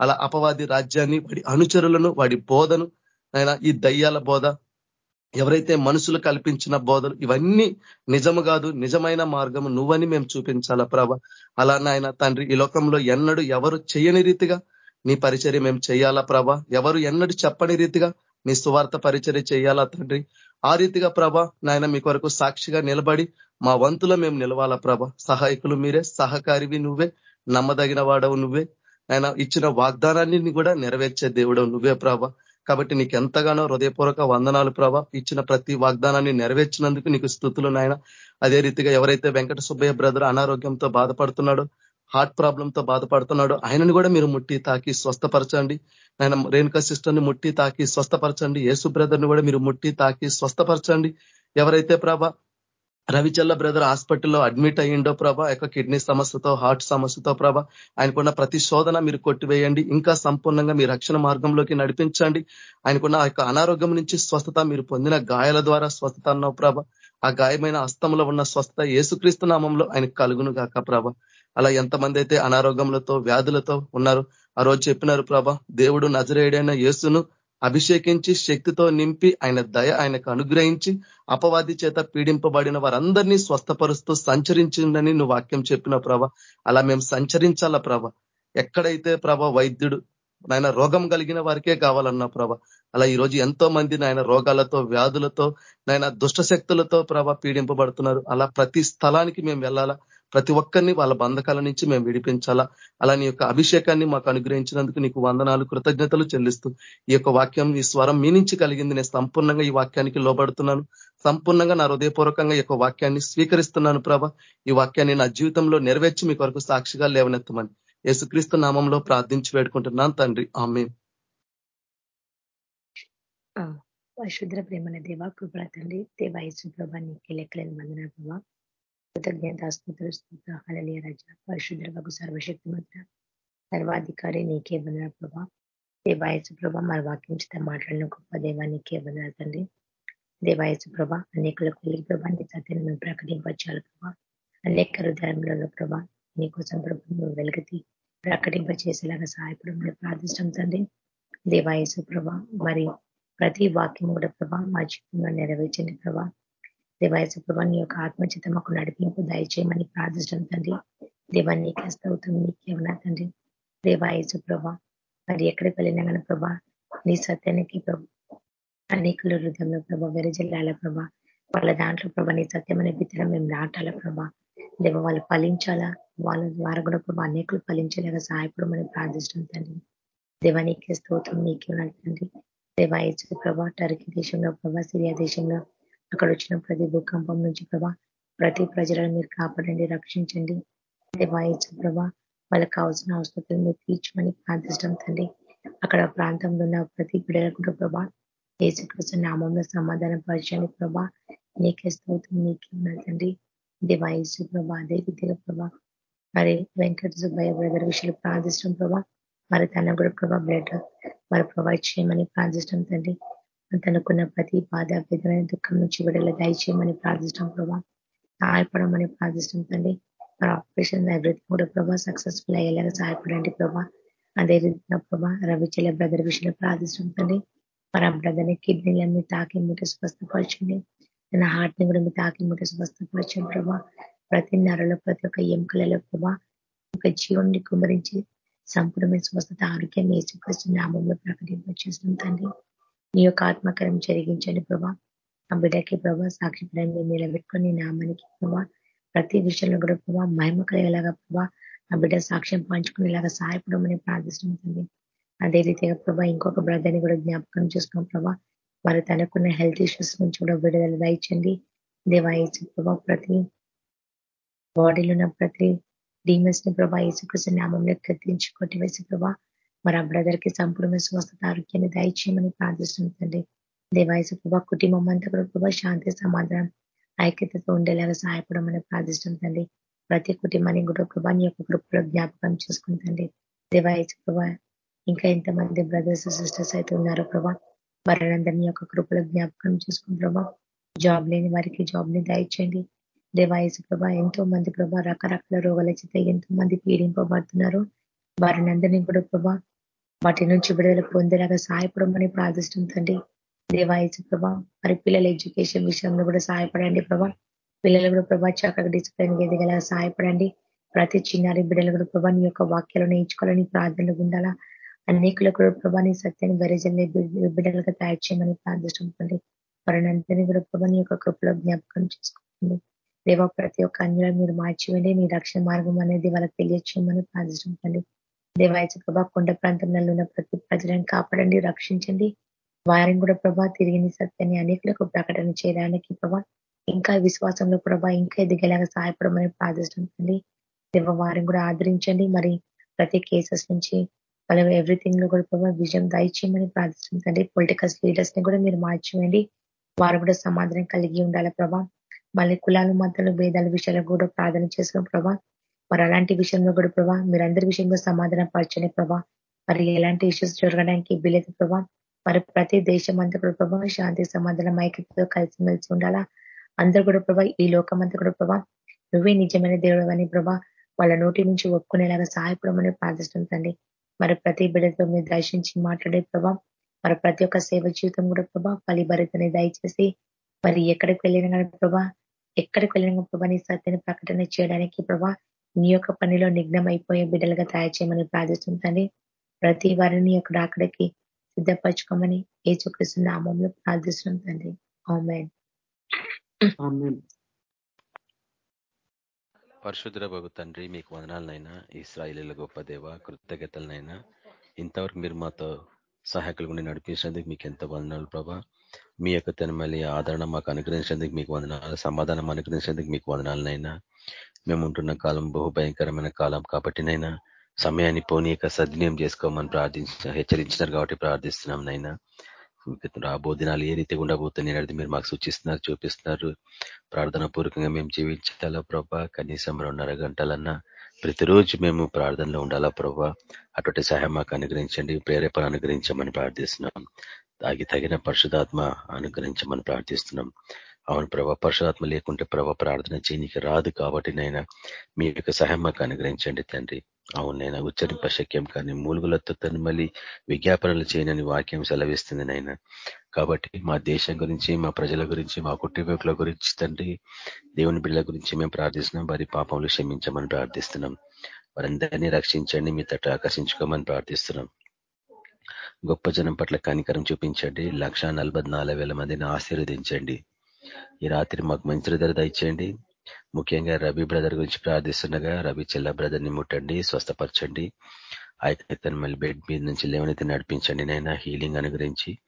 అలా అపవాది రాజ్యాన్ని వాడి అనుచరులను వాడి బోధను ఆయన ఈ దయ్యాల బోధ ఎవరైతే మనుషులు కల్పించిన బోధలు ఇవన్నీ నిజము కాదు నిజమైన మార్గము నువ్వని మేము చూపించాలా ప్రభ? అలా నాయన తండ్రి ఈ లోకంలో ఎన్నడు ఎవరు చేయని రీతిగా నీ పరిచర్య మేము చేయాలా ప్రభ? ఎవరు ఎన్నడు చెప్పని రీతిగా నీ సువార్త పరిచర్య చేయాలా తండ్రి? ఆ రీతిగా ప్రభ నాయన మీ కొరకు సాక్షిగా నిలబడి మా వంతులో మేము నిలవాలా ప్రభ. సహాయకులు మీరే సహకారివి నువ్వే నమ్మదగిన వాడవు నువ్వే. ఆయన ఇచ్చిన వాగ్దానాన్ని కూడా నెరవేర్చే దేవుడు నువ్వే ప్రభ. కాబట్టి నీకు ఎంతగానో హృదయపూర్వక వందనాలు ప్రభ. ఇచ్చిన ప్రతి వాగ్దానాన్ని నెరవేర్చినందుకు నీకు స్థుతులు నాయన. అదే రీతిగా ఎవరైతే వెంకట సుబ్బయ్య బ్రదర్ అనారోగ్యంతో బాధపడుతున్నాడో హార్ట్ ప్రాబ్లంతో బాధపడుతున్నాడు ఆయనను కూడా మీరు ముట్టి తాకి స్వస్థపరచండి. ఆయన రేణుకా సిస్టర్ని ముట్టి తాకి స్వస్థపరచండి. యేసు బ్రదర్ని కూడా మీరు ముట్టి తాకి స్వస్థపరచండి. ఎవరైతే ప్రభ రవిచల్ల బ్రదర్ హాస్పిటల్లో అడ్మిట్ అయ్యిండో ప్రభ యొక్క కిడ్నీ సమస్యతో హార్ట్ సమస్యతో ప్రభ ఆయనకున్న ప్రతి శోధన మీరు కొట్టివేయండి. ఇంకా సంపూర్ణంగా మీ రక్షణ మార్గంలోకి నడిపించండి. ఆయనకున్న ఆ యొక్క అనారోగ్యం నుంచి స్వస్థత మీరు పొందిన గాయాల ద్వారా స్వస్థత అన్నావు ప్రభ. ఆ గాయమైన హస్తంలో ఉన్న స్వస్థత ఏసుక్రీస్తు నామంలో ఆయనకు కలుగును గాక ప్రభ. అలా ఎంతమంది అయితే అనారోగ్యములతో వ్యాధులతో ఉన్నారు ఆ రోజు చెప్పినారు ప్రభ దేవుడు నజరేయుడైన యేసును అభిషేకించి శక్తితో నింపి ఆయన దయ ఆయనకు అనుగ్రహించి అపవాది చేత పీడింపబడిన వారందరినీ స్వస్థపరుస్తూ సంచరించిందని నువ్వు వాక్యం చెప్పిన ప్రభ. అలా మేము సంచరించాలా ప్రభ. ఎక్కడైతే ప్రభ వైద్యుడు నాయన రోగం కలిగిన వారికే కావాలన్నా ప్రభ. అలా ఈరోజు ఎంతో మంది నాయన రోగాలతో వ్యాధులతో నాయన దుష్ట శక్తులతో ప్రభ పీడింపబడుతున్నారు. అలా ప్రతి స్థలానికి మేము వెళ్ళాలా? ప్రతి ఒక్కరిని వాళ్ళ బంధకాల నుంచి మేము విడిపించాలా? అలా నీ యొక్క అభిషేకాన్ని మాకు అనుగ్రహించినందుకు నీకు వందనాలు కృతజ్ఞతలు చెల్లిస్తూ ఈ యొక్క వాక్యం ఈ స్వరం మీ నుంచి కలిగింది. నేను సంపూర్ణంగా ఈ వాక్యానికి లోబడుతున్నాను. సంపూర్ణంగా నా హృదయపూర్వకంగా ఈ యొక్క వాక్యాన్ని స్వీకరిస్తున్నాను ప్రభ. ఈ వాక్యాన్ని నా జీవితంలో నెరవేర్చి మీ కొరకు సాక్షిగా లేవనెత్తమని యేసుక్రీస్తు నామంలో ప్రార్థించి వేడుకుంటున్నాను తండ్రి. ఆమె పరిశుద్ర ప్రేమన దేవ కృపణ తండ్రి. దేవ యేసు ప్రభా నీకే లెక్కలేని వందన ప్రభా. కృతజ్ఞతాస్తుతులు స్తోత్ర హళలియ రజ. పరిశుద్ధులకు సర్వశక్తి మంత్ర సర్వాధికారి నీకే వందన ప్రభా. దేవాయసు ప్రభ మరి వాక్యం చేత మాట్లాడిన గొప్ప దేవానికే వందన తండ్రి. దేవాయసు ప్రభ అనేకులకు వెళ్ళి ప్రభా నీ సత్యాన్ని మేము ప్రకటించాలి ప్రభా. అనేక హృదయంలో ప్రభా నీకోసం ప్రభు నువ్వు వెలుగుతి ప్రకటింప చేసేలాగా సహాయపడమని ప్రార్థిస్తాం తండ్రి. దేవాయసు ప్రభ మరి ప్రతి వాక్యం కూడా ప్రభా మా జీవితంలో నెరవేర్చండి ప్రభా. దేవాయసు ప్రభా యొక్క ఆత్మచిత మాకు నడిపింపు దయచేయమని ప్రార్థించడం తండ్రి. దేవా నీకే స్థౌతం నీకే ఉన్నా తండ్రి. దేవాయసు ప్రభా మరి ఎక్కడికి వెళ్ళినా కానీ ప్రభా నీ సత్యానికి ప్రభు అనేకుల హృదయంలో ప్రభా వెరజల్లాల ప్రభా వాళ్ళ దాంట్లో ప్రభా నీ సత్యం అనే విత్తనం మేము నాటాల ప్రభా. దేవ వాళ్ళు ఫలించాలా? వాళ్ళ ద్వారా కూడా ప్రభా అనేకులు ఫలించేలాగా సహాయపడమని ప్రార్థించడం తండ్రి. దేవానికి స్తోత్రం నీకే తండ్రి. దేవాయచు ప్రభా టర్కీ దేశంలో ప్రభా సిరియా దేశంలో అక్కడ వచ్చిన ప్రతి భూకంపం నుంచి ప్రభా ప్రతి ప్రజలను మీరు కాపాడండి రక్షించండి. వాయించు ప్రభా వాళ్ళకి కావాల్సిన అవసరాలు మీరు తీర్చమని ప్రార్థిష్టం తండ్రి. అక్కడ ప్రాంతంలో ఉన్న ప్రతి బిడ్డలకు ప్రభా ఏసుకృష్ణ నామంలో సమాధానం పరచండి ప్రభా. నీకే స్తోత్రం నీకే ఉన్నదండి దేవాయసు ప్రభా అదే రీతిగా ప్రభా. మరి వెంకట సుబ్బయ్య బ్రదర్ విషయాలు ప్రార్థిష్టం ప్రభా. మరి తన కూడా ప్రభా బ్లడ్ మరి ప్రొవైడ్ చేయమని ప్రార్థిష్టం తండ్రి. తనకున్న ప్రతి బాధ విధమైన దుఃఖం నుంచి విడుదల దయచేయమని ప్రార్థిస్తాం ప్రభా. సహాయపడమని ప్రార్థిస్తాం తండ్రి. మరి ఆపరేషన్ ఎవ్రీథింగ్ కూడా ప్రభా సక్సెస్ఫుల్ అయ్యేలాగా సహాయపడండి ప్రభా. అదే విధంగా ప్రభా రవిచల బ్రదర్ విషయంలో ప్రార్థిష్టం తండ్రి. మరి ఆ బ్రదర్ని కిడ్నీలన్నీ తాకి మీకు స్వస్థపరచండి. తన హార్ట్ని కూడా మీ తాకి మీకు స్వస్థపరచండి ప్రభా. ప్రతి నరలో ప్రతి ఒక్క ఎముకలలో ప్రభా ఒక జీవుని కుమరించి సంపూర్ణమైన స్వస్థత ఆరోగ్యం ఏసుకృష్ణ నామంలో ప్రకటింపచేసిన తండ్రి. నీ యొక్క ఆత్మకరం జరిగించండి ప్రభా. ఆ బిడ్డకి ప్రభా సాక్షిపరం నిలబెట్టుకొని నామానికి ప్రభా ప్రతి విషయంలో కూడా ప్రభా మహిమ కలిగేలాగా ప్రభా ఆ బిడ్డ సాక్ష్యం పంచుకునేలాగా సహాయపడమని ప్రార్థిస్తుంది అదే రీతిగా ప్రభా ఇంకొక బ్రదర్ని కూడా జ్ఞాపకం చేసుకున్నాం ప్రభా. మరి తనకున్న హెల్త్ ఇష్యూస్ నుంచి కూడా విడుదల దాయించండి. దేవాయసు ప్రభా ప్రతి బాడీలో ఉన్న ప్రతి డీమన్స్ని ప్రభా యేసుకృష్ణ నామంలో కత్తిరించి కొట్టివేసి ప్రభా మరి ఆ బ్రదర్కి సంపూర్ణ స్వస్థత ఆరోగ్యాన్ని దయచేయమని ప్రార్థిస్తుంది దేవాయసు ప్రభా కుటుంబం అంతా కూడా ప్రభా శాంతి సమాధానం ఐక్యతతో ఉండేలాగా సహాయపడమని ప్రార్థిస్తుంది ప్రతి కుటుంబాన్ని కూడా ప్రభా నీ యొక్క కృపలో జ్ఞాపకం చేసుకుంటుంది దేవాయసు ప్రభా ఇంకా ఎంతమంది బ్రదర్స్ సిస్టర్స్ అయితే ఉన్నారో ప్రభా వారందరినీ యొక్క కృపలో జ్ఞాపకం చేసుకుని ప్రభా జాబ్ లేని వారికి జాబ్ని దయచేయండి దేవాయసు ప్రభా ఎంతో మంది ప్రభా రకరకాల రోగాల చేత ఎంతో మంది పీడింపబడుతున్నారు. వారిని అందరినీ కూడా ప్రభా వాటి నుంచి విడుదల పొందేలాగా సహాయపడమని ప్రార్థిస్తుందండి దేవాయసు ప్రభా మరి పిల్లల ఎడ్యుకేషన్ విషయంలో కూడా సహాయపడండి ప్రభా. పిల్లలు కూడా ప్రభా చక్కగా డిసిప్లైన్ ఎదిగేలా సహాయపడండి. ప్రతి చిన్నారి బిడ్డలు కూడా ప్రభా నీ యొక్క వాక్యాలను నేర్చుకోవాలని ప్రార్థనలు ఉండాలా అనేకులు కూడా ప్రభా నీ సత్యాన్ని గరిజల్ని బిడ్డలుగా తయారు చేయమని ప్రార్థిస్తుంది వారిని కూడా ప్రభా నీ యొక్క కృపలో జ్ఞాపకం చేసుకుంటుంది దేవ ప్రతి ఒక్క అన్యులను మీరు మార్చివండి నీ రక్షణ మార్గం అనేది వాళ్ళకి తెలియచేయమని ప్రార్థిస్తుంది దేవాయచ ప్రభా కొండ ప్రాంతంలో ఉన్న ప్రతి ప్రజలను కాపాడండి రక్షించండి. వారిని కూడా ప్రభా తిరిగిన సత్యాన్ని అనేకులకు ప్రకటన చేయడానికి ప్రభా ఇంకా విశ్వాసంలో ప్రభా ఇంకా ఎదిగేలాగా సహాయపడమని ప్రార్థిస్తుంది దేవ వారిని కూడా ఆదరించండి. మరి ప్రతి కేసెస్ నుంచి వాళ్ళ ఎవ్రీథింగ్లో కూడా ప్రభావ విజయం దయచేయమని ప్రార్థిస్తుంది పొలిటికల్ లీడర్స్ని కూడా మీరు మార్చివేయండి వారు కూడా సమాధానం కలిగి ఉండాలి ప్రభా. మళ్ళీ కులాల మధ్యలో భేదాల విషయాలు కూడా ప్రార్థన చేసిన ప్రభా. మరి అలాంటి విషయంలో కూడా ప్రభా మీరు అందరి విషయంలో సమాధానం పరచని ప్రభా. మరి ఎలాంటి ఇష్యూస్ జరగడానికి వీలేదు ప్రభా మరి ప్రతి దేశం అంతా కూడా ప్రభా శాంతి సమాధానం ఐక్యతతో కలిసిమెలిసి ఉండాలా? అందరూ కూడా ప్రభా ఈ లోకం అంతా కూడా ప్రభా నువ్వే నిజమైన దేవుడు అని ప్రభా వాళ్ళ నోటి నుంచి ఒప్పుకునేలాగా సహాయపడమని ప్రార్థిస్తుంది మరి ప్రతి బిడ్డతో మీరు దర్శించి మాట్లాడే ప్రభా మరి ప్రతి ఒక్క సేవ జీవితం కూడా ప్రభా ఫలిభరితని దయచేసి మరి ఎక్కడికి వెళ్ళిన కానీ ప్రభా ఎక్కడికి వెళ్ళిన ప్రభా నీ సత్యని ప్రకటన చేయడానికి ప్రభా నీ యొక్క పనిలో నిఘ్నం అయిపోయే బిడ్డలుగా తయారు చేయమని ప్రార్థిస్తుందండి ప్రతి వారిని అక్కడ అక్కడికి సిద్ధపరచుకోమని ఏచుకృష్ణ నామంలో ప్రార్థిస్తుందండి ఆమెన్. పరిశుద్ర భగు తండ్రి మీకు వదనాలనైనా ఇస్రాయిలీల గొప్ప దేవ కృతజ్ఞతలనైనా ఇంతవరకు మీరు మాతో సహాయకులు గుండి నడిపించినందుకు మీకు ఎంత వందనాలు ప్రభా. మీ యొక్క తెనమల్లి ఆదరణ మాకు అనుగ్రహించేందుకు మీకు వందనాలు సమాధానం అనుగ్రహించేందుకు మీకు వందనాలనైనా మేము ఉంటున్న కాలం బహు భయంకరమైన కాలం కాబట్టినైనా సమయాన్ని పోనీయక సద్వినియం చేసుకోమని ప్రార్థించ హెచ్చరించినారు కాబట్టి ప్రార్థిస్తున్నాం నైనా రాబో దినాలు ఏ రీతిగా ఉండబోతున్నాయి అనేది మీరు మాకు సూచిస్తున్నారు చూపిస్తున్నారు. ప్రార్థన పూర్వకంగా మేము జీవించాలా ప్రభా? కనీసం రెండున్నర గంటలన్నా ప్రతిరోజు మేము ప్రార్థనలో ఉండాలా ప్రభా? అటువంటి సహాయం మాకు అనుగ్రహించండి ప్రేరేపణ అనుగ్రహించమని ప్రార్థిస్తున్నాం. దాగి తగిన పరిశుధాత్మ అనుగ్రహించమని ప్రార్థిస్తున్నాం. అవును ప్రభా పరిశుధాత్మ లేకుంటే ప్రభా ప్రార్థన చేయనికి రాదు కాబట్టి నైనా మీ యొక్క సహాయం మాకు అనుగ్రహించండి తండ్రి. అవును నైనా ఉచ్చరింప శక్యం కానీ మూలుగులతో తను మళ్ళీ విజ్ఞాపనలు చేయనని వాక్యం సెలవిస్తుంది నాయన కాబట్టి మా దేశం గురించి మా ప్రజల గురించి మా కుటుంబకుల గురించి తండ్రి దేవుని బిడ్డల గురించి మేము ప్రార్థిస్తున్నాం. వారి పాపంలో క్షమించమని ప్రార్థిస్తున్నాం. వారందరినీ రక్షించండి మీ తట్టు ఆకర్షించుకోమని ప్రార్థిస్తున్నాం. గొప్ప జనం పట్ల కనికరం చూపించండి. లక్ష మందిని ఆశీర్వదించండి. ఈ రాత్రి మాకు మంచి ధర దయచేయండి. ముఖ్యంగా రవి బ్రదర్ గురించి ప్రార్థిస్తుండగా రవి చెల్ల బ్రదర్ని ముట్టండి స్వస్థపరచండి. అయితే మళ్ళీ బెడ్ మీద నుంచి లేవనైతే నడిపించండి నైనా హీలింగ్ అనుగురించి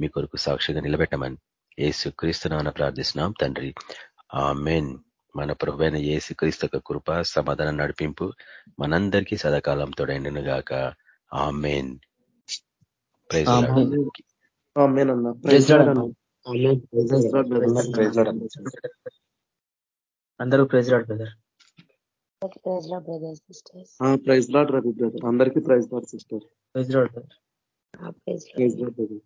మీ కొరకు సాక్షిగా నిలబెట్టమని ఏసు క్రీస్తునామని ప్రార్థిస్తున్నాం తండ్రి. ఆ మెయిన్ మన ప్రభువైన ఏసు క్రీస్తు కృప సమాధానం నడిపింపు మనందరికీ సదాకాలం తోడైండును గాక ఆ మెయిన్ ప్రైజ్ అందరూ praise Lord brother. Praise Lord Ravi brother. అందరికీ praise Lord sister. Praise Lord brother. Praise Lord brother.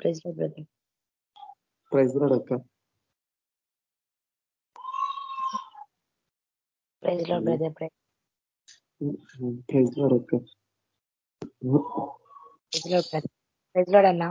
Praise brother. Praise Lord అక్క. ప్రైజ్లో బ్రదర్ ప్రైజ్. లాడ్ అక్క. ప్రైజ్ అన్నా